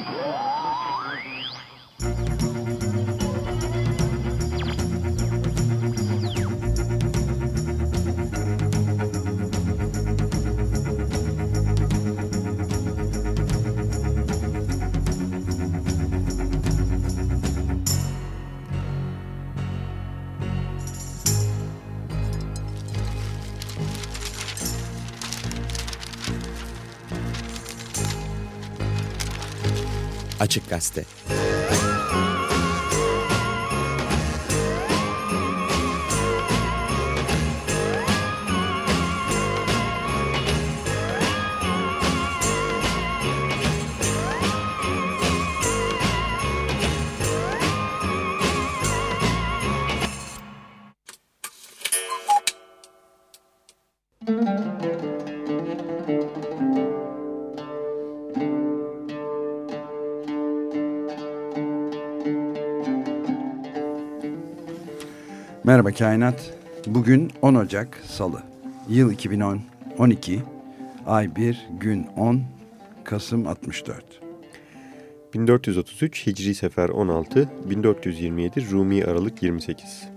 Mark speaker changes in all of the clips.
Speaker 1: Música Açık Gazete
Speaker 2: Merhaba Kainat. Bugün 10 Ocak Salı. Yıl 2010 12 Ay 1 Gün 10 Kasım 64
Speaker 3: 1433 Hicri Sefer 16 1427 Rumi Aralık 28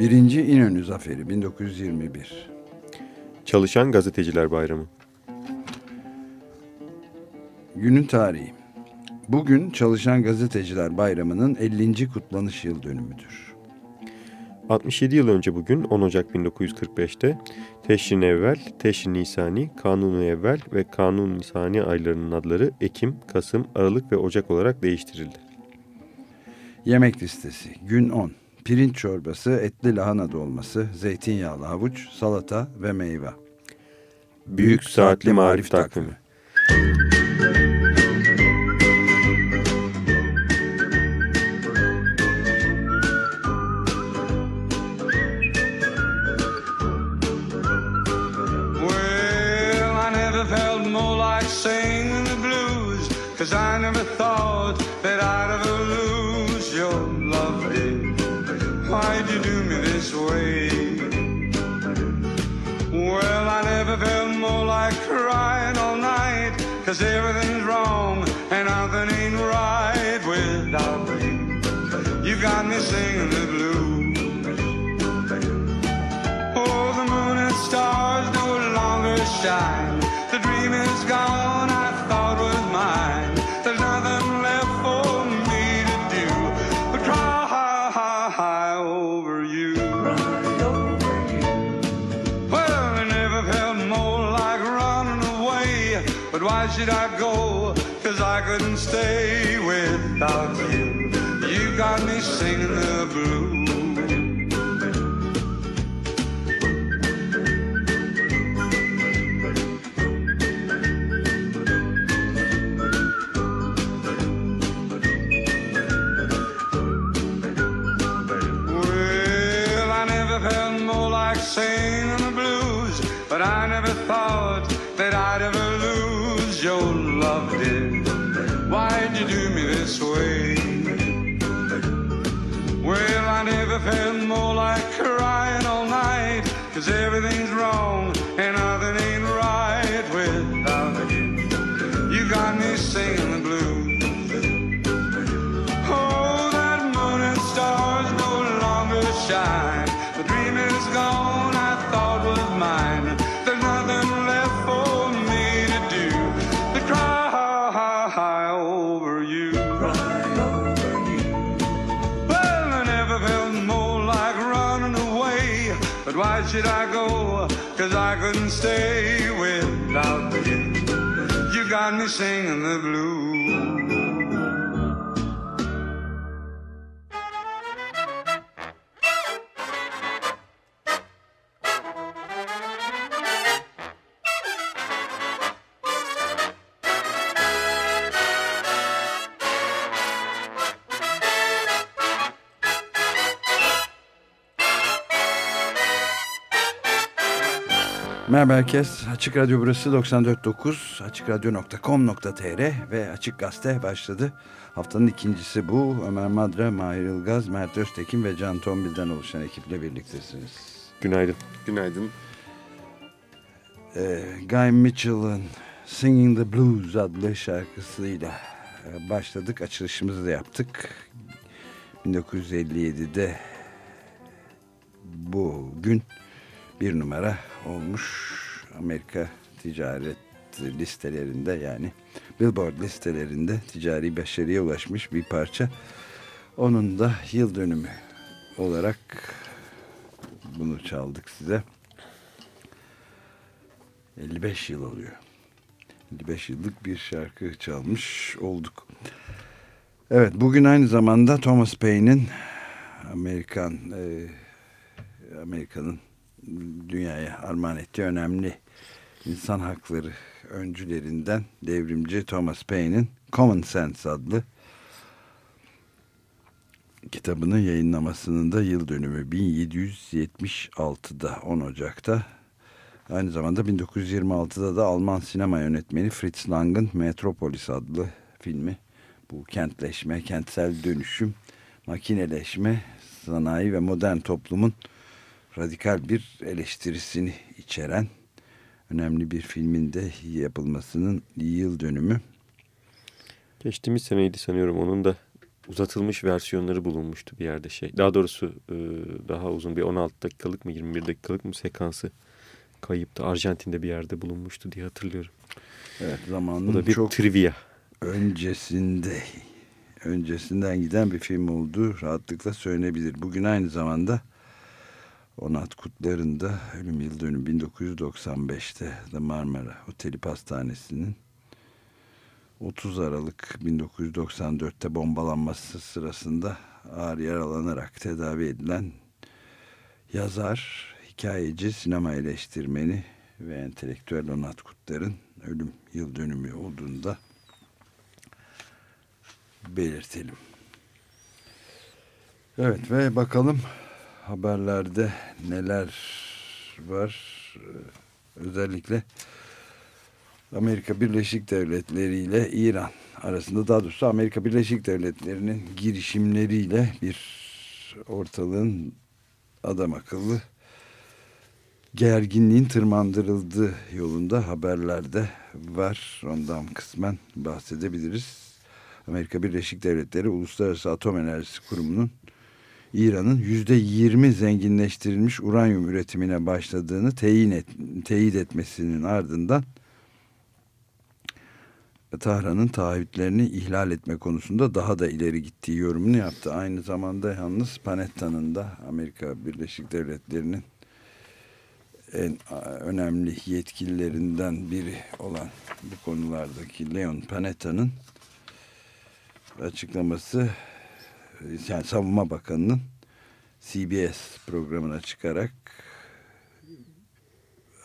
Speaker 2: Birinci İnönü Zaferi 1921
Speaker 3: Çalışan Gazeteciler Bayramı
Speaker 2: Günün tarihi Bugün Çalışan Gazeteciler Bayramı'nın 50. kutlanış yıl dönümüdür.
Speaker 3: 67 yıl önce bugün 10 Ocak 1945'te Teşrin Evvel, Teşrin Nisani, Kanun Evvel ve Kanun Nisani aylarının adları Ekim, Kasım, Aralık ve Ocak olarak değiştirildi.
Speaker 2: Yemek listesi gün 10. Pirinç çorbası, etli lahana dolması, zeytinyağlı havuç, salata ve meyve.
Speaker 3: Büyük Saatli Marif Takvimi
Speaker 4: Cause Cause everything's wrong and nothing ain't right without you. You got me singing the blues. Oh, the moon and stars no longer shine. The dream is gone. I couldn't stay without you. You got me singing the blues. Singing the blues, but I never thought that I'd ever this way? Well, I never felt more like crying all night, cause everything's wrong and nothing ain't right without you. You got me singing the blues. Oh, that moon and stars no longer shine. The dream is gone, singing the blues.
Speaker 2: Herkes. Açık Radyo burası 94.9 açıkradyo.com.tr ve Açık Gazete başladı. Haftanın ikincisi bu. Ömer Madra, Mahir Ilgaz, Mert Öztekin ve Can Tombil'den oluşan ekiple birliktesiniz.
Speaker 3: Günaydın.
Speaker 5: Günaydın.
Speaker 2: Ee, Guy Mitchell'ın Singing the Blues adlı şarkısıyla e, başladık. Açılışımızı da yaptık. 1957'de bu gün bir numara olmuş Amerika ticaret listelerinde yani Billboard listelerinde ticari başarıya ulaşmış bir parça. Onun da yıl dönümü olarak bunu çaldık size. 55 yıl oluyor. 55 yıllık bir şarkı çalmış olduk. Evet bugün aynı zamanda Thomas Paine'in Amerikan e, Amerika'nın dünyaya armağan ettiği önemli insan hakları öncülerinden devrimci Thomas Paine'in Common Sense adlı kitabını yayınlamasının da yıl dönümü 1776'da 10 Ocak'ta. Aynı zamanda 1926'da da Alman sinema yönetmeni Fritz Lang'ın Metropolis adlı filmi. Bu kentleşme, kentsel dönüşüm, makineleşme, sanayi ve modern toplumun radikal bir eleştirisini içeren önemli bir filmin de yapılmasının yıl dönümü.
Speaker 3: Geçtiğimiz seneydi sanıyorum onun da uzatılmış versiyonları bulunmuştu bir yerde şey. Daha doğrusu e, daha uzun bir 16 dakikalık mı 21 dakikalık mı sekansı kayıptı. Arjantin'de bir yerde bulunmuştu diye hatırlıyorum.
Speaker 2: Evet zamanın
Speaker 3: Bu da bir
Speaker 2: çok
Speaker 3: trivia.
Speaker 2: öncesinde öncesinden giden bir film olduğu rahatlıkla söylenebilir. Bugün aynı zamanda Onat Kutlar'ın da ölüm yıl dönümü 1995'te The Marmara Oteli Pastanesi'nin 30 Aralık 1994'te bombalanması sırasında ağır yaralanarak tedavi edilen yazar, hikayeci, sinema eleştirmeni ve entelektüel Onat Kutlar'ın ölüm yıl dönümü olduğunda belirtelim. Evet ve bakalım haberlerde neler var. Özellikle Amerika Birleşik Devletleri ile İran arasında daha doğrusu Amerika Birleşik Devletleri'nin girişimleriyle bir ortalığın adam akıllı gerginliğin tırmandırıldığı yolunda haberlerde var. Ondan kısmen bahsedebiliriz. Amerika Birleşik Devletleri Uluslararası Atom Enerjisi Kurumu'nun İran'ın %20 zenginleştirilmiş uranyum üretimine başladığını teyin et, teyit etmesinin ardından Tahran'ın taahhütlerini ihlal etme konusunda daha da ileri gittiği yorumunu yaptı. Aynı zamanda yalnız Panetta'nın da Amerika Birleşik Devletleri'nin en önemli yetkililerinden biri olan bu konulardaki Leon Panetta'nın açıklaması yani Savunma Bakanı'nın CBS programına çıkarak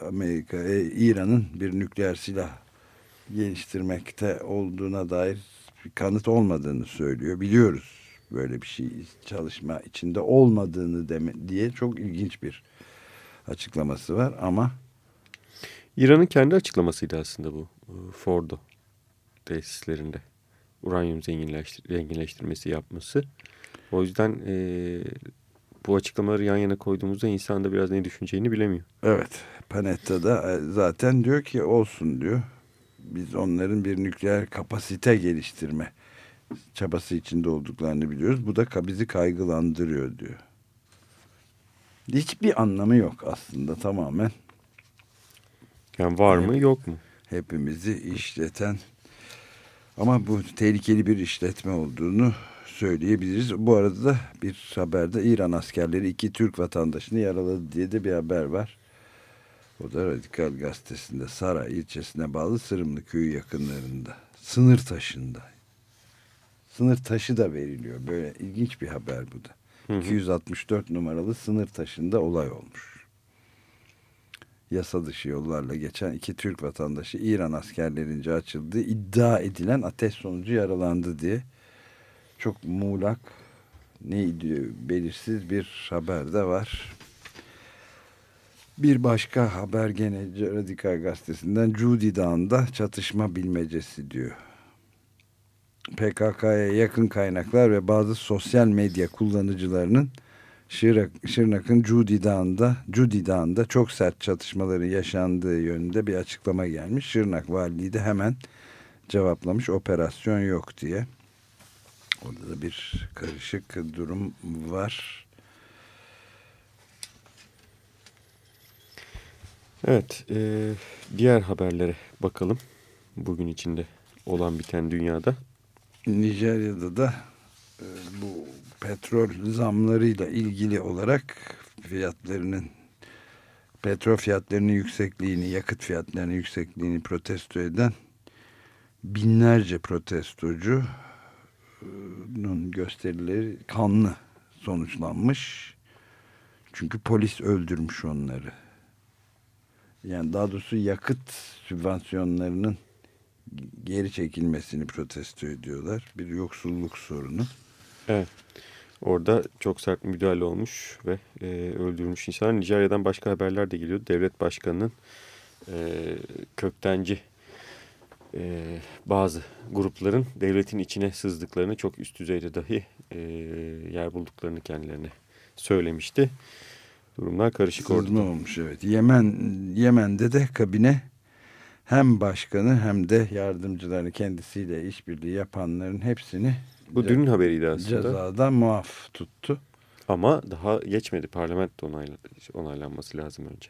Speaker 2: Amerika, e, İran'ın bir nükleer silah geliştirmekte olduğuna dair bir kanıt olmadığını söylüyor. Biliyoruz böyle bir şey çalışma içinde olmadığını deme, diye çok ilginç bir açıklaması var ama
Speaker 3: İran'ın kendi açıklamasıydı aslında bu Fordo tesislerinde uranyum zenginleştir zenginleştirmesi yapması. O yüzden e, bu açıklamaları yan yana koyduğumuzda insan da biraz ne düşüneceğini bilemiyor.
Speaker 2: Evet. Panetta da e, zaten diyor ki olsun diyor. Biz onların bir nükleer kapasite geliştirme çabası içinde olduklarını biliyoruz. Bu da bizi kaygılandırıyor diyor. Hiçbir anlamı yok aslında tamamen.
Speaker 3: Yani var mı yok mu?
Speaker 2: Hepimizi işleten ama bu tehlikeli bir işletme olduğunu söyleyebiliriz. Bu arada da bir haberde İran askerleri iki Türk vatandaşını yaraladı diye de bir haber var. O da Radikal Gazetesi'nde Saray ilçesine bağlı Sırımlı köyü yakınlarında. Sınır taşında. Sınır taşı da veriliyor. Böyle ilginç bir haber bu da. Hı hı. 264 numaralı sınır taşında olay olmuş. Yasa dışı yollarla geçen iki Türk vatandaşı İran askerlerince açıldığı iddia edilen ateş sonucu yaralandı diye çok muğlak neydi belirsiz bir haber de var. Bir başka haber gene Radikal Gazetesi'nden Cudi Dağı'nda çatışma bilmecesi diyor. PKK'ya yakın kaynaklar ve bazı sosyal medya kullanıcılarının Şirak, Şırnak'ın Cudi Dağı'nda, Cudi Dağı'nda çok sert çatışmaların yaşandığı yönünde bir açıklama gelmiş. Şırnak Valiliği de hemen cevaplamış operasyon yok diye. Orada da bir karışık durum var.
Speaker 3: Evet, e, diğer haberlere bakalım. Bugün içinde olan biten dünyada.
Speaker 2: Nijerya'da da e, bu petrol zamlarıyla ilgili olarak fiyatlarının petrol fiyatlarının yüksekliğini, yakıt fiyatlarının yüksekliğini protesto eden binlerce protestocunun gösterileri kanlı sonuçlanmış. Çünkü polis öldürmüş onları. Yani daha doğrusu yakıt sübvansiyonlarının geri çekilmesini protesto ediyorlar. Bir yoksulluk sorunu.
Speaker 3: Evet. Orada çok sert müdahale olmuş ve e, öldürülmüş insanlar. Nijerya'dan başka haberler de geliyor. Devlet başkanının e, köktenci e, bazı grupların devletin içine sızdıklarını çok üst düzeyde dahi e, yer bulduklarını kendilerine söylemişti. Durumlar karışık
Speaker 2: Sızma
Speaker 3: orada.
Speaker 2: olmuş evet. Yemen Yemen'de de kabine hem başkanı hem de yardımcılarını kendisiyle işbirliği yapanların hepsini
Speaker 3: Bu dünün haberiydi aslında.
Speaker 2: cezadan muaf tuttu.
Speaker 3: Ama daha geçmedi. Parlamento onayla, onaylanması lazım önce.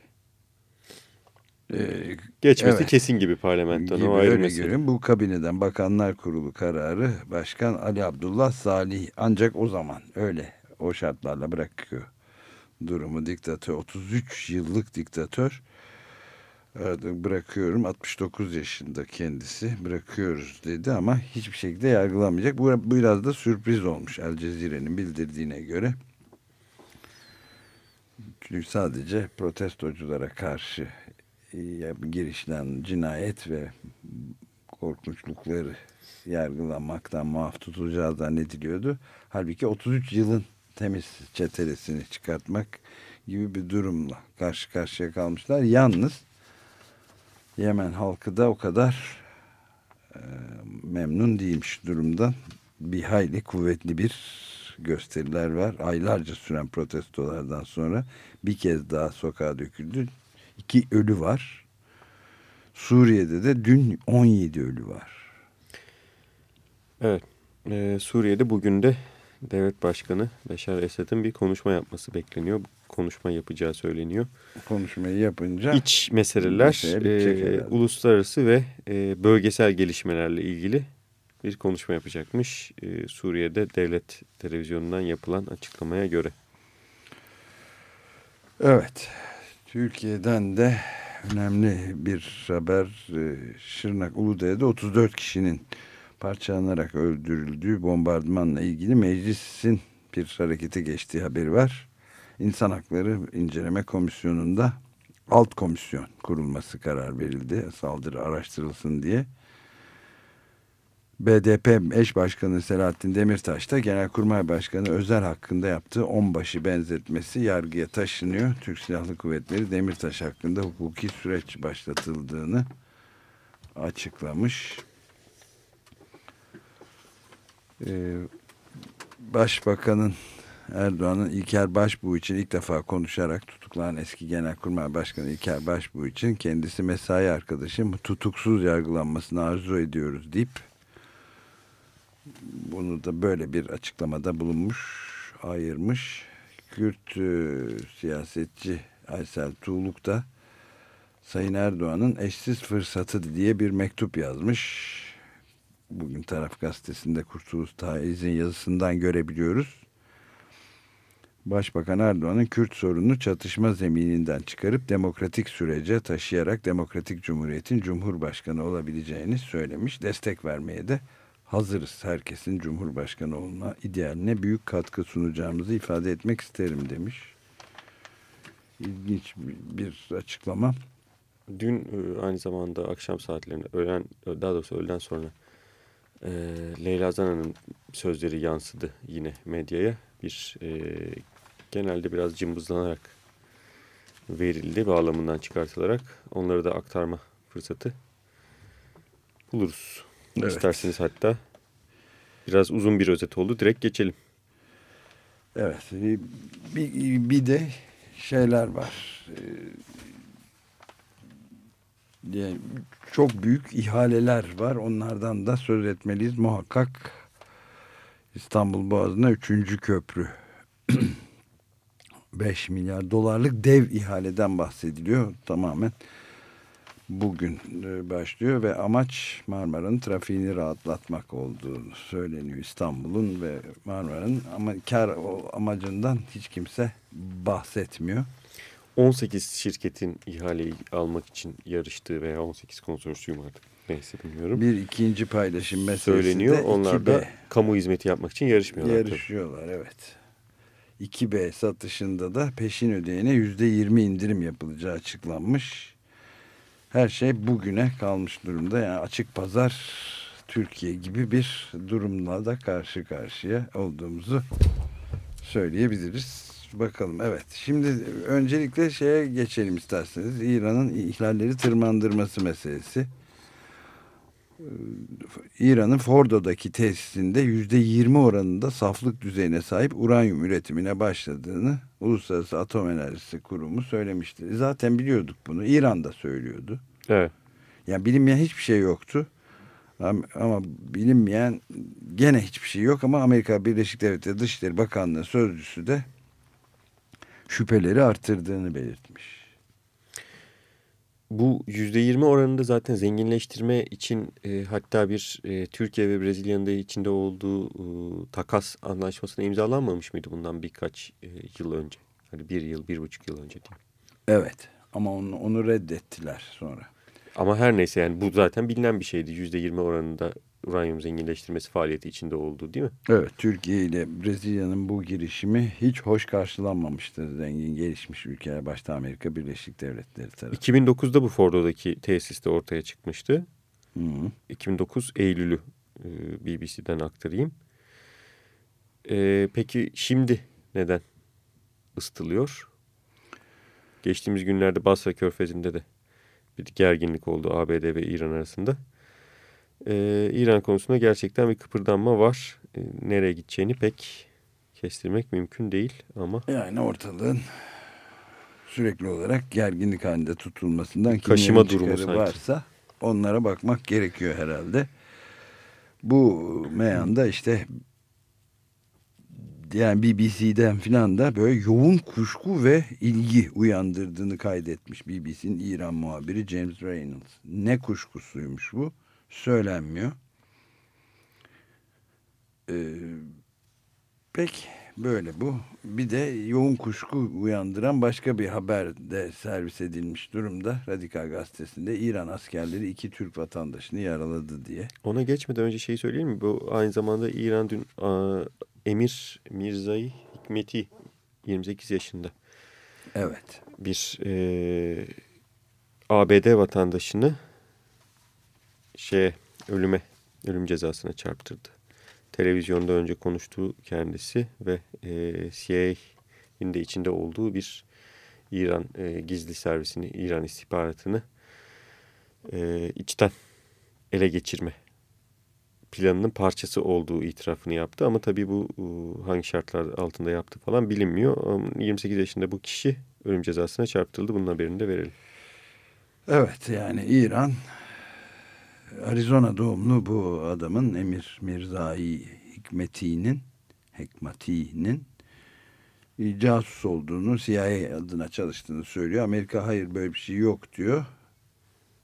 Speaker 2: Ee,
Speaker 3: Geçmesi
Speaker 2: Evet.
Speaker 3: kesin gibi parlamentonun.
Speaker 2: gibi
Speaker 3: o ayrı
Speaker 2: öyle
Speaker 3: mesele.
Speaker 2: görüyorum. Bu kabineden Bakanlar Kurulu kararı Başkan Ali Abdullah Salih ancak o zaman öyle o şartlarla bırakıyor durumu diktatör 33 yıllık diktatör bırakıyorum 69 yaşında kendisi bırakıyoruz dedi ama hiçbir şekilde yargılanmayacak. Bu biraz da sürpriz olmuş El Cezire'nin bildirdiğine göre. Çünkü sadece protestoculara karşı e, girişilen cinayet ve korkunçlukları yargılanmaktan muaf tutulacağı zannediliyordu. Halbuki 33 yılın temiz çetelesini çıkartmak gibi bir durumla karşı karşıya kalmışlar. Yalnız Yemen halkı da o kadar e, memnun değilmiş durumdan. Bir hayli kuvvetli bir gösteriler var. Aylarca süren protestolardan sonra bir kez daha sokağa döküldü. İki ölü var. Suriye'de de dün 17 ölü var.
Speaker 3: Evet. Ee, Suriye'de bugün de devlet başkanı Beşar Esad'ın bir konuşma yapması bekleniyor. Konuşma yapacağı söyleniyor.
Speaker 2: Konuşmayı yapınca
Speaker 3: İç meseleler,
Speaker 2: Mesele
Speaker 3: e, uluslararası ve e, bölgesel gelişmelerle ilgili bir konuşma yapacakmış. E, Suriye'de devlet televizyonundan yapılan açıklamaya göre.
Speaker 2: Evet. Türkiye'den de önemli bir haber. Ee, Şırnak Uludağ'da 34 kişinin parçalanarak öldürüldüğü bombardımanla ilgili meclisin bir harekete geçtiği haberi var. İnsan Hakları İnceleme Komisyonu'nda alt komisyon kurulması karar verildi. Saldırı araştırılsın diye. BDP eş başkanı Selahattin Demirtaş da Genelkurmay Başkanı Özel hakkında yaptığı onbaşı benzetmesi yargıya taşınıyor. Türk Silahlı Kuvvetleri Demirtaş hakkında hukuki süreç başlatıldığını açıklamış. Ee, Başbakanın Erdoğan'ın İlker Başbuğ için ilk defa konuşarak tutuklanan eski Genelkurmay Başkanı İlker Başbuğ için kendisi mesai arkadaşım tutuksuz yargılanmasını arzu ediyoruz deyip bunu da böyle bir açıklamada bulunmuş, ayırmış. Kürt e, siyasetçi Aysel Tuğluk da Sayın Erdoğan'ın eşsiz fırsatı diye bir mektup yazmış. Bugün Taraf Gazetesi'nde Kurtuluş Taiz'in yazısından görebiliyoruz. Başbakan Erdoğan'ın Kürt sorununu çatışma zemininden çıkarıp demokratik sürece taşıyarak demokratik cumhuriyetin cumhurbaşkanı olabileceğini söylemiş. Destek vermeye de hazırız. Herkesin cumhurbaşkanı olma idealine büyük katkı sunacağımızı ifade etmek isterim demiş. İlginç bir açıklama.
Speaker 3: Dün e, aynı zamanda akşam saatlerinde öğlen daha doğrusu öğleden sonra e, Leyla Zana'nın sözleri yansıdı yine medyaya. Bir e, genelde biraz cımbızlanarak verildi bağlamından çıkartılarak onları da aktarma fırsatı buluruz.
Speaker 2: Evet.
Speaker 3: İsterseniz hatta biraz uzun bir özet oldu. Direkt geçelim.
Speaker 2: Evet. Bir, bir, bir de şeyler var. Ee, Yani çok büyük ihaleler var. Onlardan da söz etmeliyiz. Muhakkak İstanbul Boğazı'na 3. köprü 5 milyar dolarlık dev ihaleden bahsediliyor. Tamamen bugün e, başlıyor ve amaç Marmara'nın trafiğini rahatlatmak olduğunu söyleniyor İstanbul'un ve Marmara'nın ama kar amacından hiç kimse bahsetmiyor.
Speaker 3: 18 şirketin ihaleyi almak için yarıştığı veya 18 konsorsiyum artık neyse bilmiyorum.
Speaker 2: Bir ikinci paylaşım meselesi
Speaker 3: söyleniyor.
Speaker 2: de
Speaker 3: Onlar
Speaker 2: 2B.
Speaker 3: da kamu hizmeti yapmak için yarışmıyorlar.
Speaker 2: Yarışıyorlar evet. 2B satışında da peşin ödeyene %20 indirim yapılacağı açıklanmış. Her şey bugüne kalmış durumda. Yani açık pazar Türkiye gibi bir durumla da karşı karşıya olduğumuzu söyleyebiliriz. Bakalım evet. Şimdi öncelikle şeye geçelim isterseniz. İran'ın ihlalleri tırmandırması meselesi. Ee, İran'ın Fordo'daki tesisinde %20 oranında saflık düzeyine sahip uranyum üretimine başladığını Uluslararası Atom Enerjisi Kurumu söylemişti. Zaten biliyorduk bunu. İran da söylüyordu.
Speaker 3: Evet.
Speaker 2: Yani bilinmeyen hiçbir şey yoktu. Ama, ama bilinmeyen gene hiçbir şey yok ama Amerika Birleşik Devletleri Dışişleri Bakanlığı sözcüsü de şüpheleri artırdığını belirtmiş.
Speaker 3: Bu %20 oranında zaten zenginleştirme için e, hatta bir e, Türkiye ve Brezilya'nın da içinde olduğu e, takas anlaşmasına imzalanmamış mıydı bundan birkaç e, yıl önce? Hani bir yıl, bir buçuk yıl önce diyeyim.
Speaker 2: Evet ama onu, onu reddettiler sonra.
Speaker 3: Ama her neyse yani bu zaten bilinen bir şeydi. %20 oranında uranyum zenginleştirmesi faaliyeti içinde olduğu değil mi?
Speaker 2: Evet Türkiye ile Brezilya'nın bu girişimi hiç hoş karşılanmamıştır zengin gelişmiş ülkeler başta Amerika Birleşik Devletleri tarafından.
Speaker 3: 2009'da bu Fordo'daki tesiste ortaya çıkmıştı.
Speaker 2: Hı -hı.
Speaker 3: 2009 Eylül'ü e, BBC'den aktarayım. E, peki şimdi neden ısıtılıyor? Geçtiğimiz günlerde Basra Körfezi'nde de bir gerginlik oldu ABD ve İran arasında. Ee, İran konusunda gerçekten bir kıpırdanma var. Ee, nereye gideceğini pek kestirmek mümkün değil ama...
Speaker 2: Yani ortalığın sürekli olarak gerginlik halinde tutulmasından
Speaker 3: kaşıma durumu sanki.
Speaker 2: varsa onlara bakmak gerekiyor herhalde. Bu meyanda işte yani BBC'den filan da böyle yoğun kuşku ve ilgi uyandırdığını kaydetmiş BBC'nin İran muhabiri James Reynolds. Ne kuşkusuymuş bu? Söylenmiyor. Ee, pek böyle bu. Bir de yoğun kuşku uyandıran başka bir haber de servis edilmiş durumda. Radikal Gazetesi'nde İran askerleri iki Türk vatandaşını yaraladı diye.
Speaker 3: Ona geçmeden önce şey söyleyeyim mi? Bu aynı zamanda İran dün a, Emir Mirzai Hikmeti 28 yaşında.
Speaker 2: Evet.
Speaker 3: Bir e, ABD vatandaşını şey ölüme ölüm cezasına çarptırdı. Televizyonda önce konuştuğu kendisi ve e, CIA'nin de içinde olduğu bir İran e, gizli servisini, İran istihbaratını e, içten ele geçirme planının parçası olduğu itirafını yaptı. Ama tabii bu hangi şartlar altında yaptı falan bilinmiyor. 28 yaşında bu kişi ölüm cezasına çarptırıldı. Bunun haberini de verelim.
Speaker 2: Evet yani İran Arizona doğumlu bu adamın Emir Mirzai Hikmeti'nin Hikmeti'nin casus olduğunu CIA adına çalıştığını söylüyor. Amerika hayır böyle bir şey yok diyor.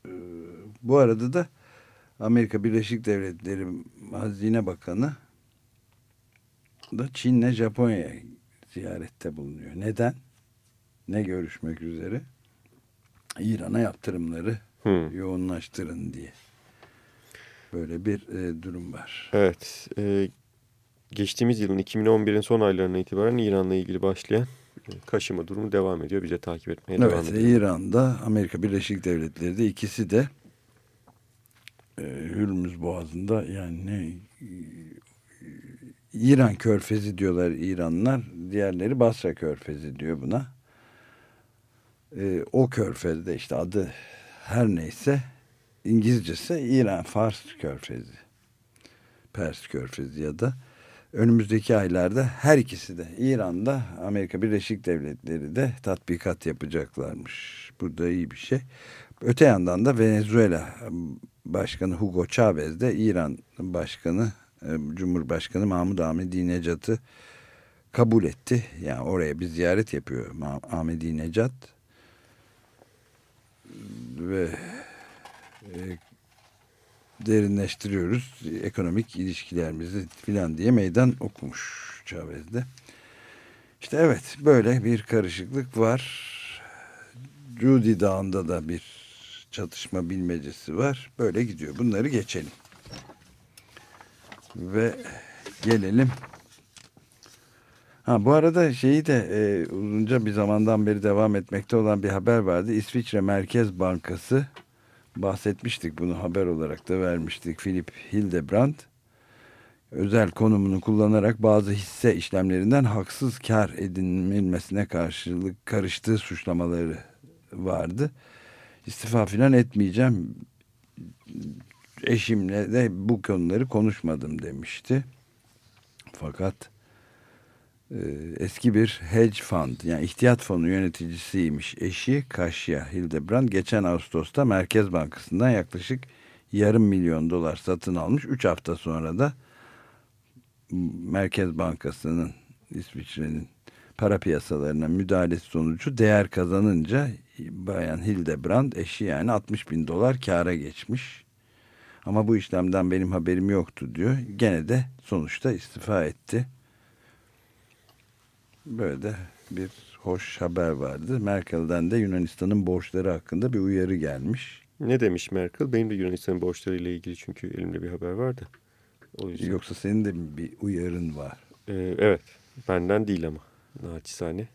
Speaker 2: Ee, bu arada da Amerika Birleşik Devletleri Hazine Bakanı da Çin'le Japonya'ya ziyarette bulunuyor. Neden? Ne görüşmek üzere? İran'a yaptırımları hmm. yoğunlaştırın diye. Böyle bir e, durum var.
Speaker 3: Evet. E, geçtiğimiz yılın 2011'in son aylarına itibaren İran'la ilgili başlayan e, kaşıma durumu devam ediyor. Bize takip etmeye
Speaker 2: evet,
Speaker 3: devam ediyor.
Speaker 2: Evet. İran'da Amerika Birleşik Devletleri de ikisi de e, Hürmüz Boğazı'nda yani ne İran körfezi diyorlar İranlar. Diğerleri Basra körfezi diyor buna. E, o körfezde işte adı her neyse İngilizcesi İran Fars körfezi. Pers körfezi ya da önümüzdeki aylarda her ikisi de İran'da Amerika Birleşik Devletleri de tatbikat yapacaklarmış. Bu da iyi bir şey. Öte yandan da Venezuela Başkanı Hugo Chavez de İran Başkanı e, Cumhurbaşkanı Mahmud Ahmedinejad'ı kabul etti. Yani oraya bir ziyaret yapıyor Ahmedinejad ve derinleştiriyoruz ekonomik ilişkilerimizi filan diye meydan okumuş Chavez'de. İşte evet böyle bir karışıklık var. Judy Dağı'nda da bir çatışma bilmecesi var. Böyle gidiyor. Bunları geçelim. Ve gelelim. Ha bu arada şeyi de e, uzunca bir zamandan beri devam etmekte olan bir haber vardı. İsviçre Merkez Bankası bahsetmiştik bunu haber olarak da vermiştik. Philip Hildebrand özel konumunu kullanarak bazı hisse işlemlerinden haksız kar edinilmesine karşılık karıştığı suçlamaları vardı. İstifa filan etmeyeceğim. Eşimle de bu konuları konuşmadım demişti. Fakat eski bir hedge fund yani ihtiyat fonu yöneticisiymiş eşi Kaşya Hildebrand geçen Ağustos'ta Merkez Bankası'ndan yaklaşık yarım milyon dolar satın almış. Üç hafta sonra da Merkez Bankası'nın İsviçre'nin para piyasalarına müdahalesi sonucu değer kazanınca Bayan Hildebrand eşi yani 60 bin dolar kâra geçmiş. Ama bu işlemden benim haberim yoktu diyor. Gene de sonuçta istifa etti. Böyle de bir hoş haber vardı. Merkel'den de Yunanistan'ın borçları hakkında bir uyarı gelmiş.
Speaker 3: Ne demiş Merkel? Benim de Yunanistan'ın borçlarıyla ilgili çünkü elimde bir haber vardı.
Speaker 2: O yüzden. Yoksa senin de bir uyarın var.
Speaker 3: Ee, evet. Benden değil ama. Naçizane.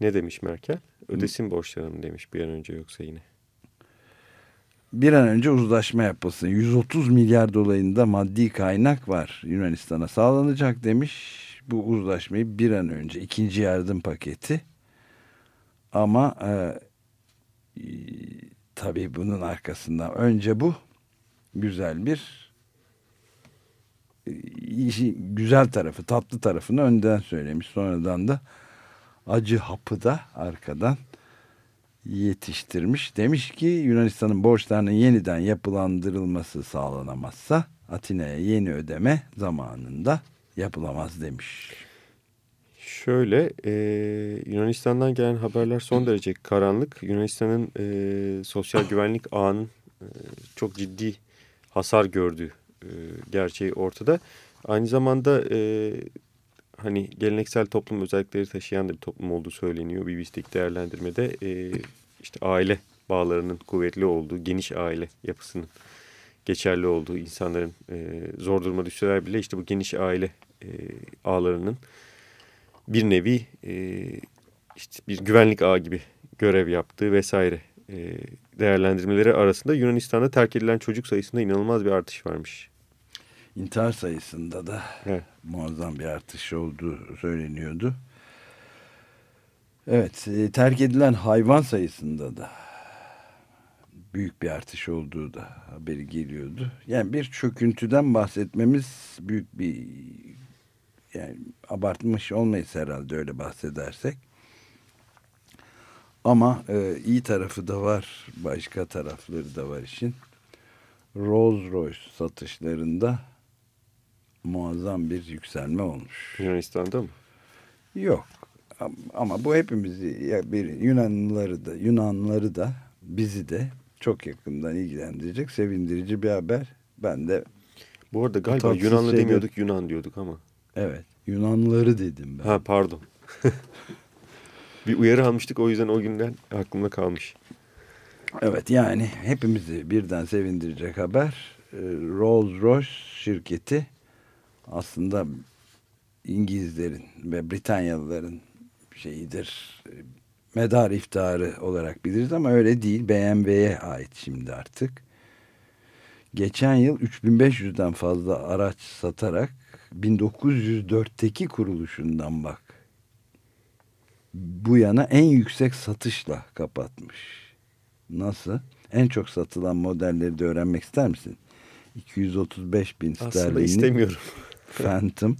Speaker 3: Ne demiş Merkel? Ödesin borçlarını demiş bir an önce yoksa yine.
Speaker 2: Bir an önce uzlaşma yapılsın. 130 milyar dolayında maddi kaynak var Yunanistan'a sağlanacak demiş. Bu uzlaşmayı bir an önce ikinci yardım paketi ama e, tabii bunun arkasından önce bu güzel bir işi güzel tarafı tatlı tarafını önden söylemiş sonradan da acı hapı da arkadan yetiştirmiş. Demiş ki Yunanistan'ın borçlarının yeniden yapılandırılması sağlanamazsa Atina'ya yeni ödeme zamanında yapılamaz demiş.
Speaker 3: Şöyle e, Yunanistan'dan gelen haberler son derece karanlık. Yunanistan'ın e, sosyal güvenlik ağının e, çok ciddi hasar gördüğü e, gerçeği ortada. Aynı zamanda e, hani geleneksel toplum özellikleri taşıyan da bir toplum olduğu söyleniyor. BBC'deki değerlendirmede e, işte aile bağlarının kuvvetli olduğu, geniş aile yapısının geçerli olduğu insanların e, zor duruma düşseler bile işte bu geniş aile e, ağlarının bir nevi e, işte bir güvenlik ağı gibi görev yaptığı vesaire e, değerlendirmeleri arasında Yunanistan'da terk edilen çocuk sayısında inanılmaz bir artış varmış
Speaker 2: intihar sayısında da evet. muazzam bir artış olduğu söyleniyordu. Evet, e, terk edilen hayvan sayısında da büyük bir artış olduğu da haberi geliyordu. Yani bir çöküntüden bahsetmemiz büyük bir yani abartmış olmayız herhalde öyle bahsedersek. Ama e, iyi tarafı da var, başka tarafları da var işin. Rolls Royce satışlarında muazzam bir yükselme olmuş.
Speaker 3: Yunanistan'da mı?
Speaker 2: Yok. Ama bu hepimizi bir Yunanlıları da Yunanlıları da bizi de çok yakından ilgilendirecek sevindirici bir haber. Ben de
Speaker 3: bu arada galiba Yunanlı şeyde... demiyorduk Yunan diyorduk ama.
Speaker 2: Evet. Yunanlıları dedim ben.
Speaker 3: Ha pardon. bir uyarı almıştık o yüzden o günden aklımda kalmış.
Speaker 2: Evet yani hepimizi birden sevindirecek haber. Ee, Rolls Royce şirketi aslında İngilizlerin ve Britanyalıların şeyidir medar iftarı olarak biliriz ama öyle değil BMW'ye ait şimdi artık. Geçen yıl 3500'den fazla araç satarak 1904'teki kuruluşundan bak bu yana en yüksek satışla kapatmış. Nasıl? En çok satılan modelleri de öğrenmek ister misin? 235 bin sterlin. Aslında
Speaker 3: istemiyorum.
Speaker 2: Phantom.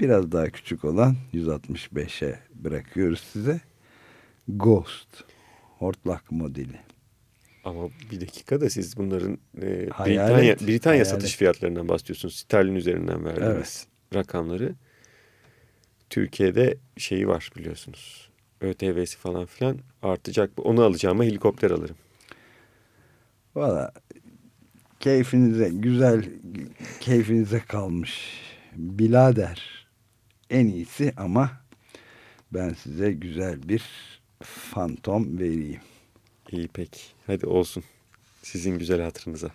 Speaker 2: Biraz daha küçük olan 165'e bırakıyoruz size. Ghost. Hortlak modeli.
Speaker 3: Ama bir dakika da siz bunların e,
Speaker 2: Hayalet,
Speaker 3: Britanya, Britanya
Speaker 2: hayalet.
Speaker 3: satış fiyatlarından bahsediyorsunuz. Sterlin üzerinden verdiğiniz
Speaker 2: Evet.
Speaker 3: rakamları. Türkiye'de şeyi var biliyorsunuz. ÖTV'si falan filan artacak. Onu alacağıma helikopter alırım.
Speaker 2: Valla keyfinize güzel keyfinize kalmış. Bilader en iyisi ama ben size güzel bir fantom vereyim.
Speaker 3: İyi peki. Hadi olsun. Sizin güzel hatırınıza.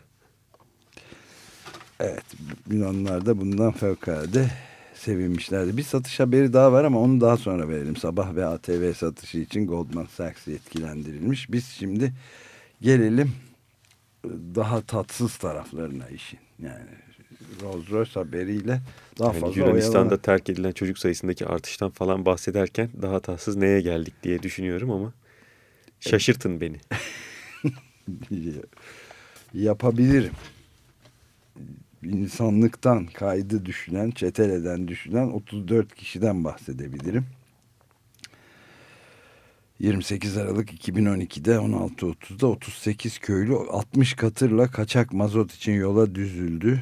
Speaker 2: Evet Yunanlar da bundan fevkalade sevinmişlerdi. Bir satış haberi daha var ama onu daha sonra verelim. Sabah ve ATV satışı için Goldman Sachs yetkilendirilmiş. Biz şimdi gelelim daha tatsız taraflarına işin. Yani Rolls Royce haberiyle daha
Speaker 3: Yani
Speaker 2: fazla
Speaker 3: Yunanistan'da
Speaker 2: oyalanan-
Speaker 3: terk edilen çocuk sayısındaki artıştan falan bahsederken daha tatsız neye geldik diye düşünüyorum ama şaşırtın beni.
Speaker 2: yapabilirim. İnsanlıktan kaydı düşünen, çeteleden düşünen 34 kişiden bahsedebilirim. 28 Aralık 2012'de 16.30'da 38 köylü 60 katırla kaçak mazot için yola düzüldü.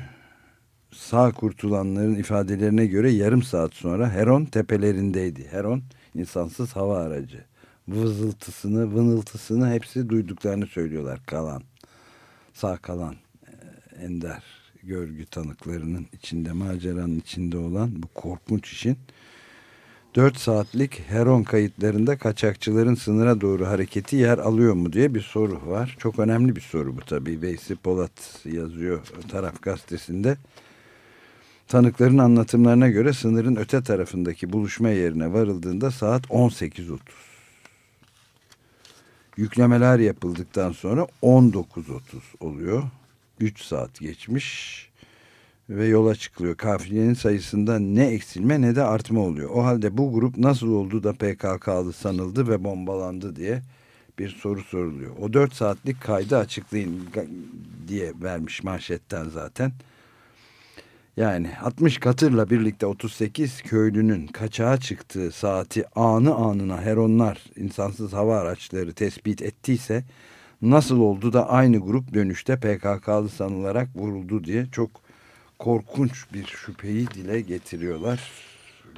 Speaker 2: Sağ kurtulanların ifadelerine göre yarım saat sonra Heron tepelerindeydi. Heron insansız hava aracı. Vızıltısını, vınıltısını hepsi duyduklarını söylüyorlar kalan. Sağ kalan e, ender görgü tanıklarının içinde, maceranın içinde olan bu korkunç işin 4 saatlik Heron kayıtlarında kaçakçıların sınıra doğru hareketi yer alıyor mu diye bir soru var. Çok önemli bir soru bu tabii. Veysi Polat yazıyor taraf gazetesinde. Tanıkların anlatımlarına göre sınırın öte tarafındaki buluşma yerine varıldığında saat 18.30. Yüklemeler yapıldıktan sonra 19.30 oluyor. 3 saat geçmiş ve yola çıkılıyor. Kafilenin sayısında ne eksilme ne de artma oluyor. O halde bu grup nasıl oldu da PKK'lı sanıldı ve bombalandı diye bir soru soruluyor. O 4 saatlik kaydı açıklayın diye vermiş manşetten zaten. Yani 60 katırla birlikte 38 köylünün kaçağa çıktığı saati anı anına Heronlar insansız hava araçları tespit ettiyse nasıl oldu da aynı grup dönüşte PKK'lı sanılarak vuruldu diye çok korkunç bir şüpheyi dile getiriyorlar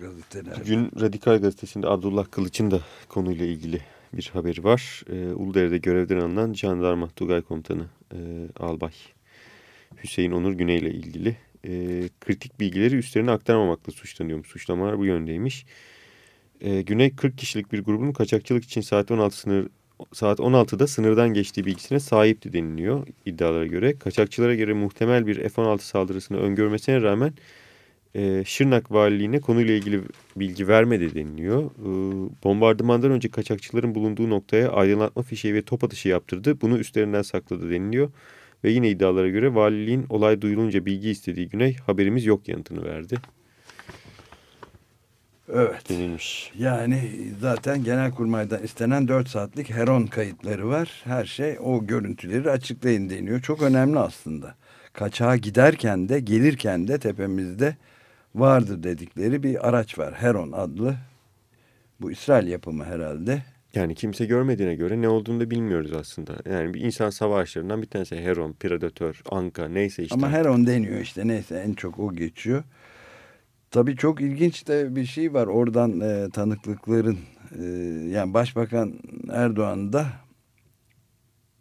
Speaker 2: gazeteler.
Speaker 3: Bugün Radikal Gazetesi'nde Abdullah Kılıç'ın da konuyla ilgili bir haberi var. Ee, Uludere'de görevden alınan Jandarma Tugay Komutanı e, Albay Hüseyin Onur Güney ile ilgili e, kritik bilgileri üstlerine aktarmamakla suçlanıyormuş. Suçlamalar bu yöndeymiş. E, Güney 40 kişilik bir grubun kaçakçılık için saat 16 sınır saat 16'da sınırdan geçtiği bilgisine sahipti deniliyor iddialara göre. Kaçakçılara göre muhtemel bir F-16 saldırısını öngörmesine rağmen e, Şırnak Valiliğine konuyla ilgili bilgi vermedi deniliyor. E, bombardımandan önce kaçakçıların bulunduğu noktaya aydınlatma fişeği ve top atışı yaptırdı. Bunu üstlerinden sakladı deniliyor. Ve yine iddialara göre valiliğin olay duyulunca bilgi istediği Güney haberimiz yok yanıtını verdi.
Speaker 2: Evet.
Speaker 3: Denilmiş.
Speaker 2: Yani zaten Genelkurmay'dan istenen 4 saatlik Heron kayıtları var. Her şey o görüntüleri açıklayın deniyor. Çok önemli aslında. Kaçağa giderken de gelirken de tepemizde vardı dedikleri bir araç var. Heron adlı. Bu İsrail yapımı herhalde.
Speaker 3: Yani kimse görmediğine göre ne olduğunu da bilmiyoruz aslında. Yani bir insan savaşlarından bir tanesi Heron, Predator, Anka neyse işte.
Speaker 2: Ama Heron deniyor işte neyse en çok o geçiyor. Tabii çok ilginç de bir şey var oradan e, tanıklıkların e, yani Başbakan Erdoğan da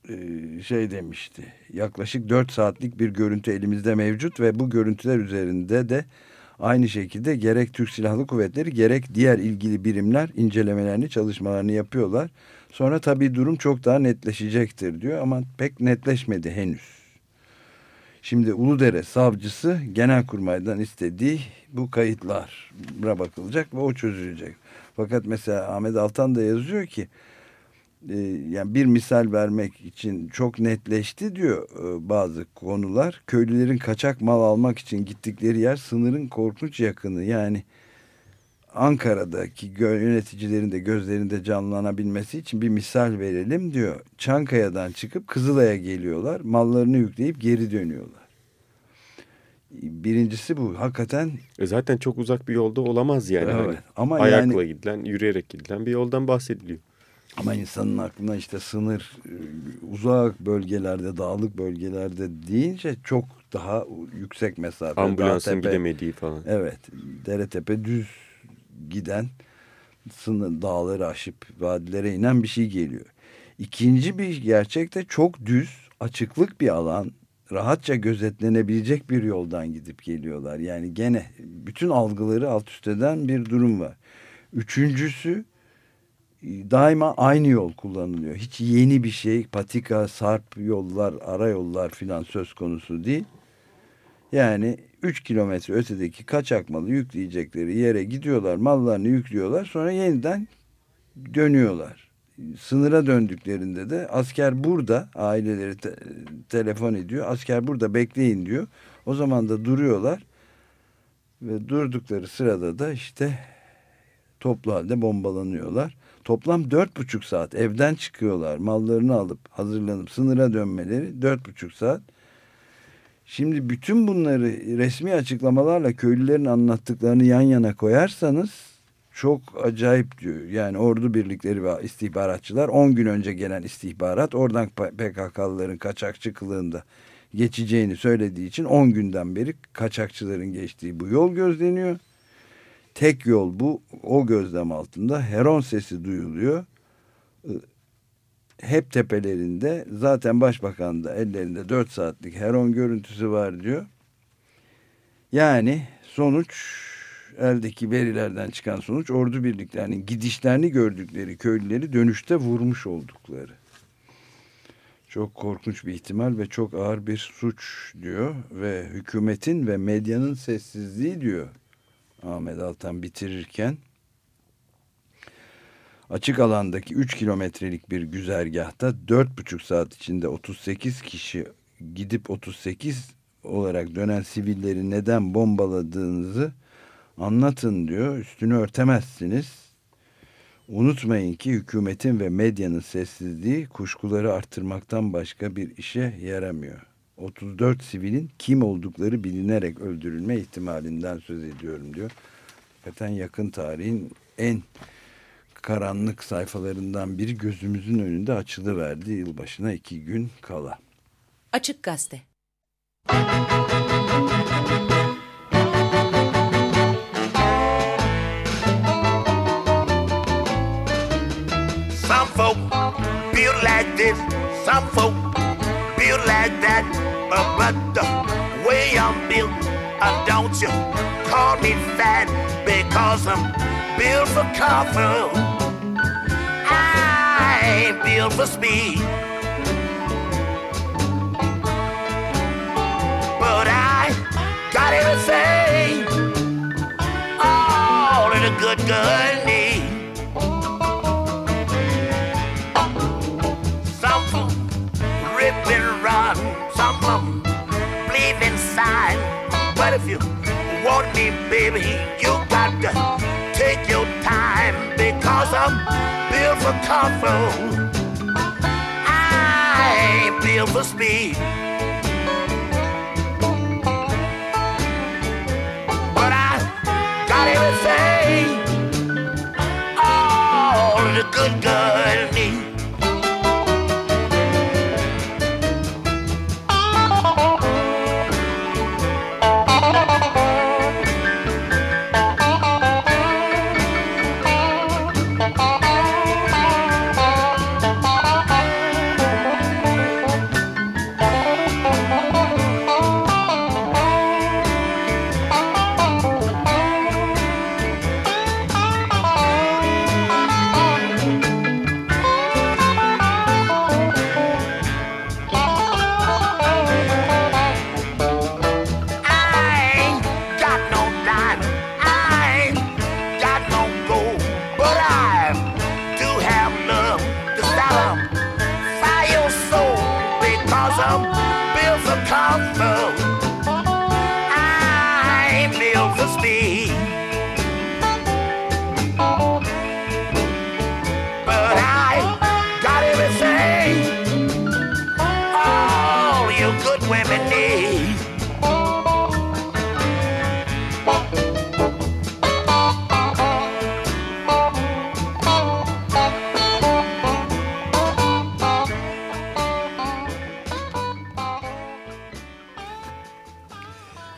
Speaker 2: e, şey demişti yaklaşık 4 saatlik bir görüntü elimizde mevcut ve bu görüntüler üzerinde de aynı şekilde gerek Türk Silahlı Kuvvetleri gerek diğer ilgili birimler incelemelerini çalışmalarını yapıyorlar. Sonra tabii durum çok daha netleşecektir diyor ama pek netleşmedi henüz. Şimdi Uludere savcısı Genelkurmay'dan istediği bu kayıtlara bakılacak ve o çözülecek. Fakat mesela Ahmet Altan da yazıyor ki yani bir misal vermek için çok netleşti diyor e, bazı konular. Köylülerin kaçak mal almak için gittikleri yer sınırın korkunç yakını. Yani Ankara'daki yöneticilerin de gözlerinde canlanabilmesi için bir misal verelim diyor. Çankaya'dan çıkıp Kızılay'a geliyorlar. Mallarını yükleyip geri dönüyorlar. Birincisi bu. Hakikaten
Speaker 3: E zaten çok uzak bir yolda olamaz yani.
Speaker 2: Evet,
Speaker 3: Hani
Speaker 2: ama
Speaker 3: ayakla
Speaker 2: yani-
Speaker 3: gidilen, yürüyerek gidilen bir yoldan bahsediliyor.
Speaker 2: Ama insanın aklına işte sınır e, uzak bölgelerde, dağlık bölgelerde deyince çok daha yüksek mesafe.
Speaker 3: Ambulansın
Speaker 2: tepe,
Speaker 3: gidemediği falan.
Speaker 2: Evet. Dere tepe düz giden sınır dağları aşıp vadilere inen bir şey geliyor. İkinci bir gerçek de çok düz, açıklık bir alan, rahatça gözetlenebilecek bir yoldan gidip geliyorlar. Yani gene bütün algıları alt üst eden bir durum var. Üçüncüsü daima aynı yol kullanılıyor. Hiç yeni bir şey, patika, sarp yollar, ara yollar filan söz konusu değil. Yani 3 kilometre ötedeki kaçak malı yükleyecekleri yere gidiyorlar, mallarını yüklüyorlar, sonra yeniden dönüyorlar. Sınıra döndüklerinde de asker burada, aileleri te telefon ediyor, asker burada bekleyin diyor. O zaman da duruyorlar ve durdukları sırada da işte toplu halde bombalanıyorlar. Toplam dört buçuk saat evden çıkıyorlar. Mallarını alıp hazırlanıp sınıra dönmeleri dört buçuk saat. Şimdi bütün bunları resmi açıklamalarla köylülerin anlattıklarını yan yana koyarsanız çok acayip diyor. Yani ordu birlikleri ve istihbaratçılar 10 gün önce gelen istihbarat oradan PKK'lıların kaçakçı kılığında geçeceğini söylediği için 10 günden beri kaçakçıların geçtiği bu yol gözleniyor. Tek yol bu. O gözlem altında heron sesi duyuluyor. Hep tepelerinde zaten başbakan da ellerinde 4 saatlik heron görüntüsü var diyor. Yani sonuç eldeki verilerden çıkan sonuç ordu birliklerinin gidişlerini gördükleri köylüleri dönüşte vurmuş oldukları. Çok korkunç bir ihtimal ve çok ağır bir suç diyor ve hükümetin ve medyanın sessizliği diyor Ahmet Altan bitirirken açık alandaki 3 kilometrelik bir güzergahta 4,5 saat içinde 38 kişi gidip 38 olarak dönen sivilleri neden bombaladığınızı anlatın diyor. Üstünü örtemezsiniz. Unutmayın ki hükümetin ve medyanın sessizliği kuşkuları arttırmaktan başka bir işe yaramıyor. 34 sivilin kim oldukları bilinerek öldürülme ihtimalinden söz ediyorum diyor. Hakikaten yakın tarihin en karanlık sayfalarından biri gözümüzün önünde açılıverdi yılbaşına iki gün kala.
Speaker 5: Açık Gazete
Speaker 6: Some folk feel like this, some folk feel like that, but the way I'm built, uh, don't you call me fat because I'm built for comfort. I ain't built for speed. But I got everything all in a good girl you want me, baby, you got to take your time because I'm built for comfort. I ain't built for speed. But I got everything all the good girl needs.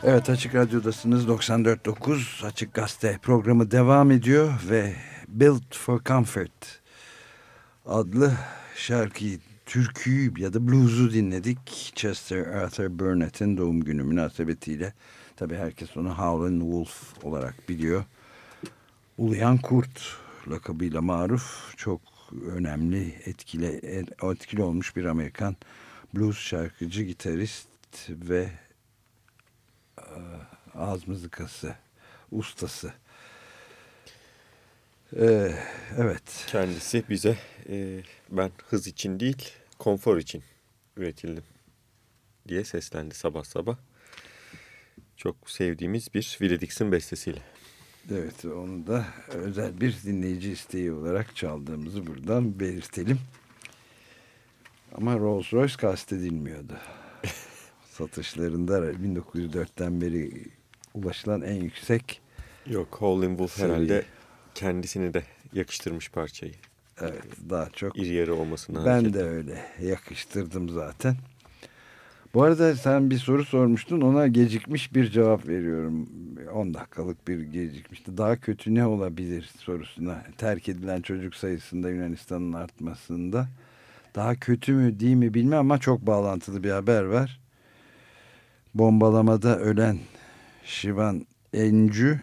Speaker 2: Evet Açık Radyo'dasınız 94.9 Açık Gazete programı devam ediyor ve Built for Comfort adlı şarkıyı, türküyü ya da blues'u dinledik. Chester Arthur Burnett'in doğum günü münasebetiyle. Tabi herkes onu Howlin' Wolf olarak biliyor. Uluyan Kurt lakabıyla maruf çok önemli etkili, etkili olmuş bir Amerikan blues şarkıcı, gitarist ve ağız mızıkası ustası. Ee, evet.
Speaker 3: Kendisi bize e, ben hız için değil konfor için üretildim diye seslendi sabah sabah. Çok sevdiğimiz bir Willie Dixon bestesiyle.
Speaker 2: Evet onu da özel bir dinleyici isteği olarak çaldığımızı buradan belirtelim. Ama Rolls Royce kastedilmiyordu. Satışlarında 1904'ten beri ulaşılan en yüksek
Speaker 3: Yok Howlin' Wolf herhalde kendisini de yakıştırmış parçayı.
Speaker 2: Evet daha çok.
Speaker 3: İri yarı olmasına.
Speaker 2: Ben de öyle yakıştırdım zaten. Bu arada sen bir soru sormuştun ona gecikmiş bir cevap veriyorum. 10 dakikalık bir gecikmişti. Daha kötü ne olabilir sorusuna terk edilen çocuk sayısında Yunanistan'ın artmasında. Daha kötü mü değil mi bilmem ama çok bağlantılı bir haber var. Bombalamada ölen Şivan Encü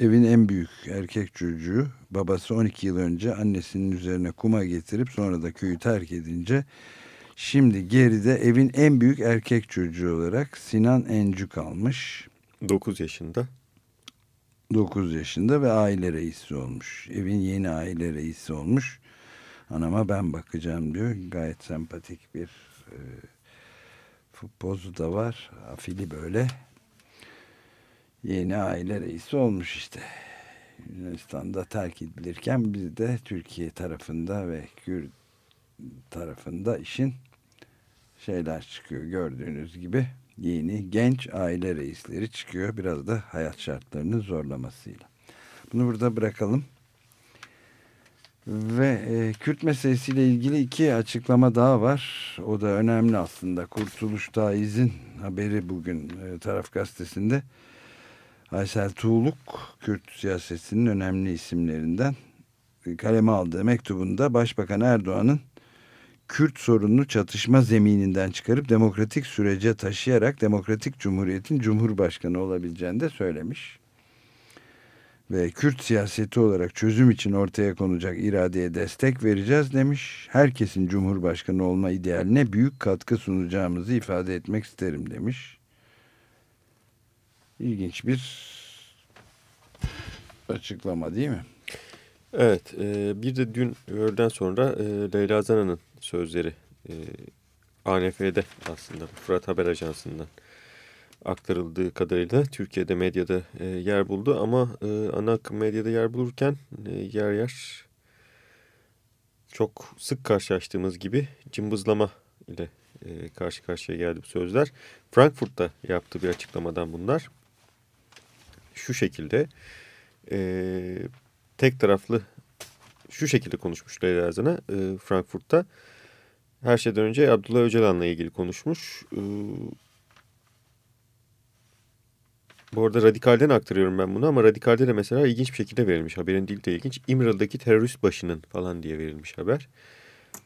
Speaker 2: evin en büyük erkek çocuğu babası 12 yıl önce annesinin üzerine kuma getirip sonra da köyü terk edince şimdi geride evin en büyük erkek çocuğu olarak Sinan Encü kalmış.
Speaker 3: 9 yaşında.
Speaker 2: 9 yaşında ve aile reisi olmuş. Evin yeni aile reisi olmuş. Anama ben bakacağım diyor. Gayet sempatik bir e, pozu da var. Afili böyle. Yeni aile reisi olmuş işte. Yunanistan'da terk edilirken biz de Türkiye tarafında ve Kürt tarafında işin şeyler çıkıyor gördüğünüz gibi yeni genç aile reisleri çıkıyor biraz da hayat şartlarının zorlamasıyla. Bunu burada bırakalım. Ve e, Kürt meselesiyle ilgili iki açıklama daha var. O da önemli aslında. Kurtuluş Taiz'in haberi bugün e, Taraf Gazetesi'nde. Aysel Tuğluk, Kürt siyasetinin önemli isimlerinden kaleme aldığı mektubunda Başbakan Erdoğan'ın Kürt sorununu çatışma zemininden çıkarıp demokratik sürece taşıyarak demokratik cumhuriyetin cumhurbaşkanı olabileceğini de söylemiş. Ve Kürt siyaseti olarak çözüm için ortaya konacak iradeye destek vereceğiz demiş. Herkesin cumhurbaşkanı olma idealine büyük katkı sunacağımızı ifade etmek isterim demiş. İlginç bir açıklama değil mi?
Speaker 3: Evet, e, bir de dün öğleden sonra e, Leyla Zana'nın sözleri e, ANF'de aslında Fırat Haber Ajansı'ndan aktarıldığı kadarıyla Türkiye'de medyada e, yer buldu ama e, ana akım medyada yer bulurken e, yer yer çok sık karşılaştığımız gibi cımbızlama ile e, karşı karşıya geldi bu sözler. Frankfurt'ta yaptığı bir açıklamadan bunlar. Şu şekilde e, tek taraflı şu şekilde konuşmuş Leyla Azan'a e, Frankfurt'ta. Her şeyden önce Abdullah Öcalan'la ilgili konuşmuş. E, bu arada Radikal'den aktarıyorum ben bunu ama Radikal'de de mesela ilginç bir şekilde verilmiş. Haberin dili de ilginç. İmralı'daki terörist başının falan diye verilmiş haber.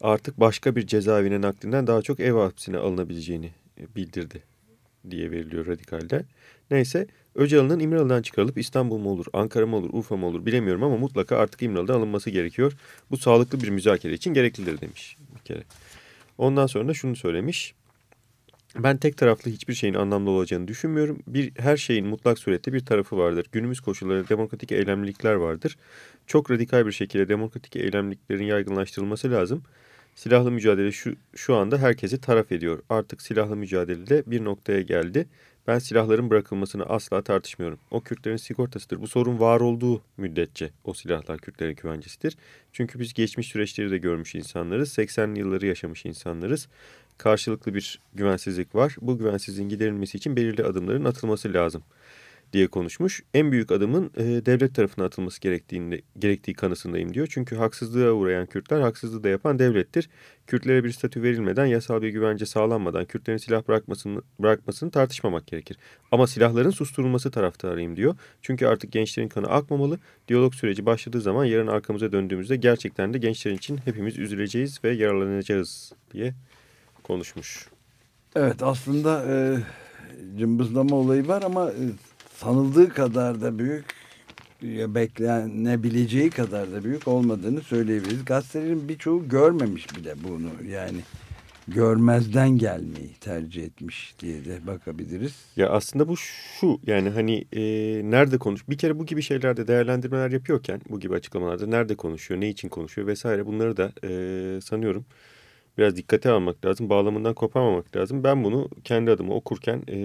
Speaker 3: Artık başka bir cezaevine naklinden daha çok ev hapsine alınabileceğini bildirdi diye veriliyor Radikal'de. Neyse Öcalan'ın İmralı'dan çıkarılıp İstanbul mu olur, Ankara mı olur, Urfa mı olur bilemiyorum ama mutlaka artık İmralı'da alınması gerekiyor. Bu sağlıklı bir müzakere için gereklidir demiş bir kere. Ondan sonra da şunu söylemiş. Ben tek taraflı hiçbir şeyin anlamlı olacağını düşünmüyorum. Bir her şeyin mutlak surette bir tarafı vardır. Günümüz koşulları demokratik eylemlilikler vardır. Çok radikal bir şekilde demokratik eylemliliklerin yaygınlaştırılması lazım. Silahlı mücadele şu, şu anda herkesi taraf ediyor. Artık silahlı mücadelede bir noktaya geldi. Ben silahların bırakılmasını asla tartışmıyorum. O Kürtlerin sigortasıdır. Bu sorun var olduğu müddetçe o silahlar Kürtlerin güvencesidir. Çünkü biz geçmiş süreçleri de görmüş insanlarız. 80'li yılları yaşamış insanlarız. Karşılıklı bir güvensizlik var. Bu güvensizliğin giderilmesi için belirli adımların atılması lazım diye konuşmuş. En büyük adımın e, devlet tarafına atılması gerektiğini, gerektiği kanısındayım diyor. Çünkü haksızlığa uğrayan Kürtler haksızlığı da yapan devlettir. Kürtlere bir statü verilmeden, yasal bir güvence sağlanmadan Kürtlerin silah bırakmasını, bırakmasını tartışmamak gerekir. Ama silahların susturulması taraftarıyım diyor. Çünkü artık gençlerin kanı akmamalı. Diyalog süreci başladığı zaman yarın arkamıza döndüğümüzde gerçekten de gençlerin için hepimiz üzüleceğiz ve yaralanacağız diye konuşmuş.
Speaker 2: Evet aslında e, cımbızlama olayı var ama e, sanıldığı kadar da büyük beklenebileceği kadar da büyük olmadığını söyleyebiliriz. Gazetelerin birçoğu görmemiş bile bunu yani görmezden gelmeyi tercih etmiş diye de bakabiliriz.
Speaker 3: Ya aslında bu şu yani hani e, nerede konuş bir kere bu gibi şeylerde değerlendirmeler yapıyorken bu gibi açıklamalarda nerede konuşuyor, ne için konuşuyor vesaire bunları da e, sanıyorum biraz dikkate almak lazım. Bağlamından koparmamak lazım. Ben bunu kendi adıma okurken e,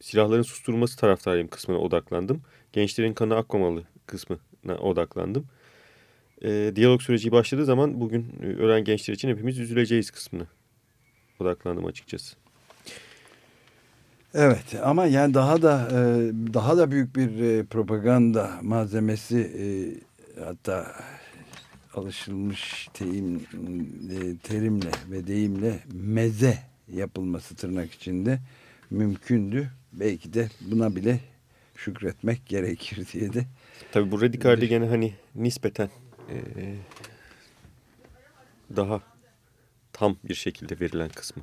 Speaker 3: silahların susturulması taraftarıyım kısmına odaklandım. Gençlerin kanı akmamalı kısmına odaklandım. E, diyalog süreci başladığı zaman bugün ölen gençler için hepimiz üzüleceğiz kısmına odaklandım açıkçası.
Speaker 2: Evet ama yani daha da daha da büyük bir propaganda malzemesi hatta alışılmış teyim, e, terimle ve deyimle meze yapılması tırnak içinde mümkündü. Belki de buna bile şükretmek gerekir diye de.
Speaker 3: Tabii bu radikalde gene hani nispeten e, daha tam bir şekilde verilen kısmı.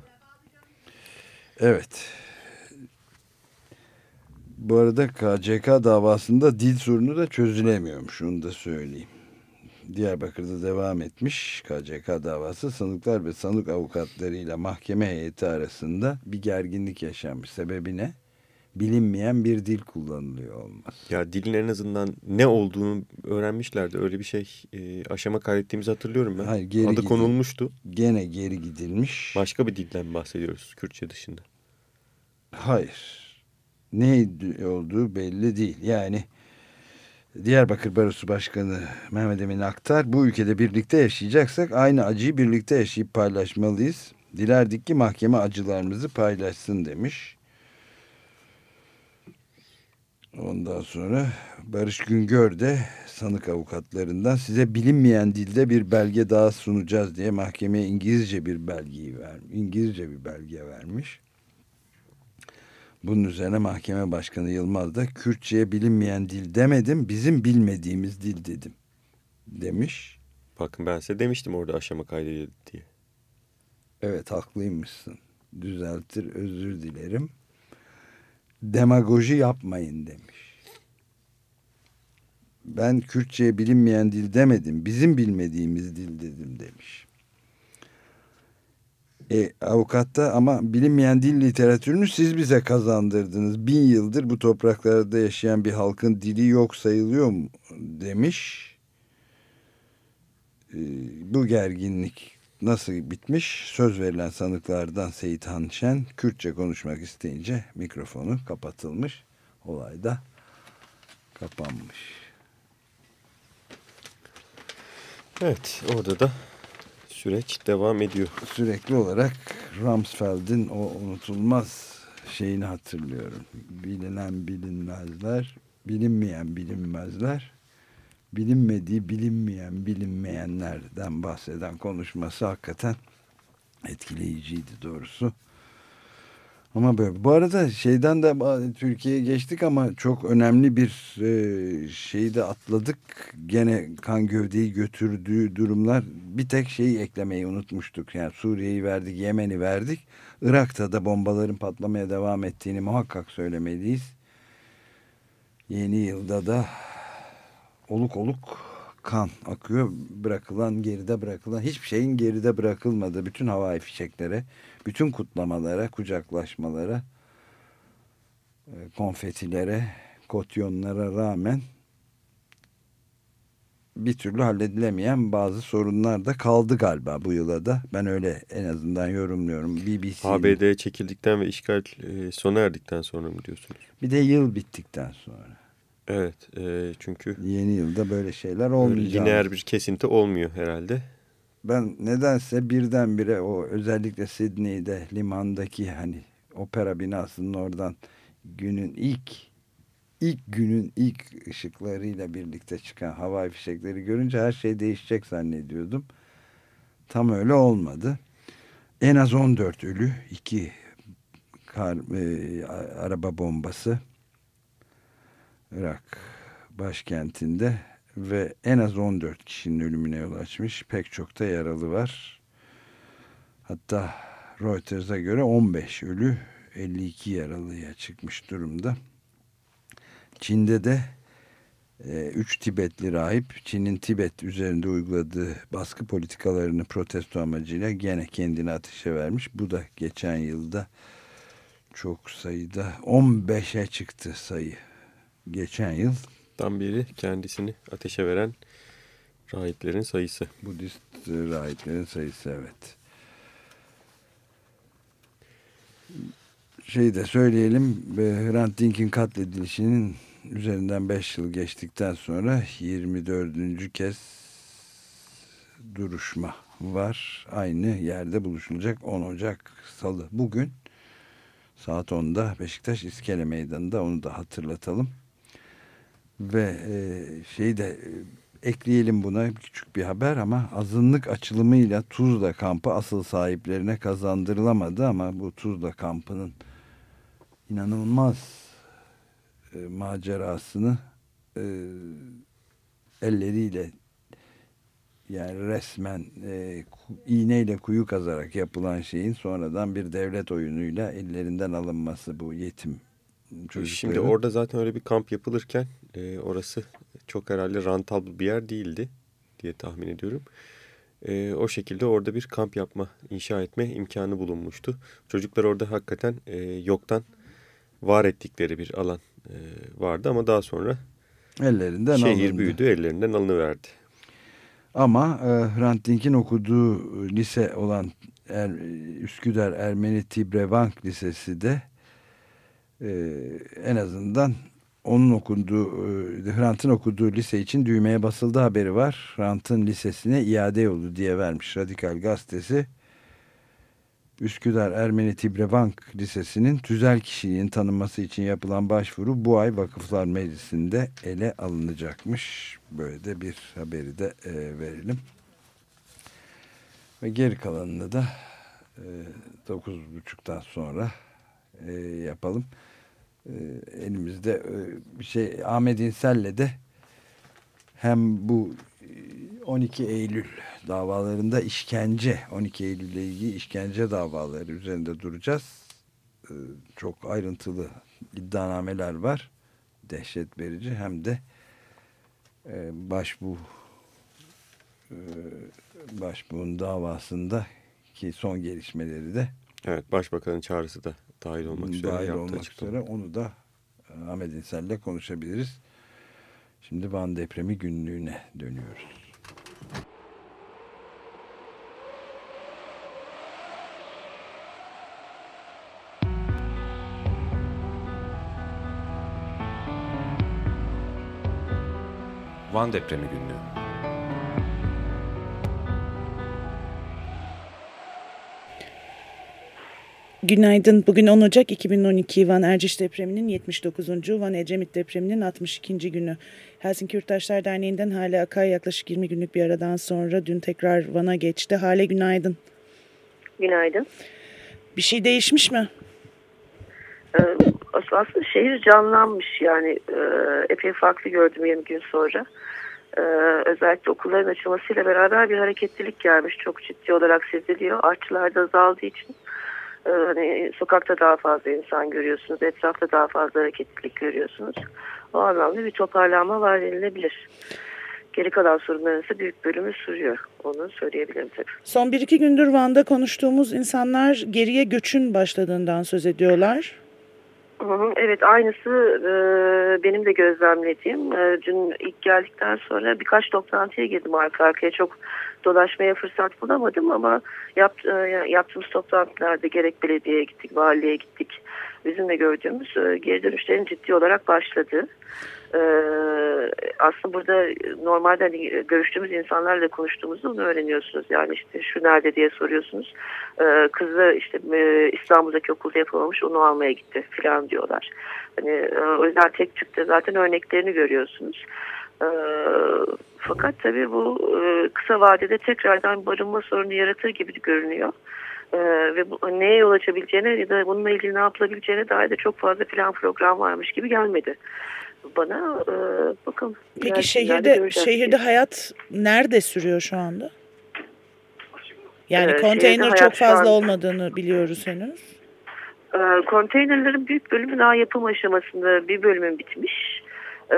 Speaker 2: Evet. Bu arada KCK davasında dil sorunu da çözülemiyormuş. Onu da söyleyeyim. Diyarbakır'da devam etmiş KCK davası sanıklar ve sanık avukatlarıyla mahkeme heyeti arasında bir gerginlik yaşanmış. Sebebi ne? Bilinmeyen bir dil kullanılıyor olması.
Speaker 3: Ya dilin en azından ne olduğunu öğrenmişlerdi. Öyle bir şey e, aşama kaydettiğimizi hatırlıyorum ben.
Speaker 2: Hayır, geri
Speaker 3: Adı
Speaker 2: gidin.
Speaker 3: konulmuştu.
Speaker 2: Gene geri gidilmiş.
Speaker 3: Başka bir dilden bahsediyoruz Kürtçe dışında.
Speaker 2: Hayır. Ne olduğu belli değil. Yani Diyarbakır Barosu Başkanı Mehmet Emin Aktar bu ülkede birlikte yaşayacaksak aynı acıyı birlikte yaşayıp paylaşmalıyız. Dilerdik ki mahkeme acılarımızı paylaşsın demiş. Ondan sonra Barış Güngör de sanık avukatlarından size bilinmeyen dilde bir belge daha sunacağız diye mahkemeye İngilizce bir belgeyi ver, İngilizce bir belge vermiş. Bunun üzerine mahkeme başkanı Yılmaz da Kürtçe'ye bilinmeyen dil demedim bizim bilmediğimiz dil dedim demiş.
Speaker 3: Bakın ben size demiştim orada aşama kaydedildi diye.
Speaker 2: Evet haklıymışsın. Düzeltir özür dilerim. Demagoji yapmayın demiş. Ben Kürtçe'ye bilinmeyen dil demedim. Bizim bilmediğimiz dil dedim demiş. E, avukatta ama bilinmeyen dil literatürünü siz bize kazandırdınız. Bin yıldır bu topraklarda yaşayan bir halkın dili yok sayılıyor mu demiş. E, bu gerginlik nasıl bitmiş? Söz verilen sanıklardan Seyit Hanşen Kürtçe konuşmak isteyince mikrofonu kapatılmış. Olay da kapanmış.
Speaker 3: Evet orada da süreç devam ediyor.
Speaker 2: Sürekli olarak Rumsfeld'in o unutulmaz şeyini hatırlıyorum. Bilinen bilinmezler, bilinmeyen bilinmezler, bilinmediği bilinmeyen bilinmeyenlerden bahseden konuşması hakikaten etkileyiciydi doğrusu. Ama böyle. Bu arada şeyden de Türkiye'ye geçtik ama çok önemli bir e, şeyi de atladık. Gene kan gövdeyi götürdüğü durumlar bir tek şeyi eklemeyi unutmuştuk. Yani Suriye'yi verdik, Yemen'i verdik. Irak'ta da bombaların patlamaya devam ettiğini muhakkak söylemeliyiz. Yeni yılda da oluk oluk kan akıyor. Bırakılan, geride bırakılan hiçbir şeyin geride bırakılmadı. Bütün havai fişeklere, bütün kutlamalara, kucaklaşmalara, e, konfetilere, kotyonlara rağmen bir türlü halledilemeyen bazı sorunlar da kaldı galiba bu yıla da. Ben öyle en azından yorumluyorum. BBC.
Speaker 3: ABD'ye çekildikten ve işgal e, sona erdikten sonra mı diyorsunuz?
Speaker 2: Bir de yıl bittikten sonra.
Speaker 3: Evet e, çünkü
Speaker 2: yeni yılda böyle şeyler olmayacak.
Speaker 3: Lineer bir kesinti olmuyor herhalde.
Speaker 2: Ben nedense birdenbire o özellikle Sydney'de limandaki hani opera binasının oradan günün ilk ilk günün ilk ışıklarıyla birlikte çıkan havai fişekleri görünce her şey değişecek zannediyordum. Tam öyle olmadı. En az 14 ölü, iki kar, e, araba bombası Irak başkentinde ve en az 14 kişinin ölümüne yol açmış. Pek çok da yaralı var. Hatta Reuters'a göre 15 ölü 52 yaralıya çıkmış durumda. Çin'de de 3 e, Tibetli rahip Çin'in Tibet üzerinde uyguladığı baskı politikalarını protesto amacıyla gene kendini ateşe vermiş. Bu da geçen yılda çok sayıda 15'e çıktı sayı. Geçen yıl.
Speaker 3: Tam biri kendisini ateşe veren rahiplerin sayısı.
Speaker 2: Budist rahiplerin sayısı evet. Şey de söyleyelim Hrant Dink'in katledilişinin üzerinden 5 yıl geçtikten sonra 24. kez duruşma var. Aynı yerde buluşulacak 10 Ocak Salı. Bugün saat 10'da Beşiktaş İskele Meydanı'nda onu da hatırlatalım. Ve e, şeyi de e, ekleyelim buna küçük bir haber ama azınlık açılımıyla Tuzla kampı asıl sahiplerine kazandırılamadı ama bu Tuzla kampının inanılmaz e, macerasını e, elleriyle yani resmen e, iğneyle kuyu kazarak yapılan şeyin sonradan bir devlet oyunuyla ellerinden alınması bu yetim çocukları.
Speaker 3: Şimdi orada zaten öyle bir kamp yapılırken e, orası çok herhalde rentable bir yer değildi diye tahmin ediyorum. E, o şekilde orada bir kamp yapma, inşa etme imkanı bulunmuştu. Çocuklar orada hakikaten e, yoktan var ettikleri bir alan e, vardı ama daha sonra
Speaker 2: ellerinden
Speaker 3: şehir
Speaker 2: alındı.
Speaker 3: büyüdü, ellerinden alınıverdi.
Speaker 2: Ama e, Hrant Dink'in okuduğu lise olan er, Üsküdar Ermeni Tibrevank Lisesi de e, en azından onun okuduğu, e, Hrant'ın okuduğu lise için düğmeye basıldı haberi var. Hrant'ın lisesine iade yolu diye vermiş Radikal Gazetesi. Üsküdar Ermeni Tibrevank Lisesi'nin tüzel kişiliğin tanınması için yapılan başvuru bu ay Vakıflar Meclisi'nde ele alınacakmış. Böyle de bir haberi de e, verelim. Ve geri kalanını da e, 9.30'dan sonra e, yapalım. E, elimizde e, şey Ahmet İnsel'le de hem bu 12 Eylül davalarında işkence 12 Eylül ile ilgili işkence davaları üzerinde duracağız. Ee, çok ayrıntılı iddianameler var. Dehşet verici hem de e, başbu e, başbuğun davasında ki son gelişmeleri de
Speaker 3: Evet başbakanın çağrısı da dahil olmak üzere
Speaker 2: dahil olmak üzere onu da e, Ahmet İnsel'le konuşabiliriz. Şimdi Van depremi günlüğüne dönüyoruz.
Speaker 1: Van depremi günlüğü.
Speaker 7: Günaydın. Bugün 10 Ocak 2012 Van Erciş depreminin 79. Van Ecemit depreminin 62. günü. Helsinki Yurttaşlar Derneği'nden Hale Akay yaklaşık 20 günlük bir aradan sonra dün tekrar Van'a geçti. Hale günaydın.
Speaker 8: Günaydın.
Speaker 7: Bir şey değişmiş mi?
Speaker 8: Ee, aslında şehir canlanmış yani e, epey farklı gördüm 20 gün sonra. Ee, özellikle okulların açılmasıyla beraber bir hareketlilik gelmiş. Çok ciddi olarak seziliyor. Artçılar da azaldığı için e, hani sokakta daha fazla insan görüyorsunuz. Etrafta daha fazla hareketlilik görüyorsunuz. O anlamda bir toparlanma var denilebilir. Geri kalan sorunların ise büyük bölümü sürüyor. Onu söyleyebilirim tabii.
Speaker 7: Son bir iki gündür Van'da konuştuğumuz insanlar geriye göçün başladığından söz ediyorlar.
Speaker 8: Evet aynısı e, benim de gözlemlediğim. E, dün ilk geldikten sonra birkaç toplantıya girdim arka arkaya. Çok dolaşmaya fırsat bulamadım ama yap, e, yaptığımız toplantılarda gerek belediyeye gittik, valiliğe gittik, bizim de gördüğümüz e, geri dönüşlerin ciddi olarak başladığı. E, aslında burada normalde hani görüştüğümüz insanlarla konuştuğumuzda onu öğreniyorsunuz. Yani işte şu nerede diye soruyorsunuz. Kızı işte İstanbul'daki okulda yapamamış onu almaya gitti falan diyorlar. Hani o yüzden tek çıktı zaten örneklerini görüyorsunuz. E, fakat tabii bu e, kısa vadede tekrardan barınma sorunu yaratır gibi görünüyor. Ee, ve bu, neye yol açabileceğine ya da bununla ilgili ne yapılabileceğine dair de çok fazla plan program varmış gibi gelmedi bana. E, bakalım.
Speaker 7: Peki şehirde şehirde hayat nerede sürüyor şu anda? Yani ee, konteyner çok fazla an... olmadığını biliyoruz henüz.
Speaker 8: E, konteynerlerin büyük bölümü daha yapım aşamasında bir bölümün bitmiş. E,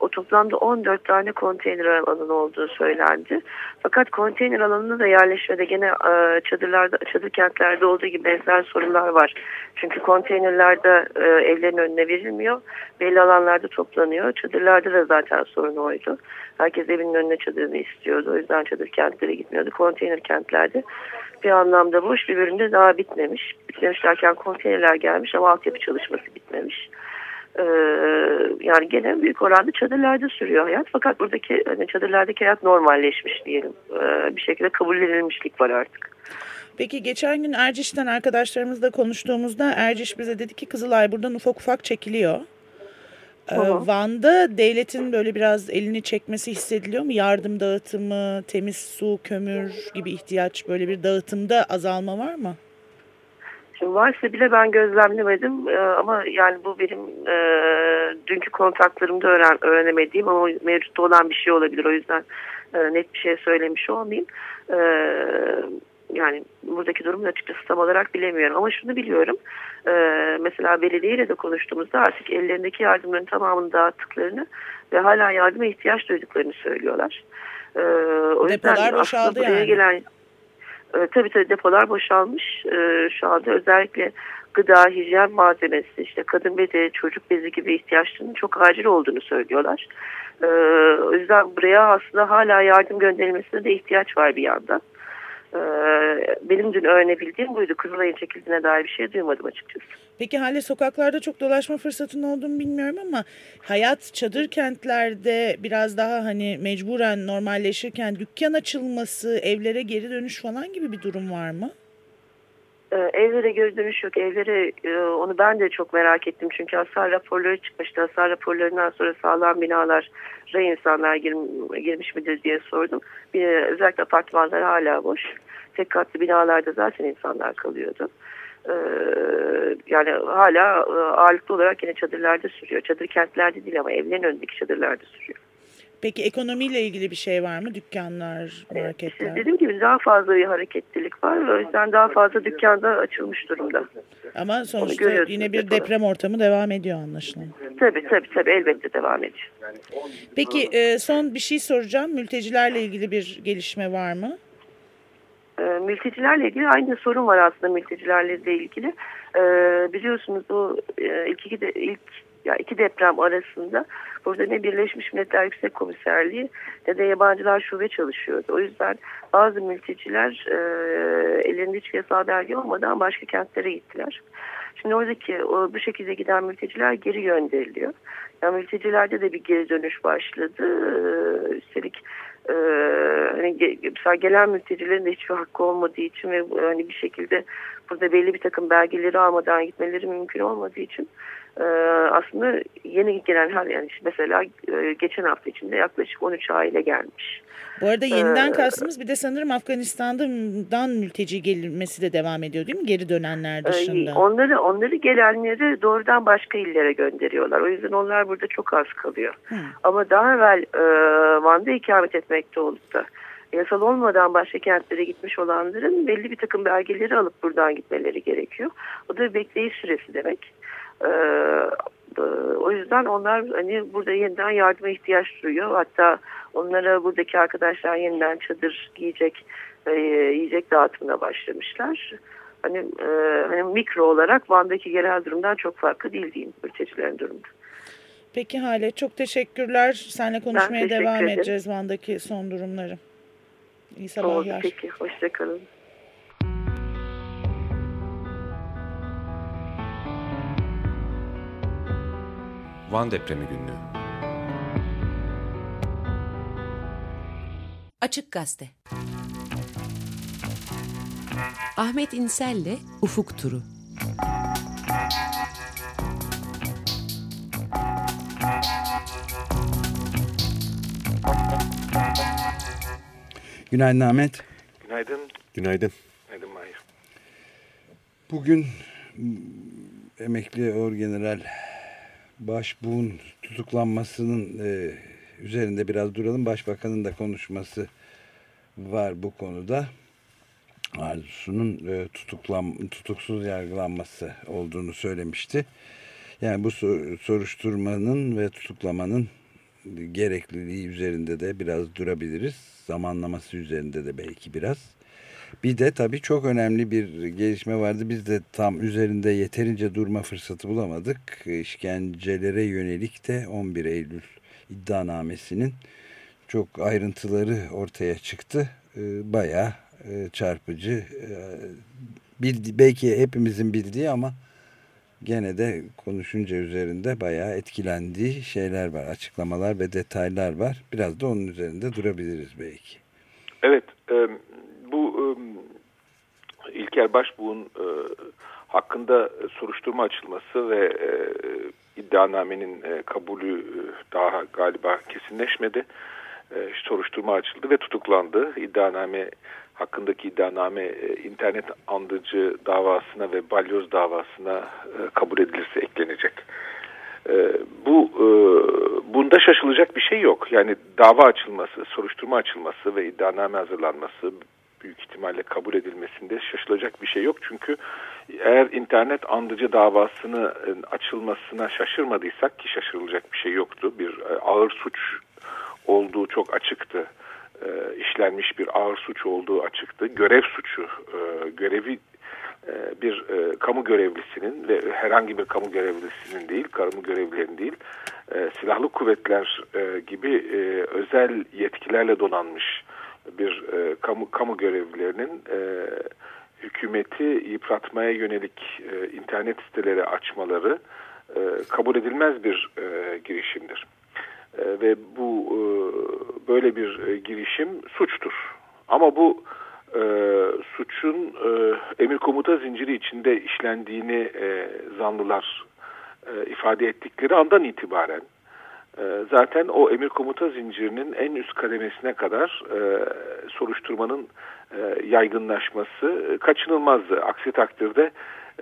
Speaker 8: o toplamda 14 tane konteyner alanı olduğu söylendi. Fakat konteyner alanında da yerleşmede gene e, çadırlarda, çadır kentlerde olduğu gibi benzer sorunlar var. Çünkü konteynerlerde e, evlerin önüne verilmiyor. Belli alanlarda toplanıyor. Çadırlarda da zaten sorun oydu. Herkes evinin önüne çadırını istiyordu. O yüzden çadır kentlere gitmiyordu. Konteyner kentlerde bir anlamda boş bir bölümde daha bitmemiş. Bitmemiş derken konteynerler gelmiş ama altyapı çalışması bitmemiş. Ee, yani gene büyük oranda çadırlarda sürüyor hayat. Fakat buradaki hani çadırlardaki hayat normalleşmiş diyelim. Ee, bir şekilde kabullenilmişlik var artık.
Speaker 7: Peki geçen gün Erciş'ten arkadaşlarımızla konuştuğumuzda Erciş bize dedi ki Kızılay buradan ufak ufak çekiliyor. Ee, Van'da devletin böyle biraz elini çekmesi hissediliyor mu? Yardım dağıtımı, temiz su, kömür gibi ihtiyaç böyle bir dağıtımda azalma var mı?
Speaker 8: Varsa bile ben gözlemlemedim ee, ama yani bu benim e, dünkü kontaklarımda öğren, öğrenemediğim ama mevcutta olan bir şey olabilir. O yüzden e, net bir şey söylemiş olmayayım. E, yani buradaki durumu açıkçası tam olarak bilemiyorum ama şunu biliyorum. E, mesela belediyeyle de konuştuğumuzda artık ellerindeki yardımların tamamını dağıttıklarını ve hala yardıma ihtiyaç duyduklarını söylüyorlar.
Speaker 7: E, o Depolar boşaldı yani. Gelen,
Speaker 8: e, tabii tabii depolar boşalmış. E, şu anda özellikle gıda, hijyen malzemesi, işte kadın bezi, çocuk bezi gibi ihtiyaçlarının çok acil olduğunu söylüyorlar. E, o yüzden buraya aslında hala yardım gönderilmesine de ihtiyaç var bir yandan. Ee, benim dün öğrenebildiğim buydu. Kızılay'ın çekildiğine dair bir şey duymadım açıkçası.
Speaker 7: Peki hala sokaklarda çok dolaşma fırsatın olduğunu bilmiyorum ama hayat çadır kentlerde biraz daha hani mecburen normalleşirken dükkan açılması, evlere geri dönüş falan gibi bir durum var mı?
Speaker 8: Ee, evlere geri dönüş yok. Evlere e, onu ben de çok merak ettim. Çünkü hasar raporları çıkmıştı. Hasar raporlarından sonra sağlam binalar re insanlar gir, girmiş midir diye sordum. Özellikle apartmanlar hala boş. Tek katlı binalarda zaten insanlar kalıyordu. Ee, yani hala e, ağırlıklı olarak yine çadırlarda sürüyor. Çadır kentlerde değil ama evlerin önündeki çadırlarda sürüyor.
Speaker 7: Peki ekonomiyle ilgili bir şey var mı? Dükkanlar, marketler?
Speaker 8: Evet, dediğim gibi daha fazla bir hareketlilik var. O yüzden daha fazla dükkanda açılmış durumda.
Speaker 7: Ama sonuçta yine bir deprem ortamı devam ediyor anlaşılan.
Speaker 8: Tabii tabii tabii elbette devam ediyor.
Speaker 7: Peki e, son bir şey soracağım. Mültecilerle ilgili bir gelişme var mı?
Speaker 8: E, mültecilerle ilgili aynı sorun var aslında mültecilerle de ilgili. E, biliyorsunuz bu ilk iki, de, ilk ya iki deprem arasında burada ne Birleşmiş Milletler Yüksek Komiserliği ne de yabancılar şube çalışıyordu. O yüzden bazı mülteciler e, ellerinde hiç yasal belge olmadan başka kentlere gittiler. Şimdi oradaki o, bu şekilde giden mülteciler geri gönderiliyor. Yani mültecilerde de bir geri dönüş başladı. Ee, üstelik e, hani mesela gelen mültecilerin de hiçbir hakkı olmadığı için ve hani bir şekilde burada belli bir takım belgeleri almadan gitmeleri mümkün olmadığı için e, aslında yeni gelen her yani mesela e, geçen hafta içinde yaklaşık 13 aile gelmiş.
Speaker 7: Bu arada yeniden ee, kastımız bir de sanırım Afganistan'dan mülteci gelmesi de devam ediyor değil mi? Geri dönenler dışında.
Speaker 8: Onları onları gelenleri doğrudan başka illere gönderiyorlar. O yüzden onlar burada çok az kalıyor. Hı. Ama daha evvel e, Van'da ikamet etmekte olup da yasal olmadan başka kentlere gitmiş olanların belli bir takım belgeleri alıp buradan gitmeleri gerekiyor. O da bekleyiş süresi demek. Ee, o yüzden onlar hani burada yeniden yardıma ihtiyaç duyuyor. Hatta onlara buradaki arkadaşlar yeniden çadır giyecek, e, yiyecek dağıtımına başlamışlar. Hani, e, hani mikro olarak Van'daki genel durumdan çok farklı değil diyeyim mültecilerin durumu.
Speaker 7: Peki Hale çok teşekkürler. Seninle konuşmaya teşekkür devam ederim. edeceğiz Van'daki son durumları. İyi sabahlar. Oldu,
Speaker 8: peki hoşçakalın.
Speaker 1: Van depremi günlüğü.
Speaker 5: Açık Gazete. Ahmet İnsel'le Ufuk Turu.
Speaker 2: Günaydın Ahmet.
Speaker 9: Günaydın.
Speaker 3: Günaydın.
Speaker 9: Günaydın Mahir.
Speaker 2: Bugün emekli orgeneral Başbuğ'un tutuklanmasının e, üzerinde biraz duralım. Başbakanın da konuşması var bu konuda. Arzusu'nun e, tutuklan, tutuksuz yargılanması olduğunu söylemişti. Yani bu sor- soruşturmanın ve tutuklamanın gerekliliği üzerinde de biraz durabiliriz. Zamanlaması üzerinde de belki biraz. Bir de tabii çok önemli bir gelişme vardı. Biz de tam üzerinde yeterince durma fırsatı bulamadık. İşkencelere yönelik de 11 Eylül iddianamesinin çok ayrıntıları ortaya çıktı. Ee, Bayağı e, çarpıcı. Ee, bildi- belki hepimizin bildiği ama gene de konuşunca üzerinde bayağı etkilendiği şeyler var. Açıklamalar ve detaylar var. Biraz da onun üzerinde durabiliriz belki.
Speaker 9: Evet, e, bu e, İlker Başbuğ'un e, hakkında soruşturma açılması ve e, iddianamenin e, kabulü e, daha galiba kesinleşmedi. E, soruşturma açıldı ve tutuklandı. İddianame hakkındaki iddianame e, internet andıcı davasına ve balyoz davasına e, kabul edilirse eklenecek. E, bu e, bunda şaşılacak bir şey yok. Yani dava açılması, soruşturma açılması ve iddianame hazırlanması büyük ihtimalle kabul edilmesinde şaşılacak bir şey yok. Çünkü eğer internet andıcı davasını açılmasına şaşırmadıysak ki şaşırılacak bir şey yoktu. Bir e, ağır suç olduğu çok açıktı. E, işlenmiş bir ağır suç olduğu açıktı. Görev suçu, e, görevi bir kamu görevlisinin ve herhangi bir kamu görevlisinin değil, kamu görevlilerinin değil, silahlı kuvvetler gibi özel yetkilerle donanmış bir e, kamu kamu görevlilerinin e, hükümeti yıpratmaya yönelik e, internet siteleri açmaları e, kabul edilmez bir e, girişimdir. E, ve bu e, böyle bir e, girişim suçtur. Ama bu e, suçun e, emir komuta zinciri içinde işlendiğini e, zanlılar e, ifade ettikleri andan itibaren zaten o emir komuta zincirinin en üst kademesine kadar e, soruşturmanın e, yaygınlaşması kaçınılmazdı. Aksi takdirde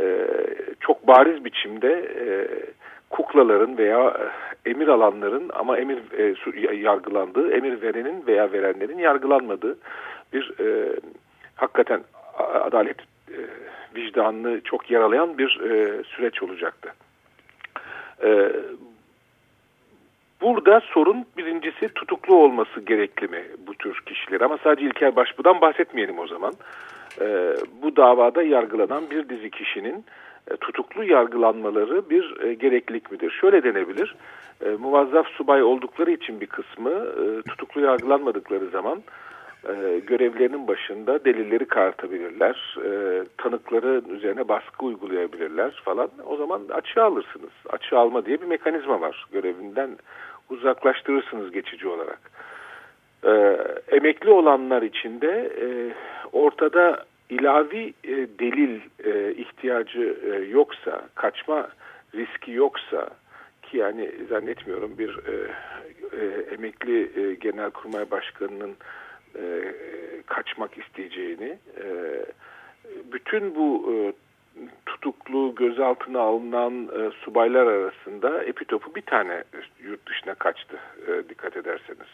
Speaker 9: e, çok bariz biçimde e, kuklaların veya e, emir alanların ama emir e, yargılandığı, emir verenin veya verenlerin yargılanmadığı bir e, hakikaten adalet e, vicdanını çok yaralayan bir e, süreç olacaktı. E, burada sorun birincisi tutuklu olması gerekli mi bu tür kişiler? Ama sadece İlker Başbuğ'dan bahsetmeyelim o zaman. E, bu davada yargılanan bir dizi kişinin e, tutuklu yargılanmaları bir e, gereklilik midir? Şöyle denebilir. E, muvazzaf subay oldukları için bir kısmı e, tutuklu yargılanmadıkları zaman e, görevlerinin başında delilleri kartabilirler, e, tanıkların üzerine baskı uygulayabilirler falan. O zaman açığa alırsınız. Açığa alma diye bir mekanizma var. Görevinden uzaklaştırırsınız geçici olarak. E, emekli olanlar için de e, ortada ilavi e, delil e, ihtiyacı e, yoksa, kaçma riski yoksa ki yani zannetmiyorum bir e, e, emekli e, genelkurmay başkanının e, kaçmak isteyeceğini e, bütün bu e, tutuklu gözaltına alınan e, subaylar arasında epitopu bir tane yurt dışına kaçtı e, dikkat ederseniz.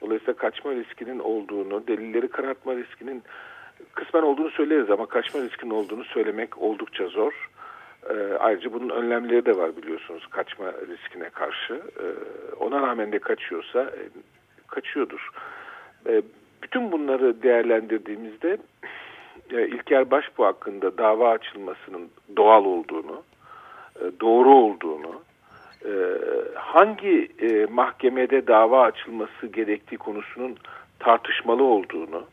Speaker 9: Dolayısıyla kaçma riskinin olduğunu, delilleri karartma riskinin kısmen olduğunu söyleriz ama kaçma riskinin olduğunu söylemek oldukça zor. E, ayrıca bunun önlemleri de var biliyorsunuz kaçma riskine karşı. E, ona rağmen de kaçıyorsa e, kaçıyordur. E, bütün bunları değerlendirdiğimizde e, İlker Başbuğ hakkında dava açılmasının doğal olduğunu, e, doğru olduğunu, e, hangi mahkemede dava açılması gerektiği konusunun tartışmalı olduğunu,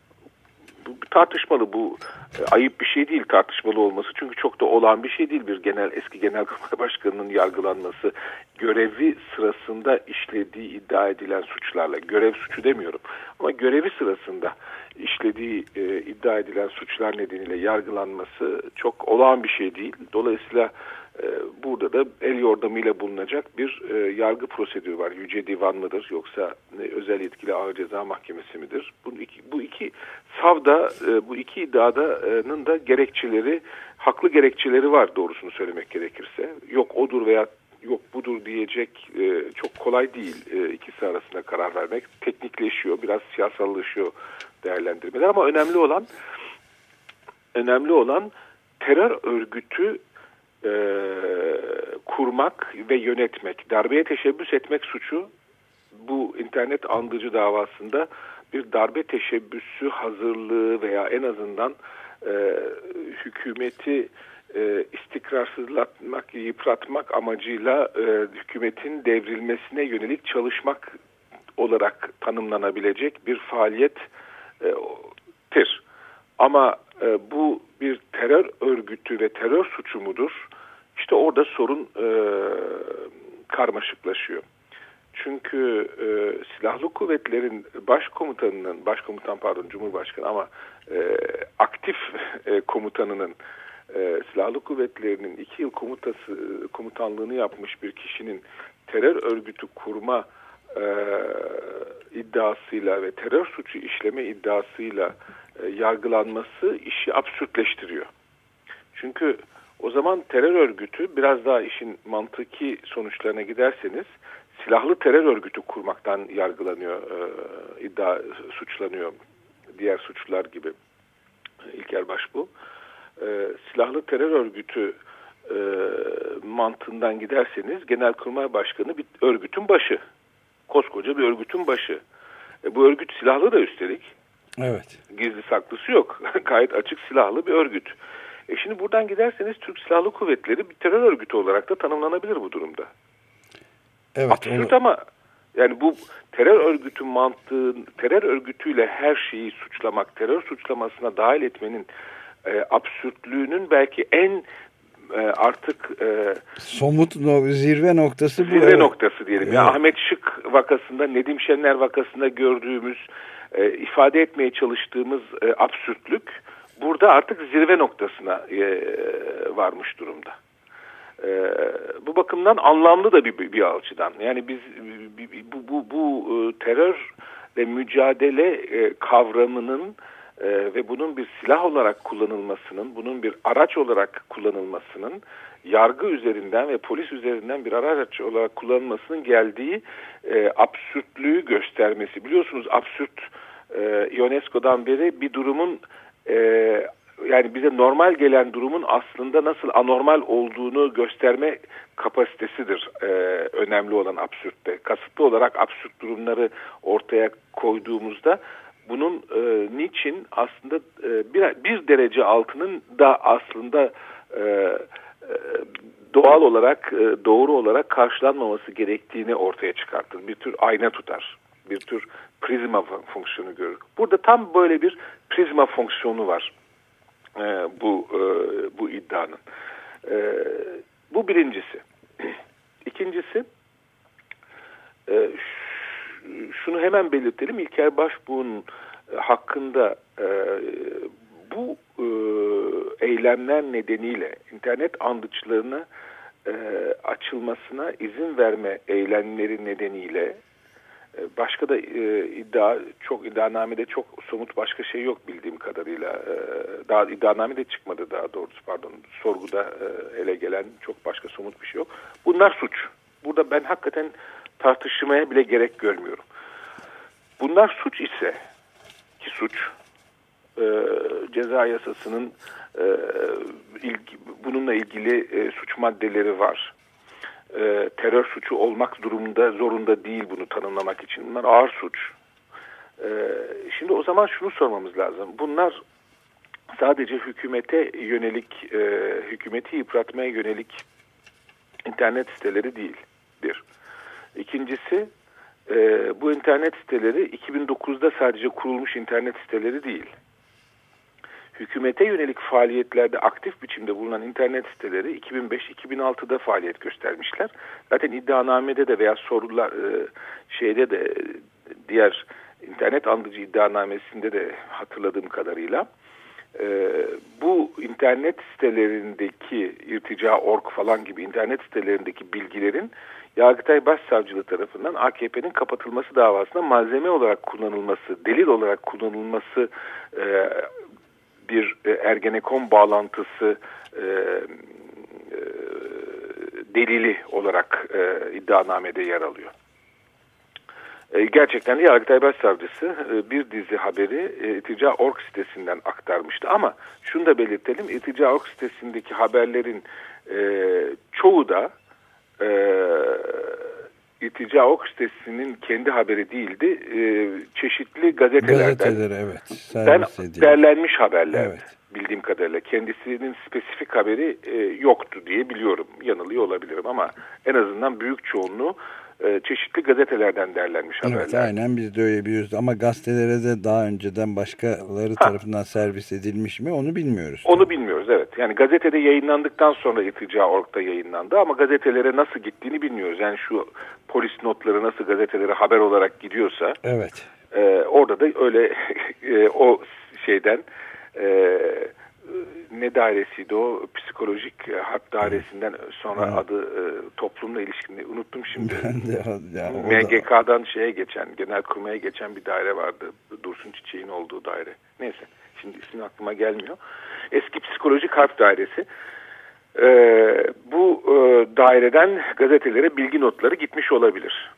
Speaker 9: bu tartışmalı bu e, ayıp bir şey değil tartışmalı olması. Çünkü çok da olan bir şey değil bir genel eski genelkurmay başkanının yargılanması. Görevi sırasında işlediği iddia edilen suçlarla görev suçu demiyorum ama görevi sırasında işlediği e, iddia edilen suçlar nedeniyle yargılanması çok olağan bir şey değil. Dolayısıyla burada da el yordamıyla bulunacak bir e, yargı prosedürü var. Yüce Divan mıdır yoksa özel yetkili ağır ceza mahkemesi midir? Bu iki, bu iki savda e, bu iki iddianın da gerekçeleri haklı gerekçeleri var doğrusunu söylemek gerekirse. Yok odur veya yok budur diyecek e, çok kolay değil e, ikisi arasında karar vermek. Teknikleşiyor, biraz siyasallaşıyor değerlendirmeler ama önemli olan önemli olan terör örgütü e, kurmak ve yönetmek, darbeye teşebbüs etmek suçu bu internet andıcı davasında bir darbe teşebbüsü hazırlığı veya en azından e, hükümeti e, istikrarsızlatmak, yıpratmak amacıyla e, hükümetin devrilmesine yönelik çalışmak olarak tanımlanabilecek bir faaliyettir. Ama e, bu bir terör örgütü ve terör suçu mudur? İşte orada sorun e, karmaşıklaşıyor. Çünkü e, silahlı kuvvetlerin başkomutanının, başkomutan pardon Cumhurbaşkanı ama e, aktif e, komutanının e, silahlı kuvvetlerinin iki yıl komutası komutanlığını yapmış bir kişinin terör örgütü kurma e, iddiasıyla ve terör suçu işleme iddiasıyla e, yargılanması işi absürtleştiriyor. Çünkü o zaman terör örgütü biraz daha işin mantıki sonuçlarına giderseniz silahlı terör örgütü kurmaktan yargılanıyor, e, iddia suçlanıyor diğer suçlar gibi İlker Başbu. E, silahlı terör örgütü e, mantığından giderseniz Genelkurmay Başkanı bir örgütün başı. Koskoca bir örgütün başı. E, bu örgüt silahlı da üstelik.
Speaker 2: Evet.
Speaker 9: Gizli saklısı yok. Gayet açık silahlı bir örgüt. E şimdi buradan giderseniz Türk Silahlı Kuvvetleri bir terör örgütü olarak da tanımlanabilir bu durumda.
Speaker 2: Evet,
Speaker 9: Absürt
Speaker 2: onu...
Speaker 9: ama yani bu terör örgütü mantığı, terör örgütüyle her şeyi suçlamak, terör suçlamasına dahil etmenin e, absürtlüğünün belki en e, artık e,
Speaker 2: somut no zirve noktası bu.
Speaker 9: Zirve noktası diyelim.
Speaker 2: Evet.
Speaker 9: Ya Ahmet Şık vakasında, Nedim Şener vakasında gördüğümüz, e, ifade etmeye çalıştığımız e, absürtlük burada artık zirve noktasına e, varmış durumda. E, bu bakımdan anlamlı da bir, bir açıdan. Yani biz bu, bu, bu e, terör ve mücadele e, kavramının e, ve bunun bir silah olarak kullanılmasının, bunun bir araç olarak kullanılmasının, yargı üzerinden ve polis üzerinden bir araç olarak kullanılmasının geldiği e, absürtlüğü göstermesi. Biliyorsunuz absürt e, UNESCO'dan beri bir durumun e, yani bize normal gelen durumun aslında nasıl anormal olduğunu gösterme kapasitesidir e, önemli olan absürtte. Kasıtlı olarak absürt durumları ortaya koyduğumuzda bunun e, niçin aslında e, bir, bir derece altının da aslında e, e, doğal olarak e, doğru olarak karşılanmaması gerektiğini ortaya çıkartır. Bir tür ayna tutar. Bir tür prizma fonksiyonu görür. Burada tam böyle bir prizma fonksiyonu var e, bu e, bu iddianın. E, bu birincisi. İkincisi e, şunu hemen belirtelim. İlker Başbuğ'un hakkında e, bu e, eylemler nedeniyle internet andıçlarına e, açılmasına izin verme eylemleri nedeniyle e, başka da e, iddia çok iddianamede çok somut başka şey yok bildiğim kadarıyla. E, daha iddianame de çıkmadı daha doğrusu pardon sorguda e, ele gelen çok başka somut bir şey yok. Bunlar suç. Burada ben hakikaten tartışmaya bile gerek görmüyorum. Bunlar suç ise ki suç e, ceza yasasının e, ilgi, bununla ilgili e, suç maddeleri var. E, terör suçu olmak durumunda zorunda değil bunu tanımlamak için. Bunlar ağır suç. E, şimdi o zaman şunu sormamız lazım. Bunlar sadece hükümete yönelik, e, hükümeti yıpratmaya yönelik internet siteleri değildir. İkincisi e, bu internet siteleri 2009'da sadece kurulmuş internet siteleri değil. Hükümete yönelik faaliyetlerde aktif biçimde bulunan internet siteleri 2005-2006'da faaliyet göstermişler. Zaten iddianamede de veya sorular e, şeyde de diğer internet andıcı iddianamesinde de hatırladığım kadarıyla e, bu internet sitelerindeki irtica org falan gibi internet sitelerindeki bilgilerin Yargıtay Başsavcılığı tarafından AKP'nin kapatılması davasında malzeme olarak kullanılması, delil olarak kullanılması e, bir e, Ergenekon bağlantısı e, e, delili olarak e, iddianamede yer alıyor. E, gerçekten de Yargıtay Başsavcısı e, bir dizi haberi e, İrtica.org sitesinden aktarmıştı. Ama şunu da belirtelim, İrtica.org sitesindeki haberlerin e, çoğu da e, İrtica.org sitesinin kendi haberi değildi. E, çeşitli gazetelerden
Speaker 2: Gazeteler evet.
Speaker 9: ben derlenmiş haberler
Speaker 2: Evet.
Speaker 9: bildiğim kadarıyla. Kendisinin spesifik haberi e, yoktu diye biliyorum. Yanılıyor olabilirim ama en azından büyük çoğunluğu e, çeşitli gazetelerden derlenmiş
Speaker 2: Evet
Speaker 9: haberler.
Speaker 2: aynen biz de öyle biliyoruz ama gazetelere de daha önceden başkaları tarafından servis edilmiş mi onu bilmiyoruz.
Speaker 9: Onu bilmiyoruz evet. Yani gazetede yayınlandıktan sonra İrtica.org'da yayınlandı ama gazetelere nasıl gittiğini bilmiyoruz. Yani şu polis notları nasıl gazetelere haber olarak gidiyorsa
Speaker 2: Evet.
Speaker 9: e, orada da öyle e, o şeyden e, ne dairesiydi o psikolojik e, harp dairesinden sonra
Speaker 2: Evet.
Speaker 9: adı e, toplumla ilişkini unuttum şimdi.
Speaker 2: Ben de yani o da-
Speaker 9: MGK'dan şeye geçen, genelkurmaya geçen bir daire vardı. Dursun Çiçek'in olduğu daire. Neyse, şimdi ismi aklıma gelmiyor. Eski psikolojik harp dairesi. Ee, bu e, daireden gazetelere bilgi notları gitmiş olabilir.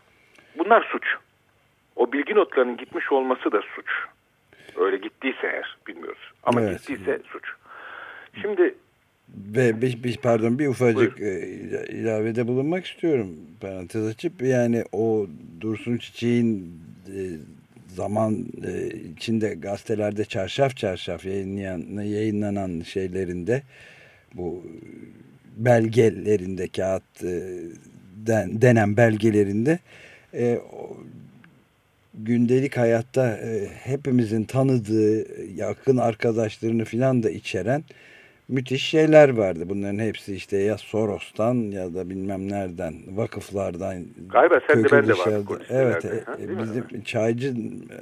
Speaker 9: Bunlar suç. O bilgi notlarının gitmiş olması da suç. Öyle gittiyse eğer bilmiyoruz. Ama
Speaker 2: Evet.
Speaker 9: gittiyse suç. Şimdi
Speaker 2: Ve bir, bir- pardon bir ufacık e, ilavede bulunmak istiyorum parantez açıp yani o Dursun Çiçek'in e, zaman e, içinde gazetelerde çarşaf çarşaf yayınlayan, yayınlanan şeylerinde bu belgelerinde kağıt e, den, denen belgelerinde e, gündelik hayatta e, hepimizin tanıdığı yakın arkadaşlarını filan da içeren müthiş şeyler vardı. Bunların hepsi işte ya Soros'tan ya da bilmem nereden, vakıflardan.
Speaker 9: Galiba sen de ben de listelerde,
Speaker 2: Evet, e,
Speaker 9: ha, değil mi?
Speaker 2: bizim çaycı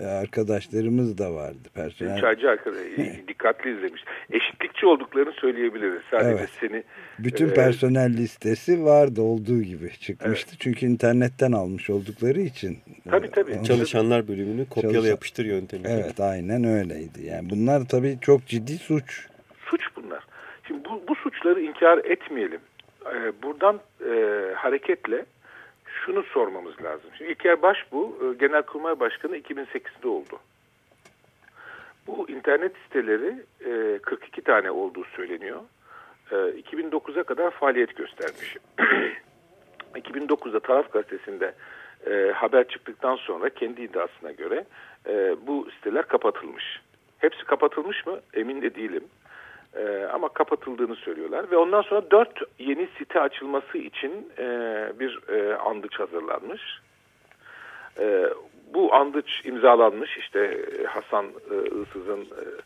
Speaker 2: arkadaşlarımız da vardı. Personel.
Speaker 9: çaycı arkadaş dikkatli izlemiş. Eşitlikçi olduklarını söyleyebiliriz. Sadece
Speaker 2: Evet.
Speaker 9: seni
Speaker 2: Bütün
Speaker 9: e,
Speaker 2: personel listesi vardı olduğu gibi çıkmıştı. Çünkü internetten almış oldukları için.
Speaker 9: Tabii, tabii.
Speaker 2: Onu-
Speaker 3: Çalışanlar bölümünü kopyala
Speaker 2: Çalışan-
Speaker 3: yapıştır yöntemi.
Speaker 2: Evet aynen öyleydi. Yani bunlar tabii çok ciddi suç.
Speaker 9: Şimdi bu, bu suçları inkar etmeyelim. Ee, buradan e, hareketle şunu sormamız lazım. Şimdi İlker Başbuğ e, Genelkurmay Başkanı 2008'de oldu. Bu internet siteleri e, 42 tane olduğu söyleniyor. E, 2009'a kadar faaliyet göstermiş. 2009'da Taraf Gazetesi'nde e, haber çıktıktan sonra kendi iddiasına göre e, bu siteler kapatılmış. Hepsi kapatılmış mı? Emin de değilim. E, ama kapatıldığını söylüyorlar. Ve ondan sonra dört yeni site açılması için e, bir e, andıç hazırlanmış. E, bu andıç imzalanmış. İşte e, Hasan e, Iğsız'ın e,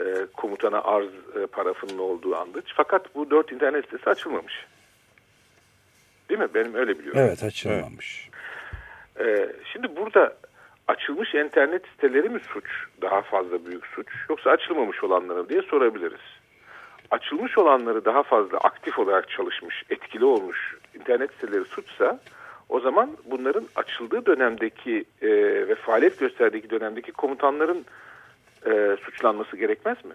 Speaker 9: e, komutana arz e, parafının olduğu andıç. Fakat bu dört internet sitesi açılmamış. Değil mi? Benim öyle biliyorum.
Speaker 2: Evet açılmamış.
Speaker 9: Ee, şimdi burada açılmış internet siteleri mi suç, daha fazla büyük suç, yoksa açılmamış olanları diye sorabiliriz. Açılmış olanları daha fazla aktif olarak çalışmış, etkili olmuş internet siteleri suçsa o zaman bunların açıldığı dönemdeki e, ve faaliyet gösterdiği dönemdeki komutanların e, suçlanması gerekmez mi?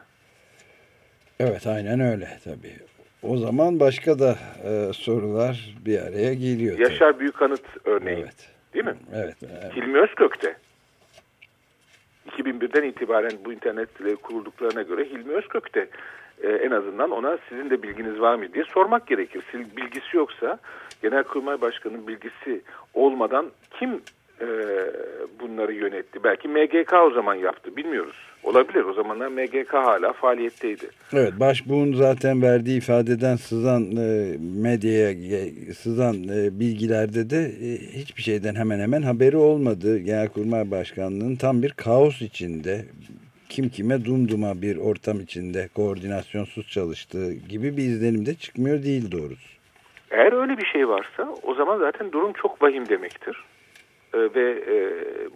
Speaker 2: Evet aynen öyle tabii. O zaman başka da e, sorular bir araya geliyor. tabii.
Speaker 9: Yaşar Büyükanıt örneği
Speaker 2: Evet.
Speaker 9: değil mi?
Speaker 2: Evet. evet.
Speaker 9: Hilmi Özkök'te 2001'den itibaren bu internet siteleri kurulduklarına göre Hilmi Özkök'te e, en azından ona sizin de bilginiz var mı diye sormak gerekir. Bilgisi yoksa Genelkurmay Başkanı'nın bilgisi olmadan kim e, bunları yönetti? Belki MGK o zaman yaptı bilmiyoruz. Olabilir o zamanlar MGK hala faaliyetteydi.
Speaker 2: Evet Başbuğ'un zaten verdiği ifadeden sızan e, medyaya sızan e, bilgilerde de e, hiçbir şeyden hemen hemen haberi olmadı. Genelkurmay Başkanlığı'nın tam bir kaos içinde kim kime dumduma bir ortam içinde koordinasyonsuz çalıştığı gibi bir izlenim de çıkmıyor değil doğrusu.
Speaker 9: Eğer öyle bir şey varsa o zaman zaten durum çok vahim demektir. Ee, ve e,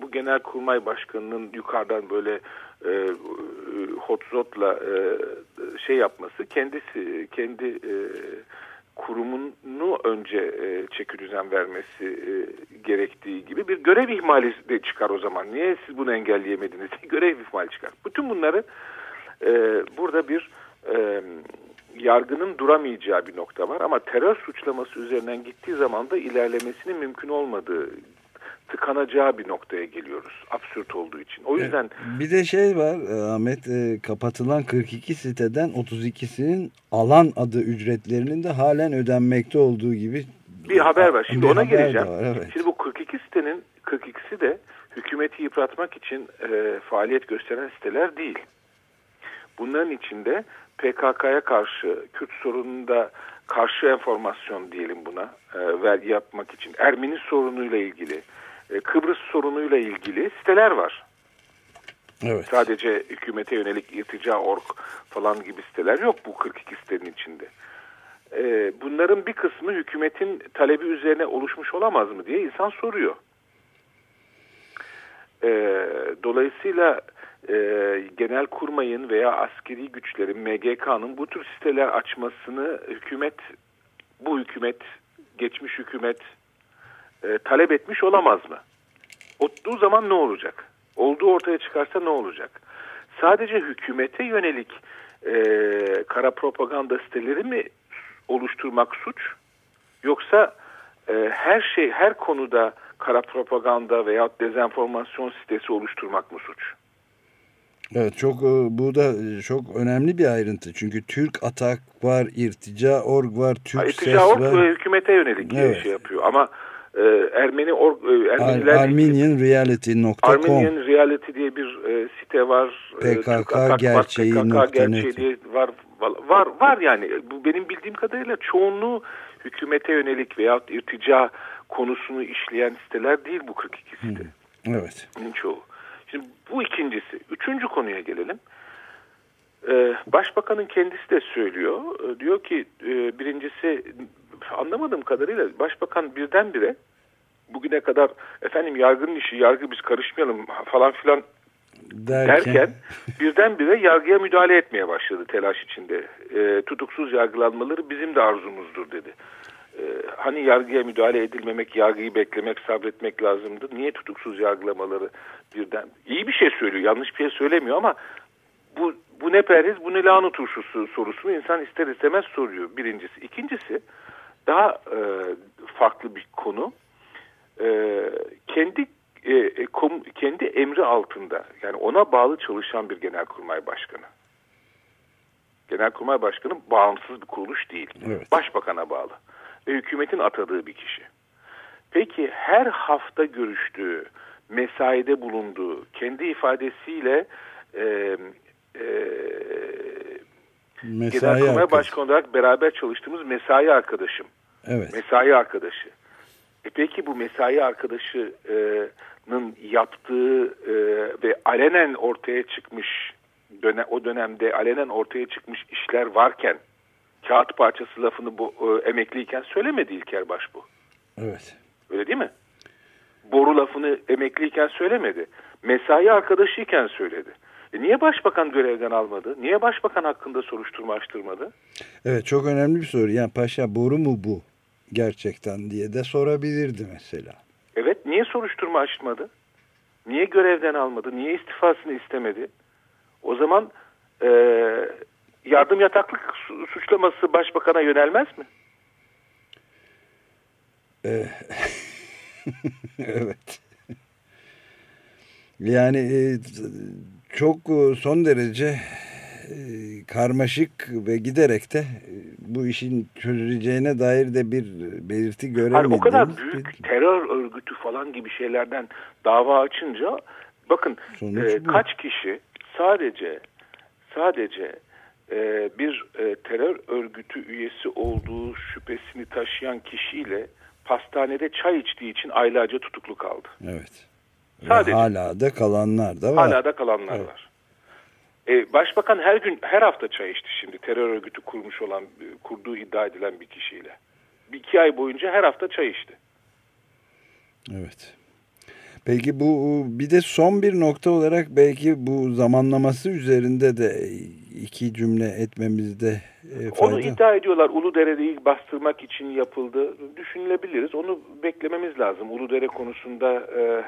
Speaker 9: bu genel kurmay başkanının yukarıdan böyle e, hotzotla e, şey yapması kendisi kendi e, kurumunu önce e, çeki vermesi e, gerektiği gibi bir görev ihmali de çıkar o zaman. Niye siz bunu engelleyemediniz? görev ihmali çıkar. Bütün bunları e, burada bir e, yargının duramayacağı bir nokta var ama terör suçlaması üzerinden gittiği zaman da ilerlemesinin mümkün olmadığı tıkanacağı bir noktaya geliyoruz. Absürt olduğu için. O yüzden...
Speaker 2: Bir de şey var e, Ahmet e, kapatılan 42 siteden 32'sinin alan adı ücretlerinin de halen ödenmekte olduğu gibi
Speaker 9: bir haber var. Şimdi
Speaker 2: bir
Speaker 9: ona geleceğim.
Speaker 2: Var, evet.
Speaker 9: Şimdi bu 42 sitenin 42'si de hükümeti yıpratmak için e, faaliyet gösteren siteler değil. Bunların içinde PKK'ya karşı, Kürt sorununda karşı enformasyon diyelim buna e, ver yapmak için, Ermeni sorunuyla ilgili, e, Kıbrıs sorunuyla ilgili siteler var.
Speaker 2: Evet.
Speaker 9: Sadece hükümete yönelik irtica org falan gibi siteler yok bu 42 sitenin içinde. E, bunların bir kısmı hükümetin talebi üzerine oluşmuş olamaz mı diye insan soruyor. E, dolayısıyla e, genel kurmayın veya askeri güçlerin MGK'nın bu tür siteler açmasını hükümet bu hükümet geçmiş hükümet e, talep etmiş olamaz mı? Olduğu zaman ne olacak? Olduğu ortaya çıkarsa ne olacak? Sadece hükümete yönelik e, kara propaganda siteleri mi oluşturmak suç? Yoksa e, her şey, her konuda kara propaganda veya dezenformasyon sitesi oluşturmak mı suç?
Speaker 2: Evet çok e, bu da çok önemli bir ayrıntı. Çünkü Türk Atak var, İrtica Org var, Türk
Speaker 9: Ha,
Speaker 2: Ses
Speaker 9: İrtica Org
Speaker 2: var.
Speaker 9: e, hükümete yönelik
Speaker 2: Evet.
Speaker 9: şey yapıyor ama e, Ermeni org, e,
Speaker 2: Ar
Speaker 9: Ermeniler
Speaker 2: ArmenianReality.com
Speaker 9: Armenian Reality diye bir e, site var. E,
Speaker 2: PKK
Speaker 9: Atak
Speaker 2: gerçeği
Speaker 9: PKK
Speaker 2: nokta
Speaker 9: gerçeği diye var, var var yani. Bu benim bildiğim kadarıyla çoğunluğu hükümete yönelik veyahut irtica konusunu işleyen siteler değil bu 42 site.
Speaker 2: Evet.
Speaker 9: Bunun çoğu. Şimdi bu ikincisi. Üçüncü konuya gelelim. Ee, Başbakanın kendisi de söylüyor. Ee, diyor ki e, birincisi anlamadığım kadarıyla Başbakan birdenbire bugüne kadar efendim yargının işi yargı biz karışmayalım falan filan
Speaker 2: Derken,
Speaker 9: derken birdenbire yargıya müdahale etmeye başladı telaş içinde. E, tutuksuz yargılanmaları bizim de arzumuzdur dedi. E, hani yargıya müdahale edilmemek, yargıyı beklemek, sabretmek lazımdı. Niye tutuksuz yargılamaları birden? İyi bir şey söylüyor, yanlış bir şey söylemiyor ama bu, bu ne perhiz, bu ne lahana turşusu sorusunu insan ister istemez soruyor birincisi. İkincisi daha e, farklı bir konu. E, kendi e, e, kom, kendi emri altında yani ona bağlı çalışan bir genelkurmay başkanı. Genelkurmay başkanı bağımsız bir kuruluş değil.
Speaker 2: Evet.
Speaker 9: Başbakana bağlı. Ve hükümetin atadığı bir kişi. Peki her hafta görüştüğü, mesaide bulunduğu, kendi ifadesiyle e, e,
Speaker 2: mesai
Speaker 9: Genelkurmay
Speaker 2: arkası.
Speaker 9: Başkanı olarak beraber çalıştığımız mesai arkadaşım.
Speaker 2: Evet.
Speaker 9: Mesai arkadaşı. E peki bu mesai arkadaşının yaptığı e, ve alenen ortaya çıkmış dönem, o dönemde alenen ortaya çıkmış işler varken kağıt parçası lafını bu e, emekliyken söylemedi İlker Başbuğ.
Speaker 2: Evet.
Speaker 9: Öyle değil mi? Boru lafını emekliyken söylemedi. Mesai arkadaşıyken söyledi. E niye başbakan görevden almadı? Niye başbakan hakkında soruşturma açtırmadı?
Speaker 2: Evet çok önemli bir soru. Yani paşa boru mu bu gerçekten diye de sorabilirdi mesela.
Speaker 9: Evet niye soruşturma açmadı? Niye görevden almadı? Niye istifasını istemedi? O zaman e, yardım yataklık su- suçlaması başbakana yönelmez mi?
Speaker 2: Ee, evet. Yani e, çok e, son derece e, karmaşık ve giderek de e, bu işin çözüleceğine dair de bir belirti göremediğimiz.
Speaker 9: o kadar
Speaker 2: bir
Speaker 9: büyük terör örgütü falan gibi şeylerden dava açınca bakın
Speaker 2: Sonuç
Speaker 9: e,
Speaker 2: bu.
Speaker 9: kaç kişi sadece sadece e, bir e, terör örgütü üyesi olduğu şüphesini taşıyan kişiyle pastanede çay içtiği için aylarca tutuklu kaldı.
Speaker 2: Evet. Ve
Speaker 9: Sadece.
Speaker 2: hala da kalanlar da var.
Speaker 9: Hala da kalanlar
Speaker 2: Evet.
Speaker 9: var. E, başbakan her gün, her hafta çay içti şimdi terör örgütü kurmuş olan, kurduğu iddia edilen bir kişiyle. Bir iki ay boyunca her hafta çay içti.
Speaker 2: Evet. Peki bu bir de son bir nokta olarak belki bu zamanlaması üzerinde de iki cümle etmemizde e, fayda.
Speaker 9: Onu iddia ediyorlar Uludere'de ilk bastırmak için yapıldı. Düşünülebiliriz. Onu beklememiz lazım. Uludere konusunda e,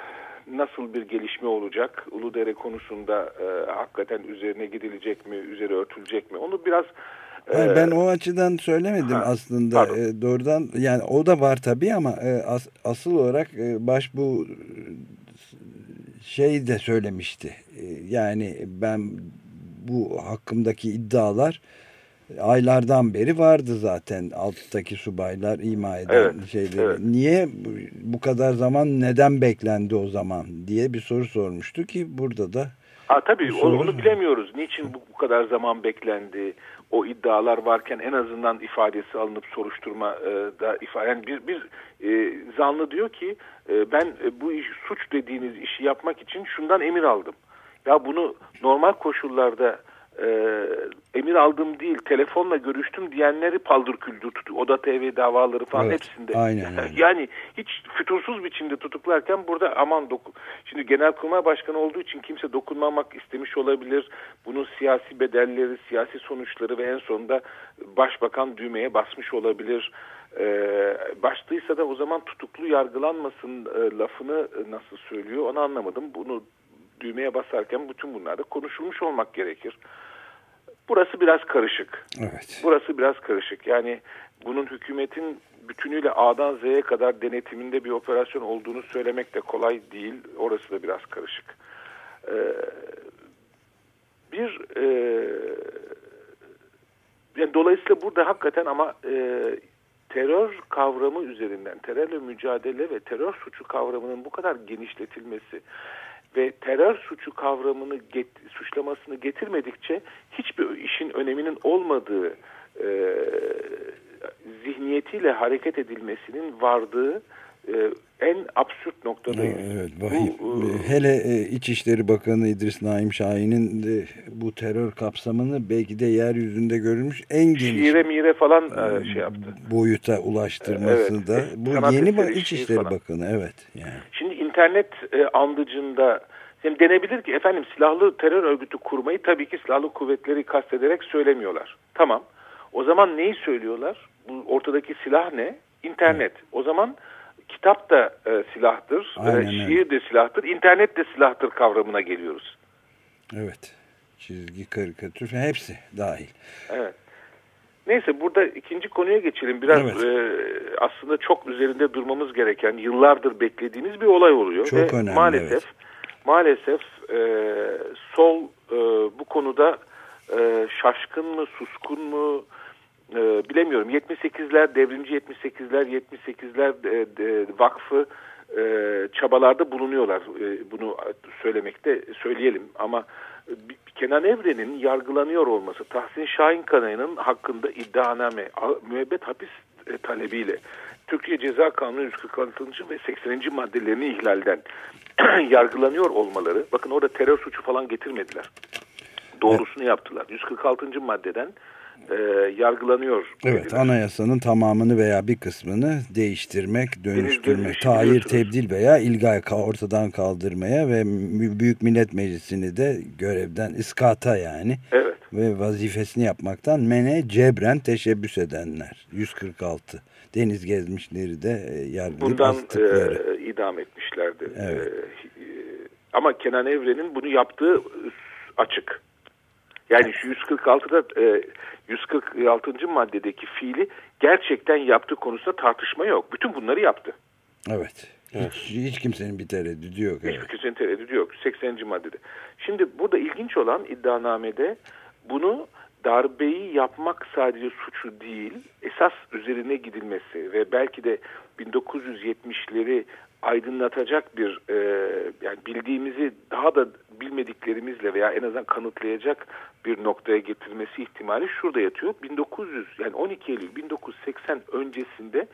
Speaker 9: nasıl bir gelişme olacak? Uludere konusunda e, hakikaten üzerine gidilecek mi? Üzeri örtülecek mi? Onu biraz e,
Speaker 2: ben o açıdan söylemedim
Speaker 9: ha,
Speaker 2: aslında
Speaker 9: pardon.
Speaker 2: e, doğrudan yani o da var tabii ama e, as- asıl olarak e, baş bu e, şey de söylemişti E, yani ben bu hakkımdaki iddialar aylardan beri vardı zaten alttaki subaylar ima eden
Speaker 9: Evet,
Speaker 2: şeyleri.
Speaker 9: evet.
Speaker 2: Niye bu- kadar zaman neden beklendi o zaman diye bir soru sormuştu ki burada da
Speaker 9: Ha, tabii onu, onu bilemiyoruz. Niçin bu, bu kadar zaman beklendi? O iddialar varken en azından ifadesi alınıp soruşturma e, da ifade yani bir bir e, zanlı diyor ki e, ben e, bu iş, suç dediğiniz işi yapmak için şundan emir aldım. Ya bunu normal koşullarda e, emir aldım değil telefonla görüştüm diyenleri paldır küldür tutu. Oda TV davaları falan
Speaker 2: Evet,
Speaker 9: hepsinde.
Speaker 2: aynen, aynen.
Speaker 9: Yani hiç fütursuz biçimde tutuklarken burada aman doku. Şimdi Genelkurmay Başkanı olduğu için kimse dokunmamak istemiş olabilir. Bunun siyasi bedelleri, siyasi sonuçları ve en sonunda Başbakan düğmeye basmış olabilir. Ee, baştıysa da o zaman tutuklu yargılanmasın e, lafını e, nasıl söylüyor onu anlamadım. Bunu düğmeye basarken bütün bunlar da konuşulmuş olmak gerekir. Burası biraz karışık.
Speaker 2: evet.
Speaker 9: Burası biraz karışık. Yani bunun hükümetin bütünüyle A'dan Z'ye kadar denetiminde bir operasyon olduğunu söylemek de kolay değil. Orası da biraz karışık. Ee, bir e, yani dolayısıyla burada hakikaten ama e, terör kavramı üzerinden terörle mücadele ve terör suçu kavramının bu kadar genişletilmesi ve terör suçu kavramını get, suçlamasını getirmedikçe hiçbir işin öneminin olmadığı e, zihniyetiyle hareket edilmesinin vardığı en absürt noktadayız.
Speaker 2: Evet, vahim.
Speaker 9: Bu, e,
Speaker 2: Hele e, İçişleri Bakanı İdris Naim Şahin'in de bu terör kapsamını belki de yeryüzünde görülmüş en geniş
Speaker 9: şiire mire falan e, şey yaptı.
Speaker 2: boyuta ulaştırması
Speaker 9: Evet,
Speaker 2: da bu
Speaker 9: sanat
Speaker 2: yeni ba- İçişleri
Speaker 9: falan.
Speaker 2: Bakanı evet yani.
Speaker 9: Şimdi internet e, andıcında yani denebilir ki efendim silahlı terör örgütü kurmayı tabii ki silahlı kuvvetleri kastederek söylemiyorlar. Tamam. O zaman neyi söylüyorlar? Bu ortadaki silah ne? İnternet. O zaman kitap da e, silahtır, e,
Speaker 2: Aynen
Speaker 9: şiir de silahtır, internet de silahtır kavramına geliyoruz.
Speaker 2: Evet. Çizgi, karikatür hepsi dahil.
Speaker 9: Evet. Neyse burada ikinci konuya geçelim. Biraz
Speaker 2: Evet.
Speaker 9: e, aslında çok üzerinde durmamız gereken, yıllardır beklediğimiz bir olay oluyor.
Speaker 2: Çok
Speaker 9: Ve
Speaker 2: önemli,
Speaker 9: Maalesef,
Speaker 2: evet.
Speaker 9: maalesef e, sol e, bu konuda e, şaşkın mı, suskun mu e, bilemiyorum. 78'ler, devrimci 78'ler, 78'ler e, e, vakfı e, çabalarda bulunuyorlar. E, bunu söylemekte söyleyelim ama bir- Kenan Evren'in yargılanıyor olması, Tahsin Şahin Kanayı'nın hakkında iddianame, müebbet hapis e, talebiyle Türkiye Ceza Kanunu 146. ve 80. maddelerini ihlalden yargılanıyor olmaları, bakın orada terör suçu falan getirmediler. Doğrusunu yaptılar. 146. maddeden e, yargılanıyor.
Speaker 2: Evet
Speaker 9: dediler.
Speaker 2: anayasanın tamamını veya bir kısmını değiştirmek, dönüştürmek,
Speaker 9: Gezmiş
Speaker 2: tahir, tebdil veya ilgay ortadan kaldırmaya ve Büyük Millet Meclisi'ni de görevden iskata yani
Speaker 9: Evet.
Speaker 2: ve vazifesini yapmaktan mene cebren teşebbüs edenler. 146. Deniz gezmişleri de e, yargılayıp
Speaker 9: Bundan
Speaker 2: astıkları.
Speaker 9: e, idam etmişlerdi.
Speaker 2: Evet.
Speaker 9: E, e, ama Kenan Evren'in bunu yaptığı açık. Yani şu 146'da e, 146. maddedeki fiili gerçekten yaptığı konusunda tartışma yok. Bütün bunları yaptı.
Speaker 2: Evet. Hiç, hiç kimsenin bir tereddüdü yok. Evet.
Speaker 9: Hiçbir kimsenin tereddüdü yok. 80. maddede. Şimdi burada ilginç olan iddianamede bunu darbeyi yapmak sadece suçu değil, esas üzerine gidilmesi ve belki de 1970'leri aydınlatacak bir e, yani bildiğimizi daha da bilmediklerimizle veya en azından kanıtlayacak bir noktaya getirmesi ihtimali şurada yatıyor. 1900 yani 12 Eylül 1980 öncesinde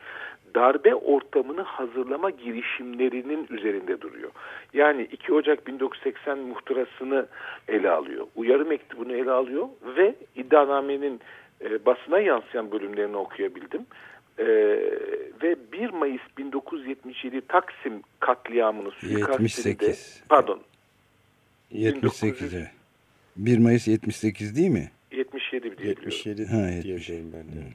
Speaker 9: darbe ortamını hazırlama girişimlerinin üzerinde duruyor. Yani 2 Ocak 1980 muhtırasını ele alıyor. Uyarı mektubunu ele alıyor ve iddianamenin e, basına yansıyan bölümlerini okuyabildim. E, ve 1 Mayıs 1977 Taksim katliamını suikastinde
Speaker 2: 78.
Speaker 9: pardon
Speaker 2: 78. 1 Mayıs 78 değil mi?
Speaker 9: 77 diye biliyorum.
Speaker 3: 77
Speaker 2: Ha, 70.
Speaker 3: diyeceğim ben de.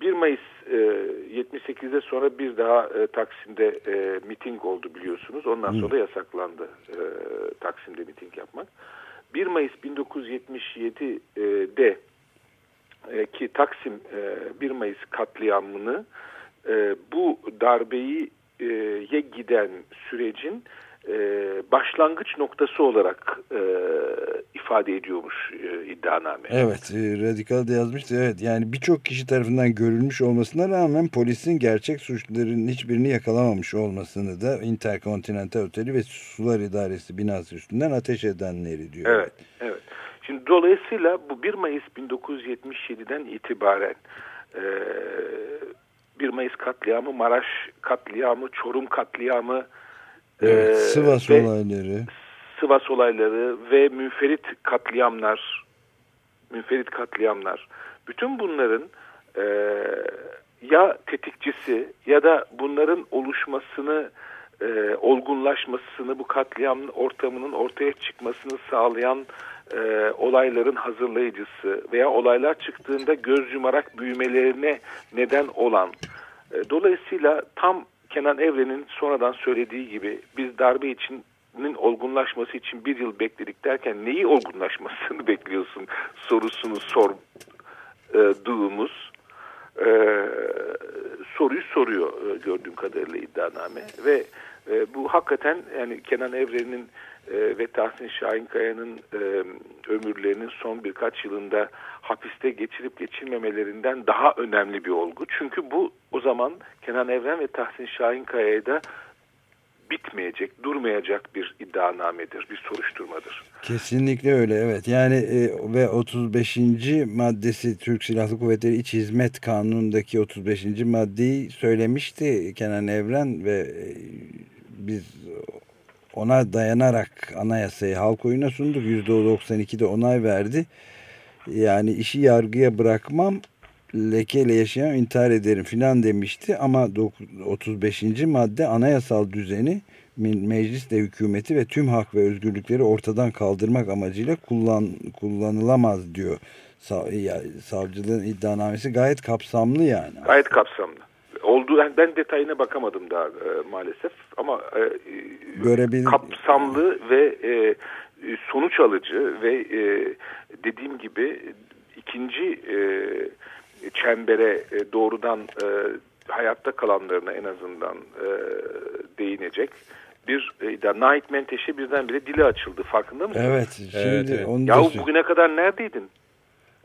Speaker 9: 1 Mayıs e, 78'de sonra bir daha e, Taksim'de e, miting oldu biliyorsunuz. Ondan sonra yasaklandı e, Taksim'de miting yapmak. 1 Mayıs 1977'de e, ki Taksim e, 1 Mayıs katliamını e, bu darbeyi e, ye giden sürecin e, başlangıç noktası olarak e, ifade ediyormuş e, iddianame.
Speaker 2: Evet, e, Radikal de yazmıştı. Evet, yani birçok kişi tarafından görülmüş olmasına rağmen polisin gerçek suçluların hiçbirini yakalamamış olmasını da Interkontinental Oteli ve Sular İdaresi binası üstünden ateş edenleri diyor.
Speaker 9: Evet, evet. Şimdi dolayısıyla bu 1 Mayıs 1977'den itibaren e, 1 Mayıs katliamı, Maraş katliamı, Çorum katliamı,
Speaker 2: Evet,
Speaker 9: e,
Speaker 2: Sivas
Speaker 9: ve
Speaker 2: olayları.
Speaker 9: Sivas olayları ve münferit katliamlar, münferit katliamlar, bütün bunların e, ya tetikçisi ya da bunların oluşmasını, e, olgunlaşmasını, bu katliam ortamının ortaya çıkmasını sağlayan e, olayların hazırlayıcısı veya olaylar çıktığında göz yumarak büyümelerine neden olan. E, dolayısıyla tam Kenan Evren'in sonradan söylediği gibi biz darbe için olgunlaşması için bir yıl bekledik derken neyi olgunlaşmasını bekliyorsun sorusunu sorduğumuz e, soruyu soruyor e, gördüğüm kadarıyla iddianame ve e, bu hakikaten yani Kenan Evren'in e, ve Tahsin Şahinkaya'nın e, ömürlerinin son birkaç yılında hapiste geçirip geçirmemelerinden daha önemli bir olgu. Çünkü bu o zaman Kenan Evren ve Tahsin Şahinkaya'ya da bitmeyecek, durmayacak bir iddianamedir, bir soruşturmadır.
Speaker 2: Kesinlikle öyle evet. Yani e, ve 35. maddesi Türk Silahlı Kuvvetleri İç Hizmet Kanunu'ndaki 35. maddeyi söylemişti Kenan Evren ve e, biz ona dayanarak anayasayı halk oyuna sunduk. %92'de onay verdi. Yani işi yargıya bırakmam lekeyle yaşayan intihar ederim filan demişti ama 35. madde anayasal düzeni meclisle hükümeti ve tüm hak ve özgürlükleri ortadan kaldırmak amacıyla kullan, kullanılamaz diyor. Savcılığın iddianamesi gayet kapsamlı yani.
Speaker 9: Gayet kapsamlı. Olduğu yani ben detayına bakamadım daha e, maalesef ama e, kapsamlı ve e, sonuç alıcı ve e, dediğim gibi ikinci e, çembere e, doğrudan e, hayatta kalanlarına en azından e, değinecek bir e, Nait Menteş'e birdenbire dili açıldı. Farkında mısın?
Speaker 2: Evet. Şimdi evet, evet. Onu
Speaker 9: Yahu bugüne kadar neredeydin?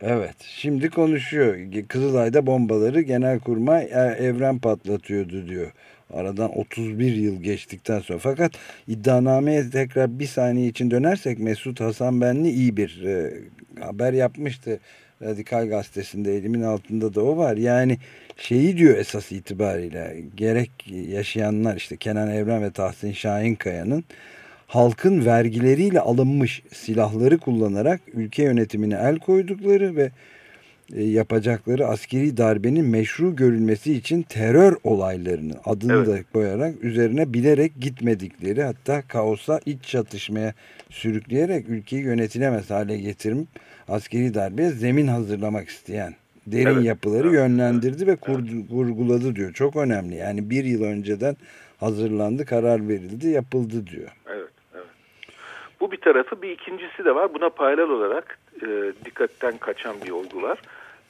Speaker 2: Evet. Şimdi konuşuyor. Kızılay'da bombaları Genelkurmay Evren patlatıyordu diyor. Aradan 31 yıl geçtikten sonra. Fakat iddianameye tekrar bir saniye için dönersek Mesut Hasan Benli iyi bir e, haber yapmıştı. Radikal Gazetesi'nde elimin altında da o var. Yani şeyi diyor esas itibariyle gerek yaşayanlar işte Kenan Evren ve Tahsin Şahinkaya'nın halkın vergileriyle alınmış silahları kullanarak ülke yönetimine el koydukları ve e, yapacakları askeri darbenin meşru görülmesi için terör olaylarını adını evet. da koyarak üzerine bilerek gitmedikleri hatta kaosa iç çatışmaya sürükleyerek ülkeyi yönetilemez hale getirip askeri darbeye zemin hazırlamak isteyen derin evet. yapıları evet. yönlendirdi ve kurdu, evet. kurguladı diyor. Çok önemli yani bir yıl önceden hazırlandı karar verildi yapıldı diyor.
Speaker 9: Evet. Bu bir tarafı bir ikincisi de var buna paralel olarak e, dikkatten kaçan bir olgular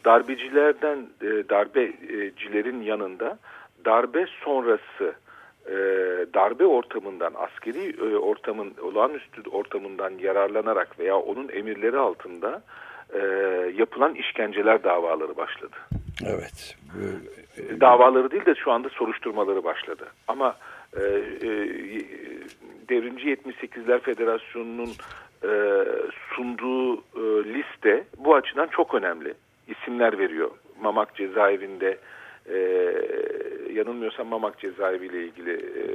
Speaker 9: darbecilerden e, darbecilerin yanında darbe sonrası e, darbe ortamından askeri e, ortamın olağanüstü ortamından yararlanarak veya onun emirleri altında e, yapılan işkenceler davaları başladı.
Speaker 2: Evet.
Speaker 9: Davaları değil de şu anda soruşturmaları başladı. Ama e, e, Devrimci 78'ler Federasyonu'nun e, sunduğu e, liste bu açıdan çok önemli. İsimler veriyor. Mamak cezaevinde e, yanılmıyorsam Mamak cezaevi ile ilgili e,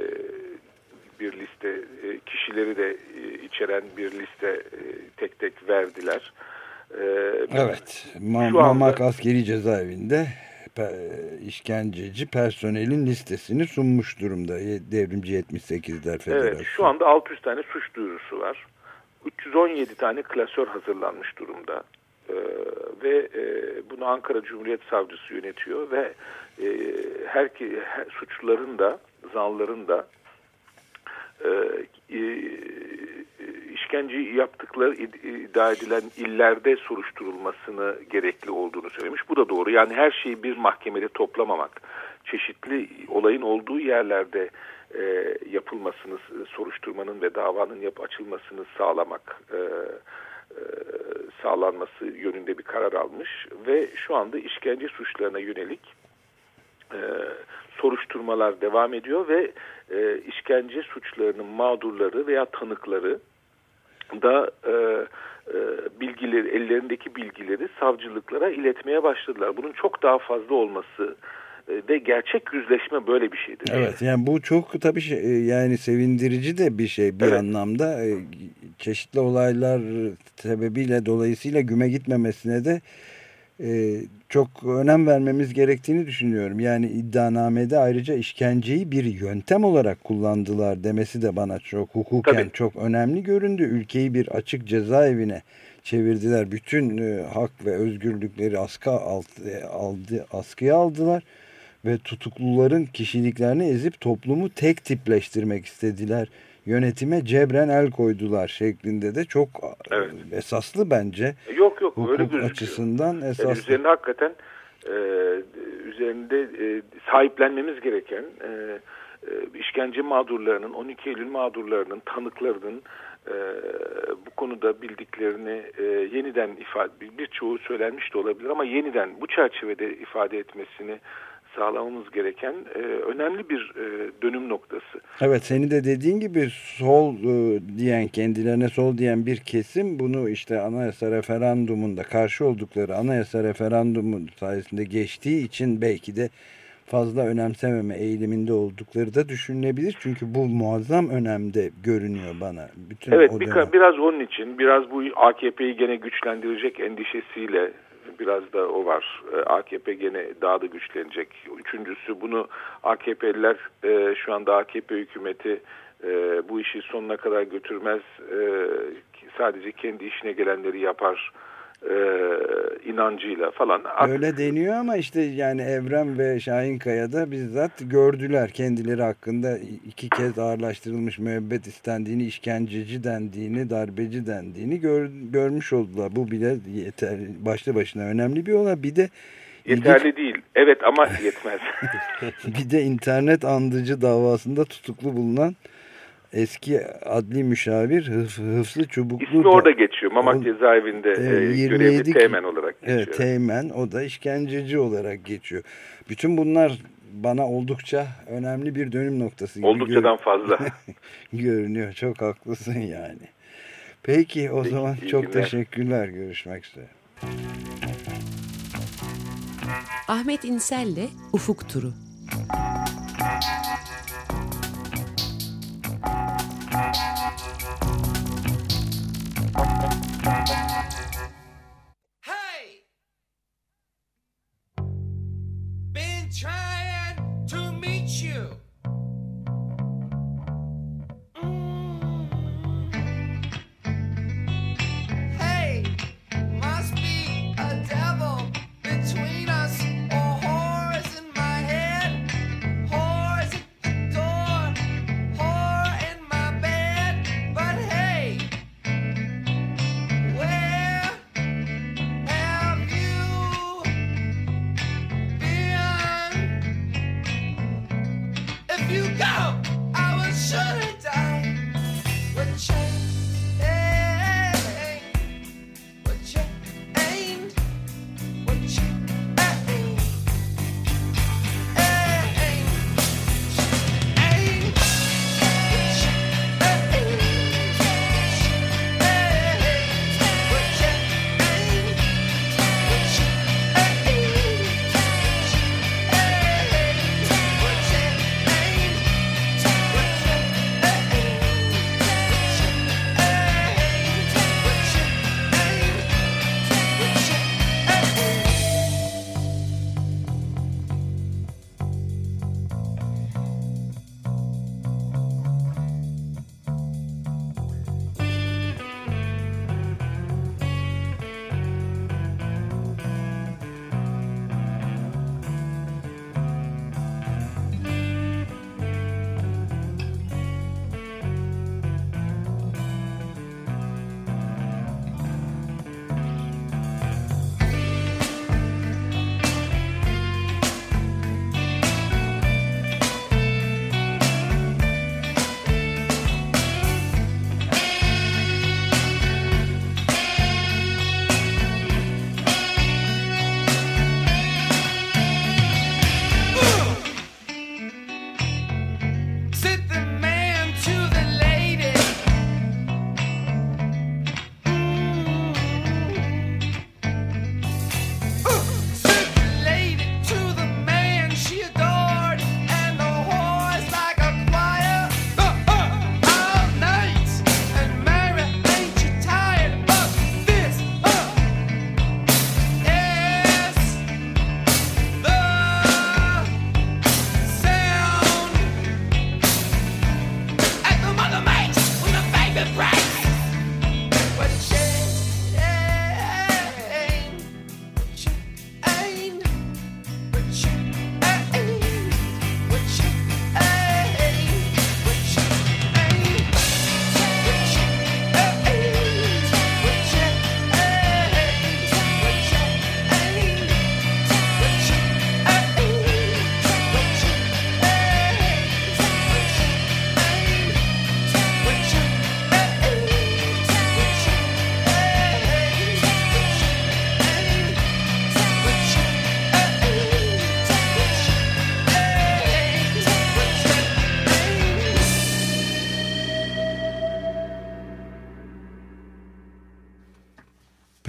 Speaker 9: bir liste e, kişileri de e, içeren bir liste e, tek tek verdiler. E,
Speaker 2: Evet. Ma
Speaker 9: anda-
Speaker 2: Mamak askeri cezaevinde işkenceci personelin listesini sunmuş durumda. Devrimci 78'ler Federasyonu.
Speaker 9: Evet, şu anda 600 tane suç duyurusu var. 317 tane klasör hazırlanmış durumda. Ee, ve e, bunu Ankara Cumhuriyet Savcısı yönetiyor ve e, her, her suçluların da zanlıların da e, e, işkence yaptıkları id- iddia edilen illerde soruşturulmasını gerekli olduğunu söylemiş. Bu da doğru. Yani her şeyi bir mahkemede toplamamak, çeşitli olayın olduğu yerlerde e, yapılmasını, soruşturmanın ve davanın yap açılmasını sağlamak e, e, sağlanması yönünde bir karar almış ve şu anda işkence suçlarına yönelik e, soruşturmalar devam ediyor ve e, işkence suçlarının mağdurları veya tanıkları da e, e, bilgileri ellerindeki bilgileri savcılıklara iletmeye başladılar. Bunun çok daha fazla olması e, de gerçek yüzleşme böyle bir şeydir.
Speaker 2: Evet yani bu çok tabii şey, e, yani sevindirici de bir şey bir
Speaker 9: Evet.
Speaker 2: anlamda. E, Çeşitli olaylar sebebiyle dolayısıyla güme gitmemesine de e, çok önem vermemiz gerektiğini düşünüyorum. Yani iddianamede ayrıca işkenceyi bir yöntem olarak kullandılar demesi de bana çok hukuken
Speaker 9: Tabii.
Speaker 2: çok önemli göründü. Ülkeyi bir açık cezaevine çevirdiler. Bütün e, hak ve özgürlükleri askı alt, e, aldı, askıya aldılar ve tutukluların kişiliklerini ezip toplumu tek tipleştirmek istediler. Yönetime cebren el koydular şeklinde de çok
Speaker 9: Evet.
Speaker 2: esaslı bence
Speaker 9: Yok yok öyle
Speaker 2: hukuk
Speaker 9: gözüküyor.
Speaker 2: açısından
Speaker 9: Yani
Speaker 2: esaslı.
Speaker 9: üzerinde hakikaten e, üzerinde e, sahiplenmemiz gereken e, e, işkence mağdurlarının, 12 Eylül mağdurlarının, tanıklarının e, bu konuda bildiklerini e, yeniden ifade, birçoğu söylenmiş de olabilir ama yeniden bu çerçevede ifade etmesini sağlamamız gereken e, önemli bir e, dönüm noktası.
Speaker 2: Evet seni de dediğin gibi sol e, diyen kendilerine sol diyen bir kesim bunu işte anayasa referandumunda karşı oldukları anayasa referandumu sayesinde geçtiği için belki de fazla önemsememe eğiliminde oldukları da düşünülebilir. Çünkü bu muazzam önemde görünüyor bana. Bütün
Speaker 9: Evet
Speaker 2: o dönem.
Speaker 9: biraz onun için biraz bu AKP'yi gene güçlendirecek endişesiyle biraz da o var. Ee, AKP gene daha da güçlenecek. Üçüncüsü bunu AKP'liler e, şu anda AKP hükümeti e, bu işi sonuna kadar götürmez. E, sadece kendi işine gelenleri yapar e, inancıyla falan.
Speaker 2: Öyle deniyor ama işte yani Evren ve Şahin Kaya'da bizzat gördüler kendileri hakkında iki kez ağırlaştırılmış müebbet istendiğini, işkenceci dendiğini, darbeci dendiğini gör, görmüş oldular. Bu bile yeter, başlı başına önemli bir olay. Bir de
Speaker 9: Yeterli değil. Evet ama yetmez.
Speaker 2: bir de internet andıcı davasında tutuklu bulunan eski adli müşavir Hıf, Hıfzı Çubuklu
Speaker 9: İsmi
Speaker 2: da-
Speaker 9: orada geçiyor. Mamak
Speaker 2: O-
Speaker 9: cezaevinde e,
Speaker 2: 27
Speaker 9: görevli teğmen olarak geçiyor.
Speaker 2: Evet teğmen o da işkenceci olarak geçiyor. Bütün bunlar bana oldukça önemli bir dönüm noktası gibi
Speaker 9: Oldukçadan
Speaker 2: gör-
Speaker 9: fazla.
Speaker 2: görünüyor. Çok haklısın yani. Peki o
Speaker 9: Peki,
Speaker 2: zaman çok
Speaker 9: günler.
Speaker 2: teşekkürler. Görüşmek üzere.
Speaker 5: Ahmet İnsel'le Ufuk Turu.
Speaker 10: Hey! Been trying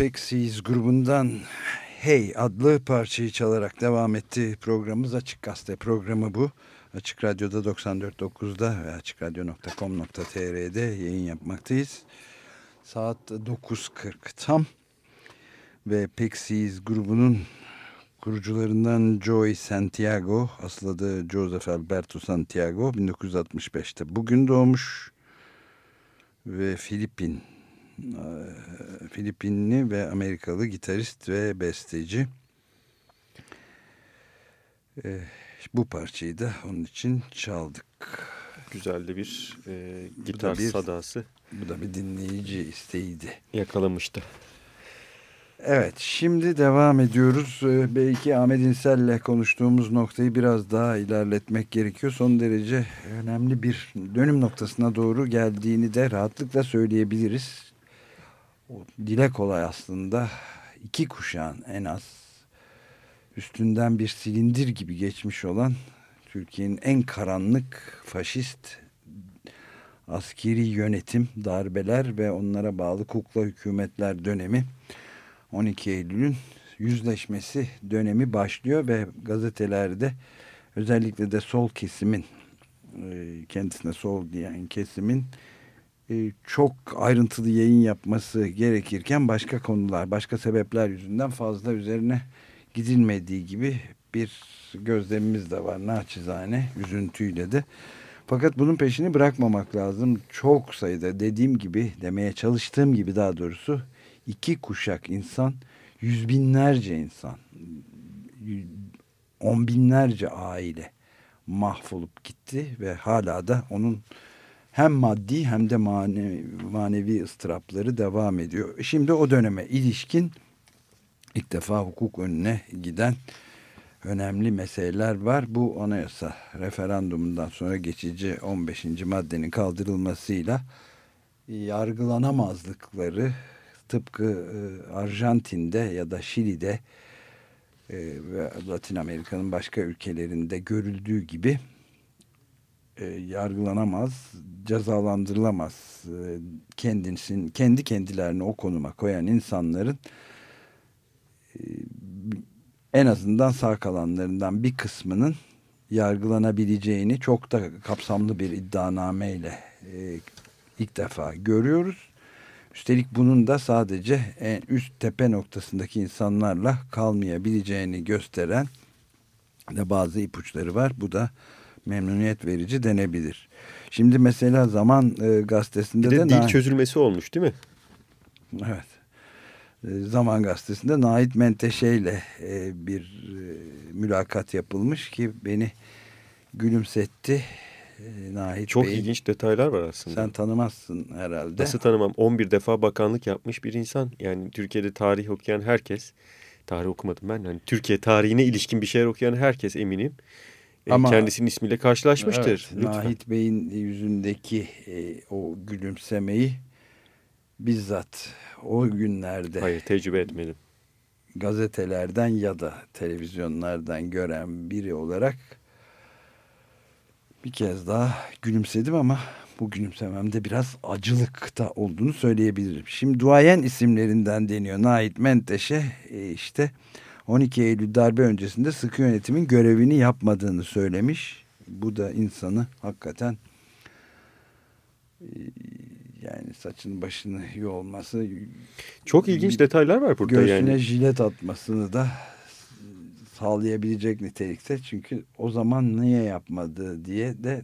Speaker 2: Pixies grubundan Hey adlı parçayı çalarak devam etti programımız Açık Gazete programı bu. Açık Radyo'da 94.9'da ve açıkradyo.com.tr'de yayın yapmaktayız. Saat 9.40 tam ve Pixies grubunun kurucularından Joey Santiago, asıl adı Joseph Alberto Santiago 1965'te bugün doğmuş ve Filipin Filipinli ve Amerikalı gitarist ve besteci. Ee, bu parçayı da onun için çaldık.
Speaker 3: Güzel de bir e, gitar
Speaker 2: bir,
Speaker 3: sadası.
Speaker 2: Bu da bir dinleyici isteğiydi.
Speaker 3: Yakalamıştı.
Speaker 2: Evet şimdi devam ediyoruz. Ee, belki Ahmet İnsel'le konuştuğumuz noktayı biraz daha ilerletmek gerekiyor. Son derece önemli bir dönüm noktasına doğru geldiğini de rahatlıkla söyleyebiliriz. Dile kolay aslında. İki kuşağın en az üstünden bir silindir gibi geçmiş olan Türkiye'nin en karanlık faşist askeri yönetim, darbeler ve onlara bağlı kukla hükümetler dönemi. 12 Eylül'ün yüzleşmesi dönemi başlıyor ve gazetelerde özellikle de sol kesimin e, kendisine sol diyen kesimin çok ayrıntılı yayın yapması gerekirken başka konular, başka sebepler yüzünden fazla üzerine gidilmediği gibi bir gözlemimiz de var naçizane, üzüntüyle de. Fakat bunun peşini bırakmamak lazım. Çok sayıda dediğim gibi, demeye çalıştığım gibi daha doğrusu iki kuşak insan, yüz binlerce insan, on binlerce aile mahvolup gitti ve hala da onun hem maddi hem de manevi, manevi ıstırapları devam ediyor. Şimdi o döneme ilişkin ilk defa hukuk önüne giden önemli meseleler var. Bu anayasa referandumundan sonra geçici 15. maddenin kaldırılmasıyla yargılanamazlıkları tıpkı e, Arjantin'de ya da Şili'de e, ve Latin Amerika'nın başka ülkelerinde görüldüğü gibi e, yargılanamaz, cezalandırılamaz. E, kendisinin, kendi kendilerini o konuma koyan insanların e, en azından sağ kalanlarından bir kısmının yargılanabileceğini çok da kapsamlı bir iddianameyle e, ilk defa görüyoruz. Üstelik bunun da sadece en üst tepe noktasındaki insanlarla kalmayabileceğini gösteren de bazı ipuçları var. Bu da memnuniyet verici denebilir. Şimdi mesela Zaman e, gazetesinde
Speaker 3: bir de,
Speaker 2: de...
Speaker 3: dil çözülmesi olmuş değil mi?
Speaker 2: Evet. E, Zaman gazetesinde Nait Menteşe ile e, bir e, mülakat yapılmış ki beni gülümsetti. Nait
Speaker 3: Çok
Speaker 2: Bey,
Speaker 3: ilginç detaylar var aslında.
Speaker 2: Sen tanımazsın herhalde.
Speaker 3: Nasıl tanımam? 11 defa bakanlık yapmış bir insan. Yani Türkiye'de tarih okuyan herkes, tarih okumadım ben. Hani Türkiye tarihine ilişkin bir şeyler okuyan herkes eminim. E,
Speaker 2: Ama-
Speaker 3: kendisinin ismiyle karşılaşmıştır.
Speaker 2: Evet,
Speaker 3: Lütfen.
Speaker 2: Nahit Bey'in yüzündeki e, o gülümsemeyi bizzat o günlerde
Speaker 3: Hayır tecrübe etmedim.
Speaker 2: gazetelerden ya da televizyonlardan gören biri olarak bir kez daha gülümsedim ama bu gülümsememde biraz acılıkta olduğunu söyleyebilirim. Şimdi duayen isimlerinden deniyor Nait Menteşe e, işte 12 Eylül darbe öncesinde sıkı yönetimin görevini yapmadığını söylemiş. Bu da insanı hakikaten e, yani saçını başını yolması
Speaker 3: Çok ilginç detaylar var burada
Speaker 2: göğsüne
Speaker 3: yani.
Speaker 2: jilet atmasını da sağlayabilecek nitelikte. Çünkü o zaman niye yapmadı diye de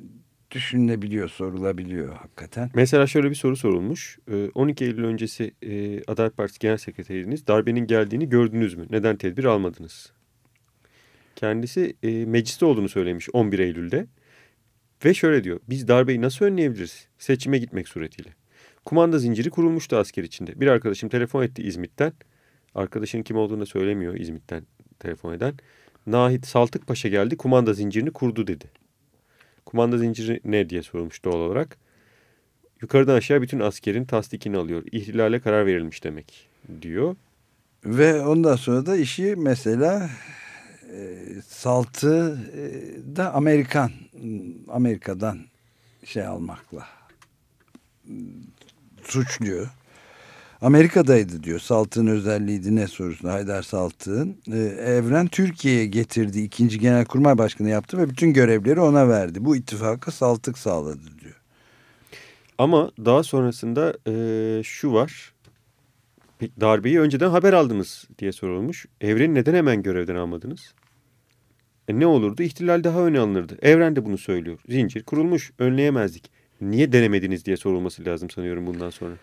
Speaker 2: düşünülebiliyor, sorulabiliyor hakikaten.
Speaker 3: Mesela şöyle bir soru sorulmuş. Ee, 12 Eylül öncesi e, Adalet Partisi Genel Sekreteriniz darbenin geldiğini gördünüz mü? Neden tedbir almadınız? Kendisi e, mecliste olduğunu söylemiş 11 Eylül'de. Ve şöyle diyor. Biz darbeyi nasıl önleyebiliriz? Seçime gitmek suretiyle. Kumanda zinciri kurulmuştu asker içinde. Bir arkadaşım telefon etti İzmit'ten. Arkadaşın kim olduğunu da söylemiyor İzmit'ten telefon eden. Nahit Saltıkpaşa geldi kumanda zincirini kurdu dedi. Kumanda zinciri ne diye sorulmuş doğal olarak. Yukarıdan aşağı bütün askerin tasdikini alıyor. İhlale karar verilmiş demek diyor.
Speaker 2: Ve ondan sonra da işi mesela e, saltı e, da Amerikan Amerika'dan şey almakla suçluyor. Amerika'daydı diyor. Saltık'ın özelliğiydi ne sorusuna Haydar Saltık'ın. Ee, Evren Türkiye'ye getirdi. ikinci Genelkurmay Başkanı yaptı ve bütün görevleri ona verdi. Bu ittifakı Saltık sağladı diyor.
Speaker 3: Ama daha sonrasında e, şu var. Darbeyi önceden haber aldınız diye sorulmuş. Evren'i neden hemen görevden almadınız? E ne olurdu? İhtilal daha öne alınırdı. Evren de bunu söylüyor. Zincir kurulmuş. Önleyemezdik. Niye denemediniz diye sorulması lazım sanıyorum bundan sonra.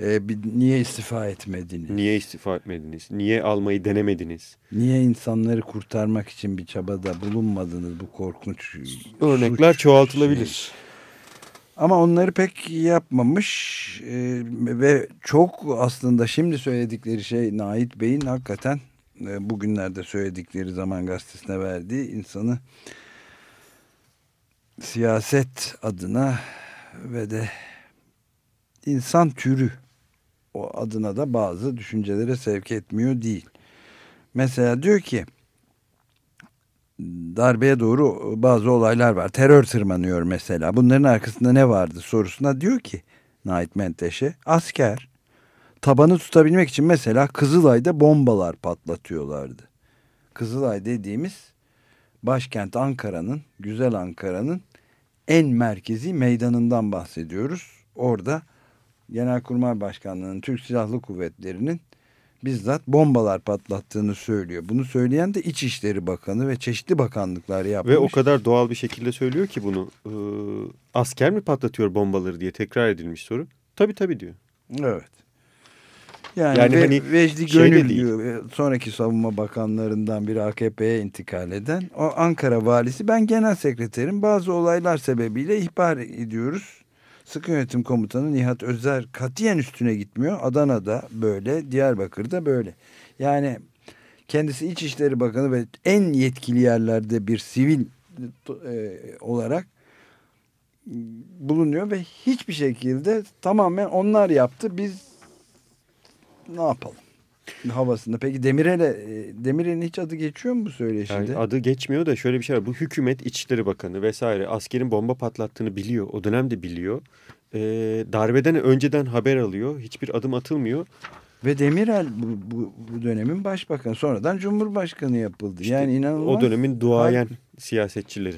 Speaker 2: Ee, bir, niye istifa etmediniz?
Speaker 3: Niye istifa etmediniz? Niye almayı denemediniz?
Speaker 2: Niye insanları kurtarmak için bir çabada bulunmadınız bu korkunç
Speaker 3: Örnekler
Speaker 2: suç
Speaker 3: çoğaltılabilir.
Speaker 2: şey? Ama onları pek yapmamış Ee, ve çok aslında şimdi söyledikleri şey Nait Bey'in hakikaten e, bugünlerde söyledikleri Zaman Gazetesi'ne verdiği insanı siyaset adına ve de insan türü o adına da bazı düşüncelere sevk etmiyor değil. Mesela diyor ki darbeye doğru bazı olaylar var. Terör tırmanıyor mesela. Bunların arkasında ne vardı sorusuna diyor ki Nait Menteşe asker tabanı tutabilmek için mesela Kızılay'da bombalar patlatıyorlardı. Kızılay dediğimiz başkent Ankara'nın, güzel Ankara'nın en merkezi meydanından bahsediyoruz. Orada Genelkurmay Başkanlığı'nın Türk Silahlı Kuvvetleri'nin bizzat bombalar patlattığını söylüyor. Bunu söyleyen de İçişleri Bakanı ve çeşitli bakanlıklar yapmış.
Speaker 3: Ve o kadar doğal bir şekilde söylüyor ki bunu. Ee, asker mi patlatıyor bombaları diye tekrar edilmiş soru. Tabii tabii diyor.
Speaker 2: Evet. Yani,
Speaker 3: Yani
Speaker 2: ve,
Speaker 3: hani
Speaker 2: Vecdi
Speaker 3: şey
Speaker 2: Gönül diyor, e, sonraki savunma bakanlarından biri AKP'ye intikal eden o Ankara valisi ben genel sekreterim bazı olaylar sebebiyle ihbar ediyoruz. Sıkı yönetim komutanı Nihat Özer katiyen üstüne gitmiyor. Adana'da böyle, Diyarbakır'da böyle. Yani kendisi İçişleri Bakanı ve en yetkili yerlerde bir sivil e, olarak bulunuyor ve hiçbir şekilde tamamen onlar yaptı. Biz ne yapalım? Havasında. Peki Demirel'e e, Demirel'in hiç adı geçiyor mu bu söyleşide?
Speaker 3: Yani adı geçmiyor da şöyle bir şey var. Bu hükümet İçişleri Bakanı vesaire askerin bomba patlattığını biliyor. O dönemde biliyor. Ee, darbeden önceden haber alıyor. Hiçbir adım atılmıyor.
Speaker 2: Ve Demirel bu, bu, bu dönemin başbakanı. Sonradan Cumhurbaşkanı yapıldı.
Speaker 3: İşte
Speaker 2: yani inanılmaz.
Speaker 3: O dönemin duayen siyasetçileri.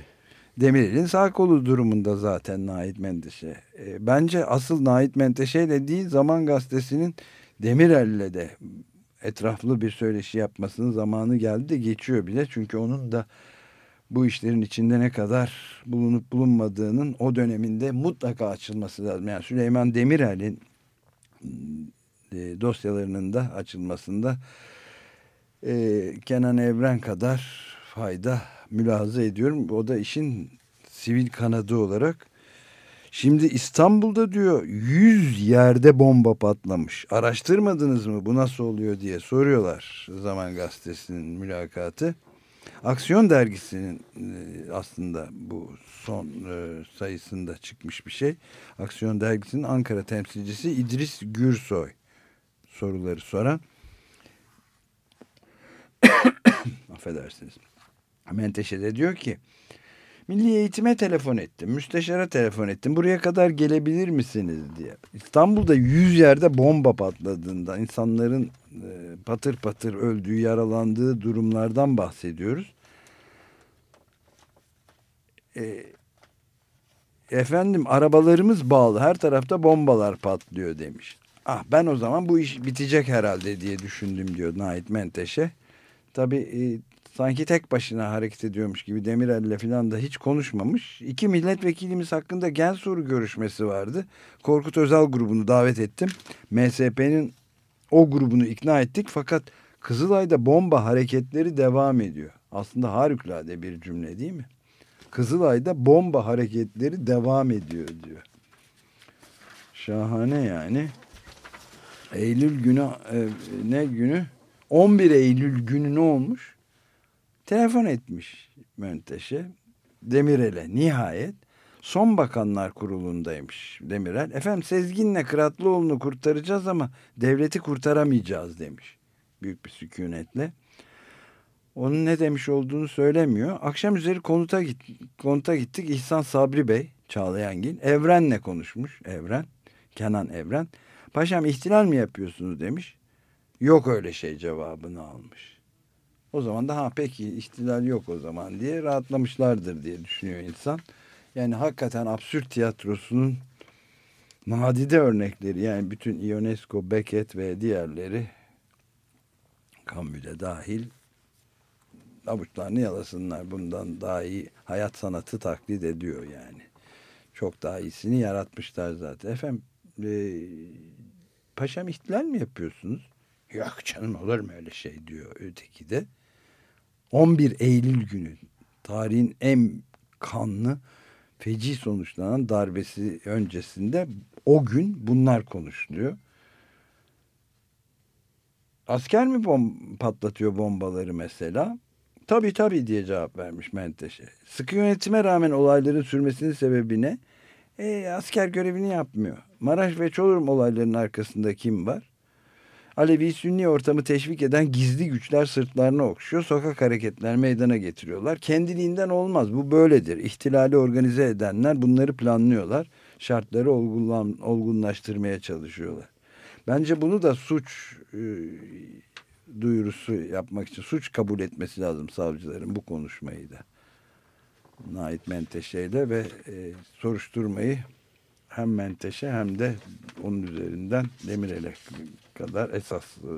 Speaker 2: Demirel'in sağ kolu durumunda zaten Nait Menteşe. E, bence asıl Nait Menteşe ile değil Zaman Gazetesi'nin Demirel'le de etraflı bir söyleşi yapmasının zamanı geldi de geçiyor bile. Çünkü onun da bu işlerin içinde ne kadar bulunup bulunmadığının o döneminde mutlaka açılması lazım. Yani Süleyman Demirel'in e, dosyalarının da açılmasında e, Kenan Evren kadar fayda mülahaza ediyorum. O da işin sivil kanadı olarak. Şimdi İstanbul'da diyor 100 yerde bomba patlamış. Araştırmadınız mı bu nasıl oluyor diye soruyorlar Zaman Gazetesi'nin mülakatı. Aksiyon dergisinin e, aslında bu son e, sayısında çıkmış bir şey. Aksiyon dergisinin Ankara temsilcisi İdris Gürsoy soruları soran. Affedersiniz. Menteşe de diyor ki Milli Eğitim'e telefon ettim. Müsteşara telefon ettim. Buraya kadar gelebilir misiniz diye. İstanbul'da yüz yerde bomba patladığında insanların e, patır patır öldüğü, yaralandığı durumlardan bahsediyoruz. E, efendim arabalarımız bağlı. Her tarafta bombalar patlıyor demiş. Ah ben o zaman bu iş bitecek herhalde diye düşündüm diyor Nait Menteşe. Tabii e, sanki tek başına hareket ediyormuş gibi Demirel'le falan da hiç konuşmamış. İki milletvekilimiz hakkında gen soru görüşmesi vardı. Korkut Özal grubunu davet ettim. MSP'nin o grubunu ikna ettik fakat Kızılay'da bomba hareketleri devam ediyor. Aslında harikulade bir cümle değil mi? Kızılay'da bomba hareketleri devam ediyor diyor. Şahane yani. Eylül günü e, ne günü? 11 Eylül günü ne olmuş? Telefon etmiş Menteşe. Demirel'e nihayet. Son Bakanlar Kurulu'ndaymış Demirel. Efendim Sezgin'le Kıratlıoğlu'nu kurtaracağız ama devleti kurtaramayacağız demiş. Büyük bir sükunetle. Onun ne demiş olduğunu söylemiyor. Akşam üzeri konuta, git, konuta gittik. İhsan Sabri Bey, Çağlayangil, Evren'le konuşmuş. Evren, Kenan Evren. Paşam ihtilal mi yapıyorsunuz demiş. Yok öyle şey cevabını almış. O zaman da ha peki ihtilal yok o zaman diye rahatlamışlardır diye düşünüyor insan. Yani hakikaten absürt tiyatrosunun nadide örnekleri yani bütün Ionesco, Beckett ve diğerleri Camus'le dahil avuçlarını yalasınlar. Bundan daha iyi hayat sanatı taklit ediyor yani. Çok daha iyisini yaratmışlar zaten. Efendim e, paşam ihtilal mi yapıyorsunuz? Yok canım olur mu öyle şey diyor öteki de. 11 Eylül günü tarihin en kanlı feci sonuçlanan darbesi öncesinde o gün bunlar konuşuluyor. Asker mi bom patlatıyor bombaları mesela? Tabii tabii diye cevap vermiş Menteşe. Sıkı yönetime rağmen olayların sürmesinin sebebi ne? E, asker görevini yapmıyor. Maraş ve Çorum olaylarının arkasında kim var? Alevi Sünni ortamı teşvik eden gizli güçler sırtlarına okşuyor. Sokak hareketler meydana getiriyorlar. Kendiliğinden olmaz. Bu böyledir. İhtilali organize edenler bunları planlıyorlar. Şartları olgunlaştırmaya çalışıyorlar. Bence bunu da suç e, duyurusu yapmak için suç kabul etmesi lazım savcıların bu konuşmayı da. Nait Menteşe'yle ve e, soruşturmayı hem Menteşe hem de onun üzerinden Demirel'e kadar esas e,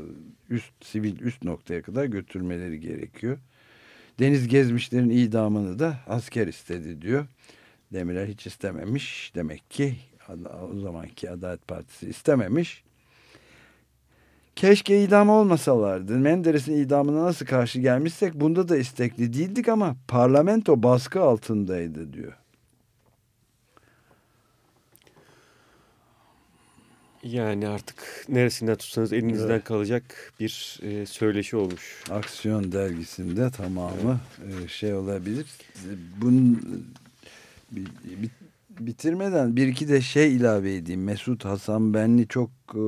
Speaker 2: üst sivil üst noktaya kadar götürmeleri gerekiyor. Deniz gezmişlerin idamını da asker istedi diyor. Demirel hiç istememiş. Demek ki o zamanki Adalet Partisi istememiş. Keşke idam olmasalardı. Menderes'in idamına nasıl karşı gelmişsek bunda da istekli değildik ama parlamento baskı altındaydı diyor.
Speaker 3: Yani artık neresinden tutsanız elinizden
Speaker 2: Evet.
Speaker 3: kalacak bir e, söyleşi olmuş.
Speaker 2: Aksiyon dergisinde tamamı e, şey olabilir. Bunun bi- bi- bitirmeden bir iki de şey ilave edeyim. Mesut Hasan Benli çok e,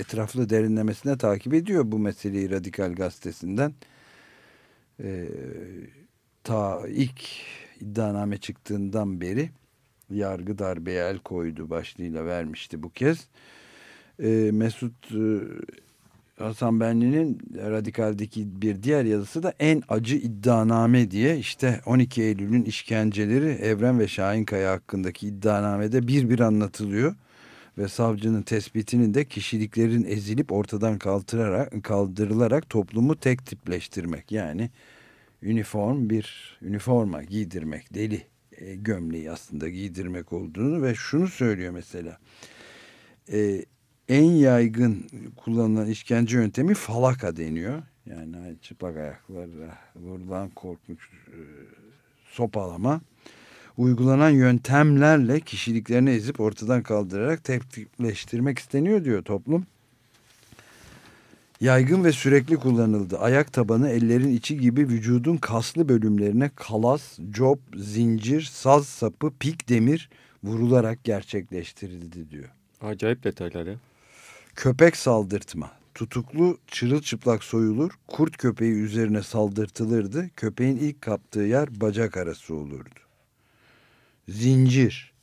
Speaker 2: etraflı derinlemesine takip ediyor bu meseleyi Radikal Gazetesi'nden. E, ta ilk iddianame çıktığından beri yargı darbeye el koydu başlığıyla vermişti bu kez. E, Mesut e, Hasan Benli'nin Radikal'deki bir diğer yazısı da en acı iddianame diye işte 12 Eylül'ün işkenceleri Evren ve Şahinkaya hakkındaki iddianamede bir bir anlatılıyor. Ve savcının tespitinin de kişiliklerin ezilip ortadan kaldırarak, kaldırılarak toplumu tek tipleştirmek. Yani üniform bir üniforma giydirmek deli e, gömleği aslında giydirmek olduğunu ve şunu söylüyor mesela. E, en yaygın kullanılan işkence yöntemi falaka deniyor. Yani çıplak ayaklarla vurulan korkunç e, sopalama. Uygulanan yöntemlerle kişiliklerini ezip ortadan kaldırarak tepkileştirmek isteniyor diyor toplum. Yaygın ve sürekli kullanıldı. Ayak tabanı, ellerin içi gibi vücudun kaslı bölümlerine kalas, cop, zincir, saz sapı, pik demir vurularak gerçekleştirildi diyor.
Speaker 3: Acayip detaylar ya.
Speaker 2: Köpek saldırtma. Tutuklu çırılçıplak soyulur, kurt köpeği üzerine saldırtılırdı. Köpeğin ilk kaptığı yer bacak arası olurdu. Zincir.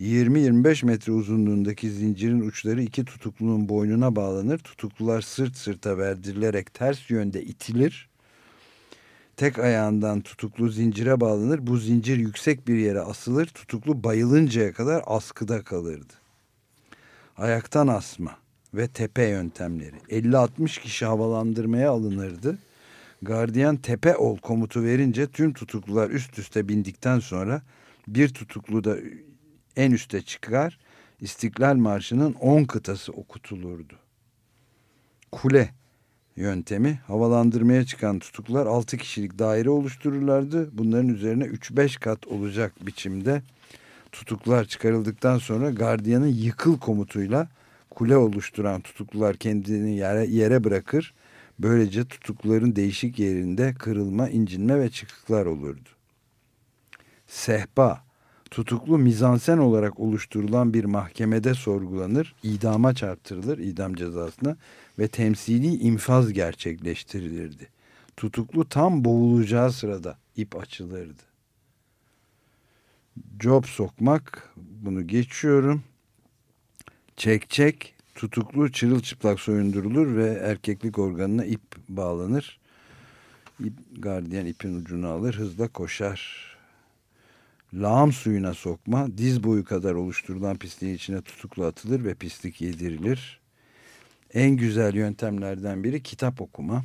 Speaker 2: 20-25 metre uzunluğundaki zincirin uçları iki tutuklunun boynuna bağlanır. Tutuklular sırt sırta verdirilerek ters yönde itilir. Tek ayağından tutuklu zincire bağlanır. Bu zincir yüksek bir yere asılır. Tutuklu bayılıncaya kadar askıda kalırdı. Ayaktan asma ve tepe yöntemleri. 50-60 kişi havalandırmaya alınırdı. Gardiyan tepe ol komutu verince tüm tutuklular üst üste bindikten sonra bir tutuklu da en üste çıkar. İstiklal Marşı'nın 10 kıtası okutulurdu. Kule yöntemi havalandırmaya çıkan tutuklular 6 kişilik daire oluştururlardı. Bunların üzerine 3-5 kat olacak biçimde tutuklular çıkarıldıktan sonra gardiyanın yıkıl komutuyla kule oluşturan tutuklular kendini yere, yere bırakır. Böylece tutukluların değişik yerinde kırılma, incinme ve çıkıklar olurdu. Sehpa, tutuklu mizansen olarak oluşturulan bir mahkemede sorgulanır, idama çarptırılır, idam cezasına ve temsili infaz gerçekleştirilirdi. Tutuklu tam boğulacağı sırada ip açılırdı. Job sokmak, bunu geçiyorum. Çek çek, tutuklu çırılçıplak soyundurulur ve erkeklik organına ip bağlanır. İp, gardiyan ipin ucunu alır hızla koşar. Lağım suyuna sokma diz boyu kadar oluşturulan pisliğin içine tutuklu atılır ve pislik yedirilir. En güzel yöntemlerden biri kitap okuma.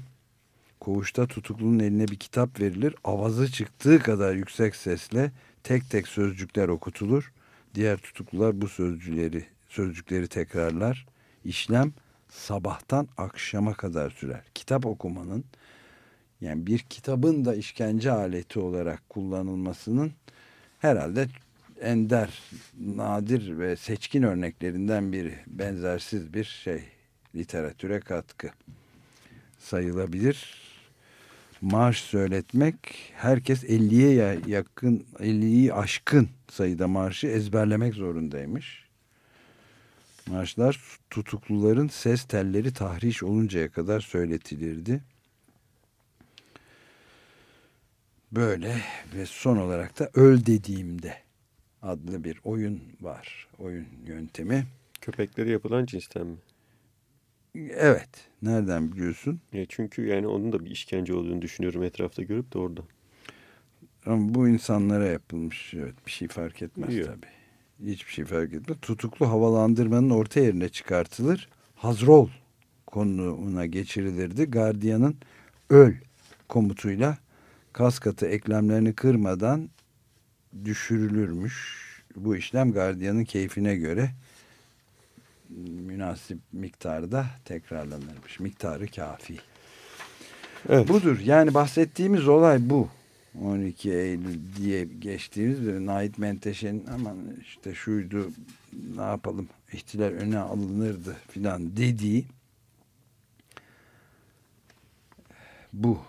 Speaker 2: Koğuşta tutuklunun eline bir kitap verilir. Avazı çıktığı kadar yüksek sesle tek tek sözcükler okutulur. Diğer tutuklular bu sözcükleri, sözcükleri tekrarlar. İşlem sabahtan akşama kadar sürer. Kitap okumanın yani bir kitabın da işkence aleti olarak kullanılmasının herhalde ender, nadir ve seçkin örneklerinden biri. Benzersiz bir şey literatüre katkı sayılabilir. Marş söyletmek herkes 50'ye yakın 50'yi aşkın sayıda marşı ezberlemek zorundaymış. Marşlar tutukluların ses telleri tahriş oluncaya kadar söyletilirdi. Böyle ve son olarak da Öl Dediğimde adlı bir oyun var. Oyun yöntemi.
Speaker 3: Köpeklere yapılan cinsten mi?
Speaker 2: Evet. Nereden biliyorsun?
Speaker 3: Ya çünkü yani onun da bir işkence olduğunu düşünüyorum etrafta görüp de orada.
Speaker 2: Ama bu insanlara yapılmış. Evet bir şey fark etmez
Speaker 3: Yok.
Speaker 2: tabii. Hiçbir şey fark etmez. Tutuklu havalandırmanın orta yerine çıkartılır. Hazrol konumuna geçirilirdi. Gardiyanın öl komutuyla kaskatı eklemlerini kırmadan düşürülürmüş. Bu işlem gardiyanın keyfine göre münasip miktarda tekrarlanırmış. Miktarı kafi.
Speaker 3: Evet.
Speaker 2: Budur. Yani bahsettiğimiz olay bu. 12 Eylül diye geçtiğimiz ve Nait Menteşe'nin aman işte şuydu ne yapalım ihtilal öne alınırdı filan dediği bu.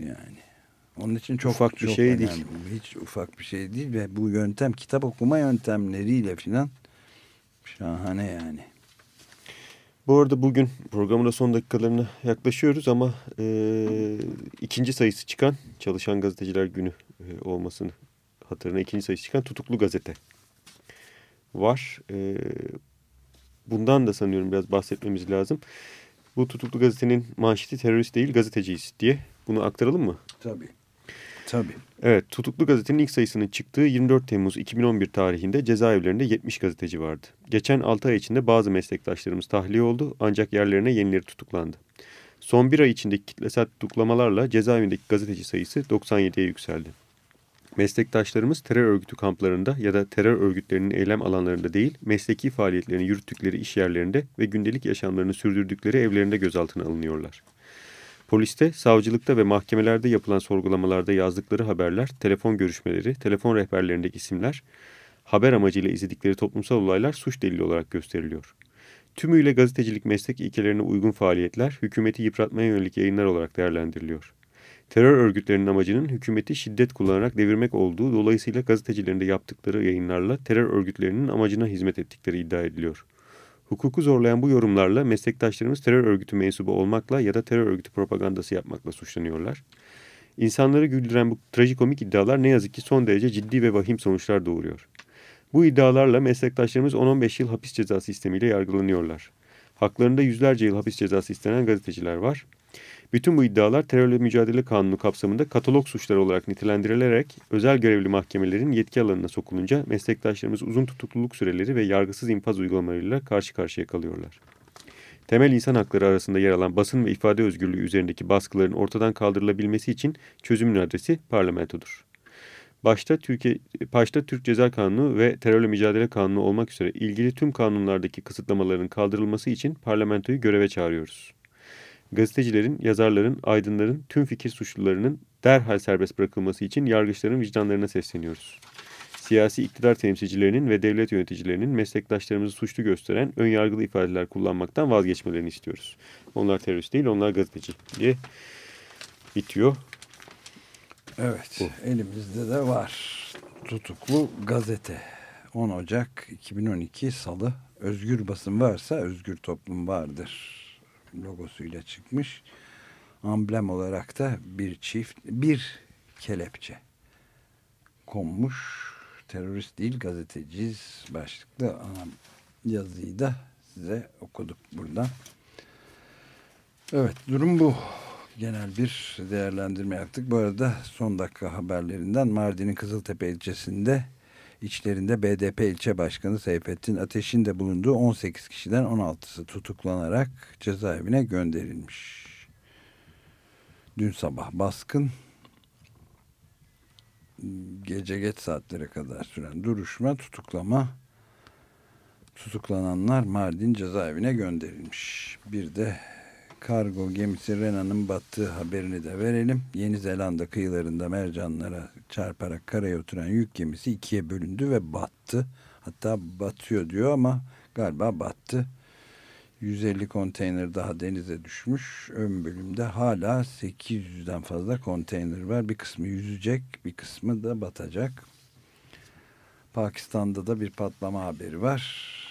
Speaker 2: Yani. Onun için çok
Speaker 3: Ufak bir
Speaker 2: çok
Speaker 3: şey
Speaker 2: önemli.
Speaker 3: değil.
Speaker 2: Hiç ufak bir şey değil ve bu yöntem kitap okuma yöntemleriyle filan şahane yani.
Speaker 3: Bu arada bugün programın da son dakikalarına yaklaşıyoruz ama e, ikinci sayısı çıkan Çalışan Gazeteciler Günü e, olmasını hatırına ikinci sayısı çıkan Tutuklu Gazete var. E, bundan da sanıyorum biraz bahsetmemiz lazım. Bu Tutuklu Gazete'nin manşeti terörist değil gazeteciyiz diye bunu aktaralım mı?
Speaker 2: Tabii. Tabii.
Speaker 3: Evet, Tutuklu Gazete'nin ilk sayısının çıktığı 24 Temmuz 2011 tarihinde cezaevlerinde 70 gazeteci vardı. Geçen 6 ay içinde bazı meslektaşlarımız tahliye oldu ancak yerlerine yenileri tutuklandı. Son bir ay içindeki kitlesel tutuklamalarla cezaevindeki gazeteci sayısı 97'ye yükseldi. Meslektaşlarımız terör örgütü kamplarında ya da terör örgütlerinin eylem alanlarında değil, mesleki faaliyetlerini yürüttükleri iş yerlerinde ve gündelik yaşamlarını sürdürdükleri evlerinde gözaltına alınıyorlar. Poliste, savcılıkta ve mahkemelerde yapılan sorgulamalarda yazdıkları haberler, telefon görüşmeleri, telefon rehberlerindeki isimler, haber amacıyla izledikleri toplumsal olaylar suç delili olarak gösteriliyor. Tümüyle gazetecilik meslek ilkelerine uygun faaliyetler, hükümeti yıpratmaya yönelik yayınlar olarak değerlendiriliyor. Terör örgütlerinin amacının hükümeti şiddet kullanarak devirmek olduğu dolayısıyla gazetecilerin de yaptıkları yayınlarla terör örgütlerinin amacına hizmet ettikleri iddia ediliyor. Hukuku zorlayan bu yorumlarla meslektaşlarımız terör örgütü mensubu olmakla ya da terör örgütü propagandası yapmakla suçlanıyorlar. İnsanları güldüren bu trajikomik iddialar ne yazık ki son derece ciddi ve vahim sonuçlar doğuruyor. Bu iddialarla meslektaşlarımız 10-15 yıl hapis cezası sistemiyle yargılanıyorlar. Haklarında yüzlerce yıl hapis cezası istenen gazeteciler var. Bütün bu iddialar terörle mücadele kanunu kapsamında katalog suçları olarak nitelendirilerek özel görevli mahkemelerin yetki alanına sokulunca meslektaşlarımız uzun tutukluluk süreleri ve yargısız infaz uygulamalarıyla karşı karşıya kalıyorlar. Temel insan hakları arasında yer alan basın ve ifade özgürlüğü üzerindeki baskıların ortadan kaldırılabilmesi için çözümün adresi parlamentodur. Başta Türkiye başta Türk Ceza Kanunu ve Terörle Mücadele Kanunu olmak üzere ilgili tüm kanunlardaki kısıtlamaların kaldırılması için parlamentoyu göreve çağırıyoruz. Gazetecilerin, yazarların, aydınların, tüm fikir suçlularının derhal serbest bırakılması için yargıçların vicdanlarına sesleniyoruz. Siyasi iktidar temsilcilerinin ve devlet yöneticilerinin meslektaşlarımızı suçlu gösteren önyargılı ifadeler kullanmaktan vazgeçmelerini istiyoruz. Onlar terörist değil, onlar gazeteci diye bitiyor.
Speaker 2: Evet, elimizde de var. Tutuklu gazete. 10 Ocak 2012 Salı. Özgür basın varsa özgür toplum vardır. Logosuyla çıkmış. Amblem olarak da bir çift, bir kelepçe konmuş. Terörist değil gazeteciyiz başlıklı ana yazıyı da size okuduk buradan. Evet durum bu. Genel bir değerlendirme yaptık. Bu arada son dakika haberlerinden Mardin'in Kızıltepe ilçesinde içlerinde BDP ilçe başkanı Seyfettin Ateş'in de bulunduğu 18 kişiden 16'sı tutuklanarak cezaevine gönderilmiş. Dün sabah baskın gece geç saatlere kadar süren duruşma tutuklama tutuklananlar Mardin cezaevine gönderilmiş. Bir de kargo gemisi Rena'nın battığı haberini de verelim. Yeni Zelanda kıyılarında mercanlara çarparak karaya oturan yük gemisi ikiye bölündü ve battı. Hatta batıyor diyor ama galiba battı. 150 konteyner daha denize düşmüş. Ön bölümde hala 800'den fazla konteyner var. Bir kısmı yüzecek, bir kısmı da batacak. Pakistan'da da bir patlama haberi var.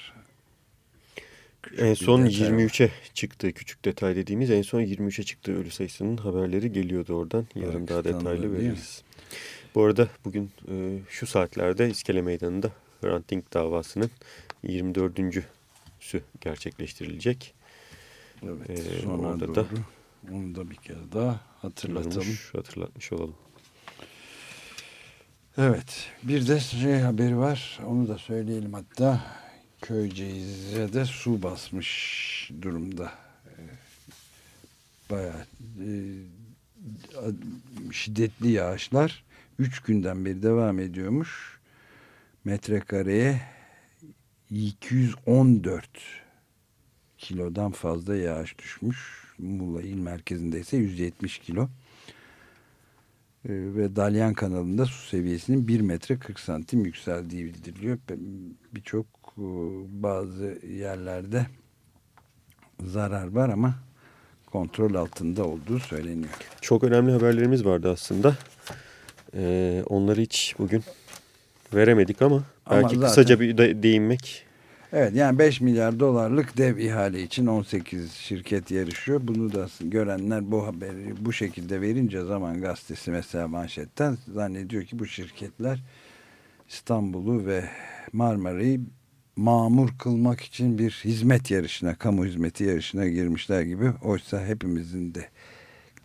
Speaker 3: En son
Speaker 2: detay var.
Speaker 3: 23'e çıktı küçük detay dediğimiz en son 23'e çıktığı ölü sayısının haberleri geliyordu oradan. Yarın daha
Speaker 2: Pakistan'da
Speaker 3: detaylı veririz. Bu arada bugün e, şu saatlerde İskele Meydanı'nda Hrant Dink davasının 24.sü gerçekleştirilecek.
Speaker 2: Evet,
Speaker 3: Ee,
Speaker 2: sonra
Speaker 3: orada
Speaker 2: doğru.
Speaker 3: da-
Speaker 2: Onu da bir kez daha hatırlatalım.
Speaker 3: Olmuş, hatırlatmış olalım.
Speaker 2: Evet. Bir de şey haberi var. Onu da söyleyelim hatta. Köyceğiz'e de su basmış durumda. Ee, Bayağı e, şiddetli yağışlar 3 günden beri devam ediyormuş. Metrekareye 214 kilodan fazla yağış düşmüş. Muğla il merkezinde ise 170 kilo. Ee, ve Dalyan kanalında su seviyesinin 1 metre 40 santim yükseldiği bildiriliyor. Birçok bazı yerlerde zarar var ama kontrol altında olduğu söyleniyor.
Speaker 3: Çok önemli haberlerimiz vardı aslında. Ee, onları hiç bugün veremedik ama,
Speaker 2: Ama
Speaker 3: belki
Speaker 2: zaten-
Speaker 3: kısaca bir de- değinmek
Speaker 2: Evet yani 5 milyar dolarlık dev ihale için 18 şirket yarışıyor. Bunu da görenler bu haberi bu şekilde verince Zaman Gazetesi mesela manşetten zannediyor ki bu şirketler İstanbul'u ve Marmara'yı mamur kılmak için bir hizmet yarışına, kamu hizmeti yarışına girmişler gibi. Oysa hepimizin de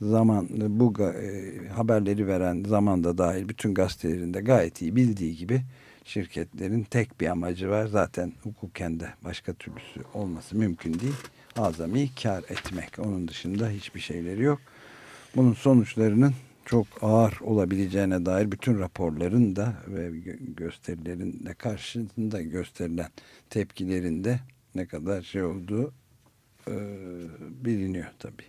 Speaker 2: zaman bu e, haberleri veren zamanda dahil bütün gazetelerinde gayet iyi bildiği gibi şirketlerin tek bir amacı var. Zaten hukuken de başka türlüsü olması mümkün değil. Azami kar etmek. Onun dışında hiçbir şeyleri yok. Bunun sonuçlarının çok ağır olabileceğine dair bütün raporların da ve gö- gösterilerin de karşısında gösterilen tepkilerin de ne kadar şey olduğu e, biliniyor tabii.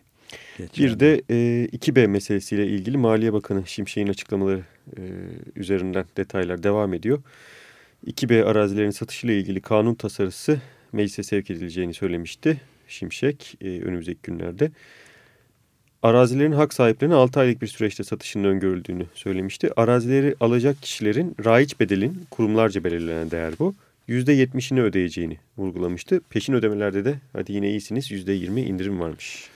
Speaker 2: Geçen-
Speaker 3: Bir de e, 2B meselesiyle ilgili Maliye Bakanı Şimşek'in açıklamaları e, üzerinden detaylar devam ediyor. 2B arazilerin satışıyla ilgili kanun tasarısı meclise sevk edileceğini söylemişti Şimşek e, önümüzdeki günlerde. Arazilerin hak sahiplerine 6 aylık bir süreçte satışının öngörüldüğünü söylemişti. Arazileri alacak kişilerin raiç bedelin kurumlarca belirlenen değer bu. %70'ini ödeyeceğini vurgulamıştı. Peşin ödemelerde de hadi yine iyisiniz %20 indirim varmış.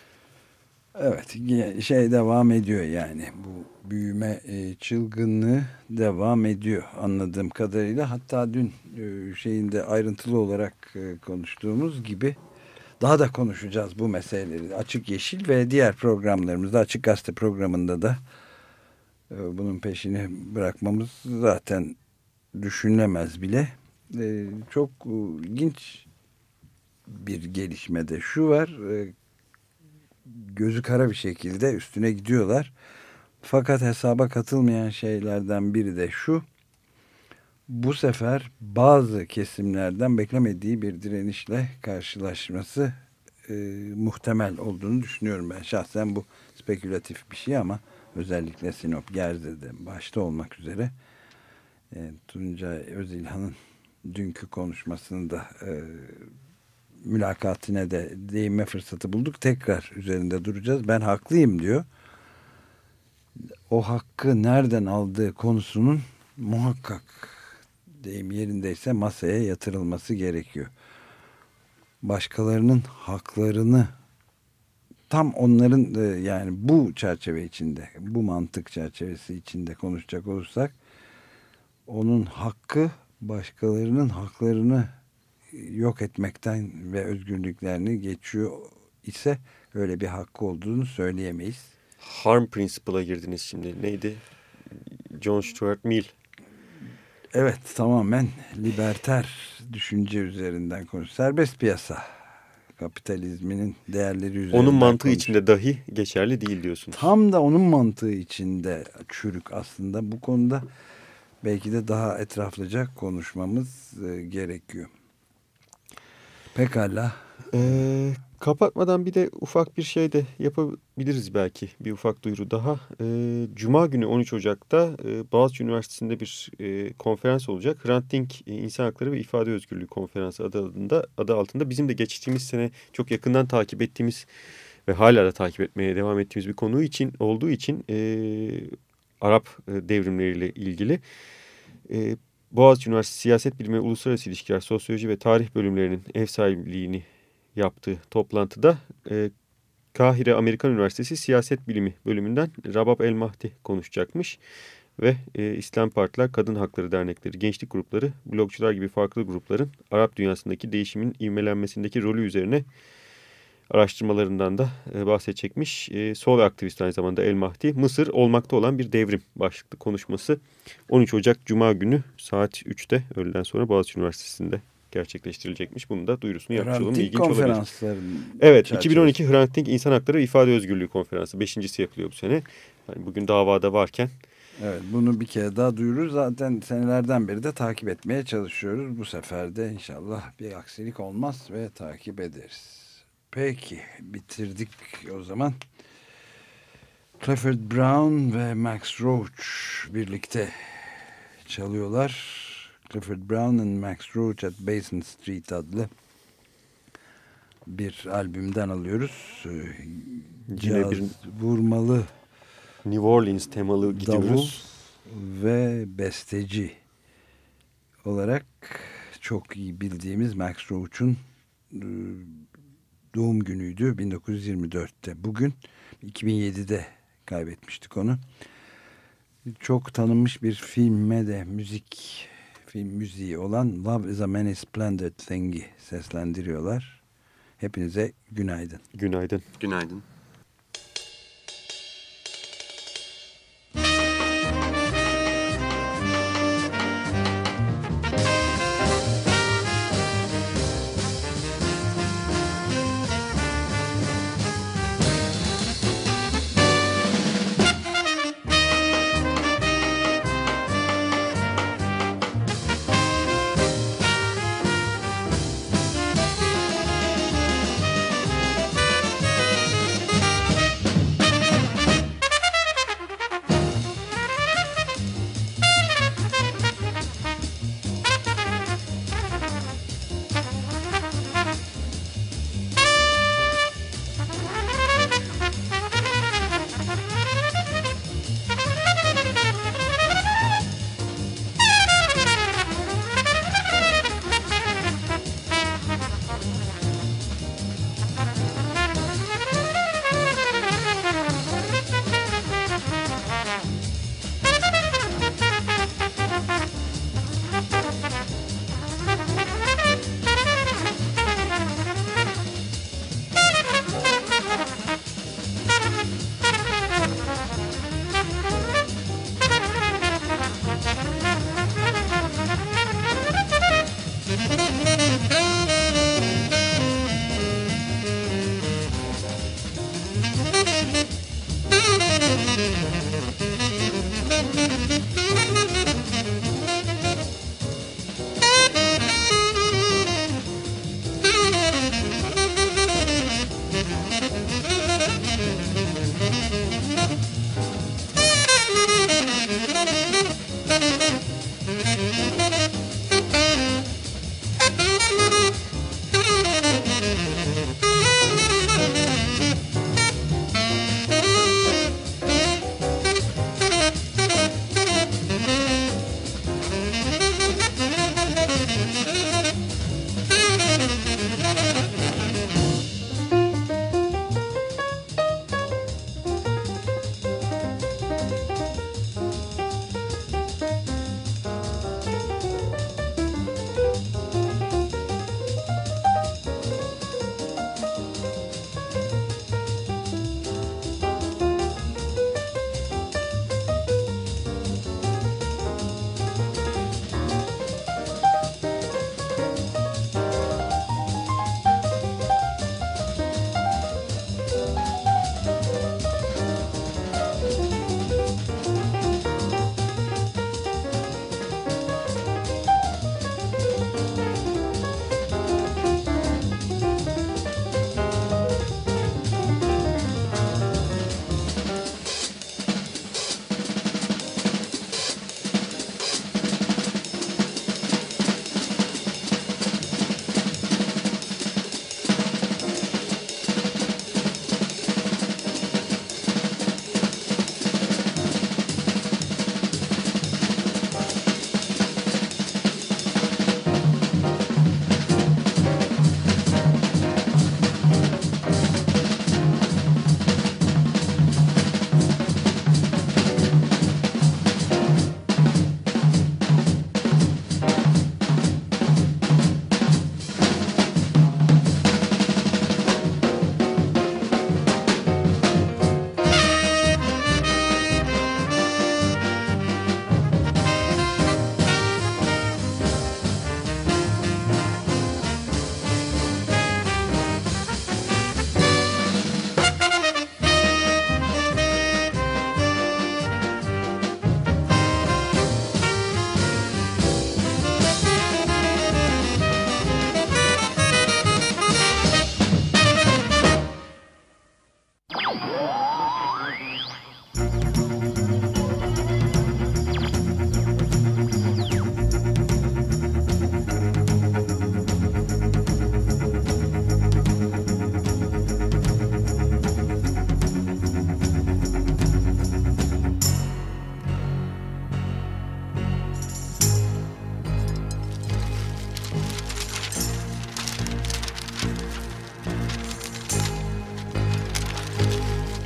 Speaker 2: Evet şey devam ediyor yani bu büyüme e, çılgınlığı devam ediyor anladığım kadarıyla. Hatta dün e, şeyinde ayrıntılı olarak e, konuştuğumuz gibi daha da konuşacağız bu meseleleri. Açık Yeşil ve diğer programlarımızda Açık Gazete programında da e, bunun peşini bırakmamız zaten düşünülemez bile. E, çok e, ilginç bir gelişmede şu var. E, gözü kara bir şekilde üstüne gidiyorlar. Fakat hesaba katılmayan şeylerden biri de şu. Bu sefer bazı kesimlerden beklemediği bir direnişle karşılaşması e, muhtemel olduğunu düşünüyorum ben. Şahsen bu spekülatif bir şey ama özellikle Sinop Gerze'de başta olmak üzere e, Tuncay Özilhan'ın dünkü konuşmasını da e, mülakatine de değinme fırsatı bulduk. Tekrar üzerinde duracağız. Ben haklıyım diyor. O hakkı nereden aldığı konusunun muhakkak deyim yerindeyse masaya yatırılması gerekiyor. Başkalarının haklarını tam onların e, yani bu çerçeve içinde, bu mantık çerçevesi içinde konuşacak olursak onun hakkı başkalarının haklarını yok etmekten ve özgürlüklerini geçiyor ise öyle bir hakkı olduğunu söyleyemeyiz.
Speaker 3: Harm Principle'a girdiniz şimdi. Neydi? John Stuart Mill.
Speaker 2: Evet tamamen liberter düşünce üzerinden konuş. Serbest piyasa kapitalizminin değerleri üzerinden
Speaker 3: Onun mantığı
Speaker 2: konuş.
Speaker 3: içinde dahi geçerli değil diyorsunuz.
Speaker 2: Tam da onun mantığı içinde çürük aslında. Bu konuda belki de daha etraflıca konuşmamız e, gerekiyor. Pekala.
Speaker 3: Ee, kapatmadan bir de ufak bir şey de yapabiliriz belki. Bir ufak duyuru daha. Ee, Cuma günü 13 Ocak'ta e, Boğaziçi Üniversitesi'nde bir e, konferans olacak. Hrant Dink e, İnsan Hakları ve İfade Özgürlüğü Konferansı adı, adında, adı altında. Bizim de geçtiğimiz sene çok yakından takip ettiğimiz ve hala da takip etmeye devam ettiğimiz bir konu için olduğu için e, Arap e, devrimleriyle ilgili e, Boğaziçi Üniversitesi Siyaset Bilimi Uluslararası İlişkiler, Sosyoloji ve Tarih bölümlerinin ev sahipliğini yaptığı toplantıda e, Kahire Amerikan Üniversitesi Siyaset Bilimi bölümünden Rabab El Mahdi konuşacakmış. Ve e, İslam Partiler, Kadın Hakları Dernekleri, gençlik grupları, blogcular gibi farklı grupların Arap dünyasındaki değişimin ivmelenmesindeki rolü üzerine araştırmalarından da e, bahsedecekmiş. E, sol aktivist aynı zamanda El Mahdi, Mısır olmakta olan bir devrim başlıklı konuşması 13 Ocak Cuma günü saat 3'te öğleden sonra Boğaziçi Üniversitesi'nde gerçekleştirilecekmiş. Bunun da duyurusunu yapmış olalım. İlginç
Speaker 2: konferansların
Speaker 3: Evet,
Speaker 2: çerçevesi.
Speaker 3: 2012 Hrant Dink İnsan Hakları ve İfade Özgürlüğü Konferansı. Beşincisi yapılıyor bu sene. Yani bugün davada varken
Speaker 2: Evet bunu bir kere daha duyururuz. Zaten senelerden beri de takip etmeye çalışıyoruz. Bu sefer de inşallah bir aksilik olmaz ve takip ederiz. Peki bitirdik o zaman. Clifford Brown ve Max Roach birlikte çalıyorlar. Clifford Brown and Max Roach at Basin Street adlı bir albümden alıyoruz. Ee,
Speaker 3: Yine
Speaker 2: caz,
Speaker 3: bir-
Speaker 2: vurmalı
Speaker 3: New Orleans temalı
Speaker 2: davul
Speaker 3: gidiyoruz.
Speaker 2: ve besteci olarak çok iyi bildiğimiz Max Roach'un e, doğum günüydü 1924'te. Bugün 2007'de kaybetmiştik onu. Çok tanınmış bir filme de müzik film müziği olan Love is a Many Splendid Thing'i seslendiriyorlar. Hepinize günaydın.
Speaker 3: Günaydın.
Speaker 1: Günaydın.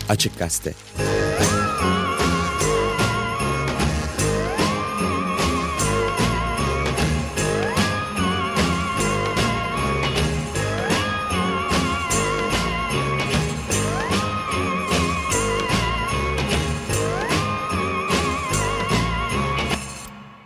Speaker 11: Açık Gazete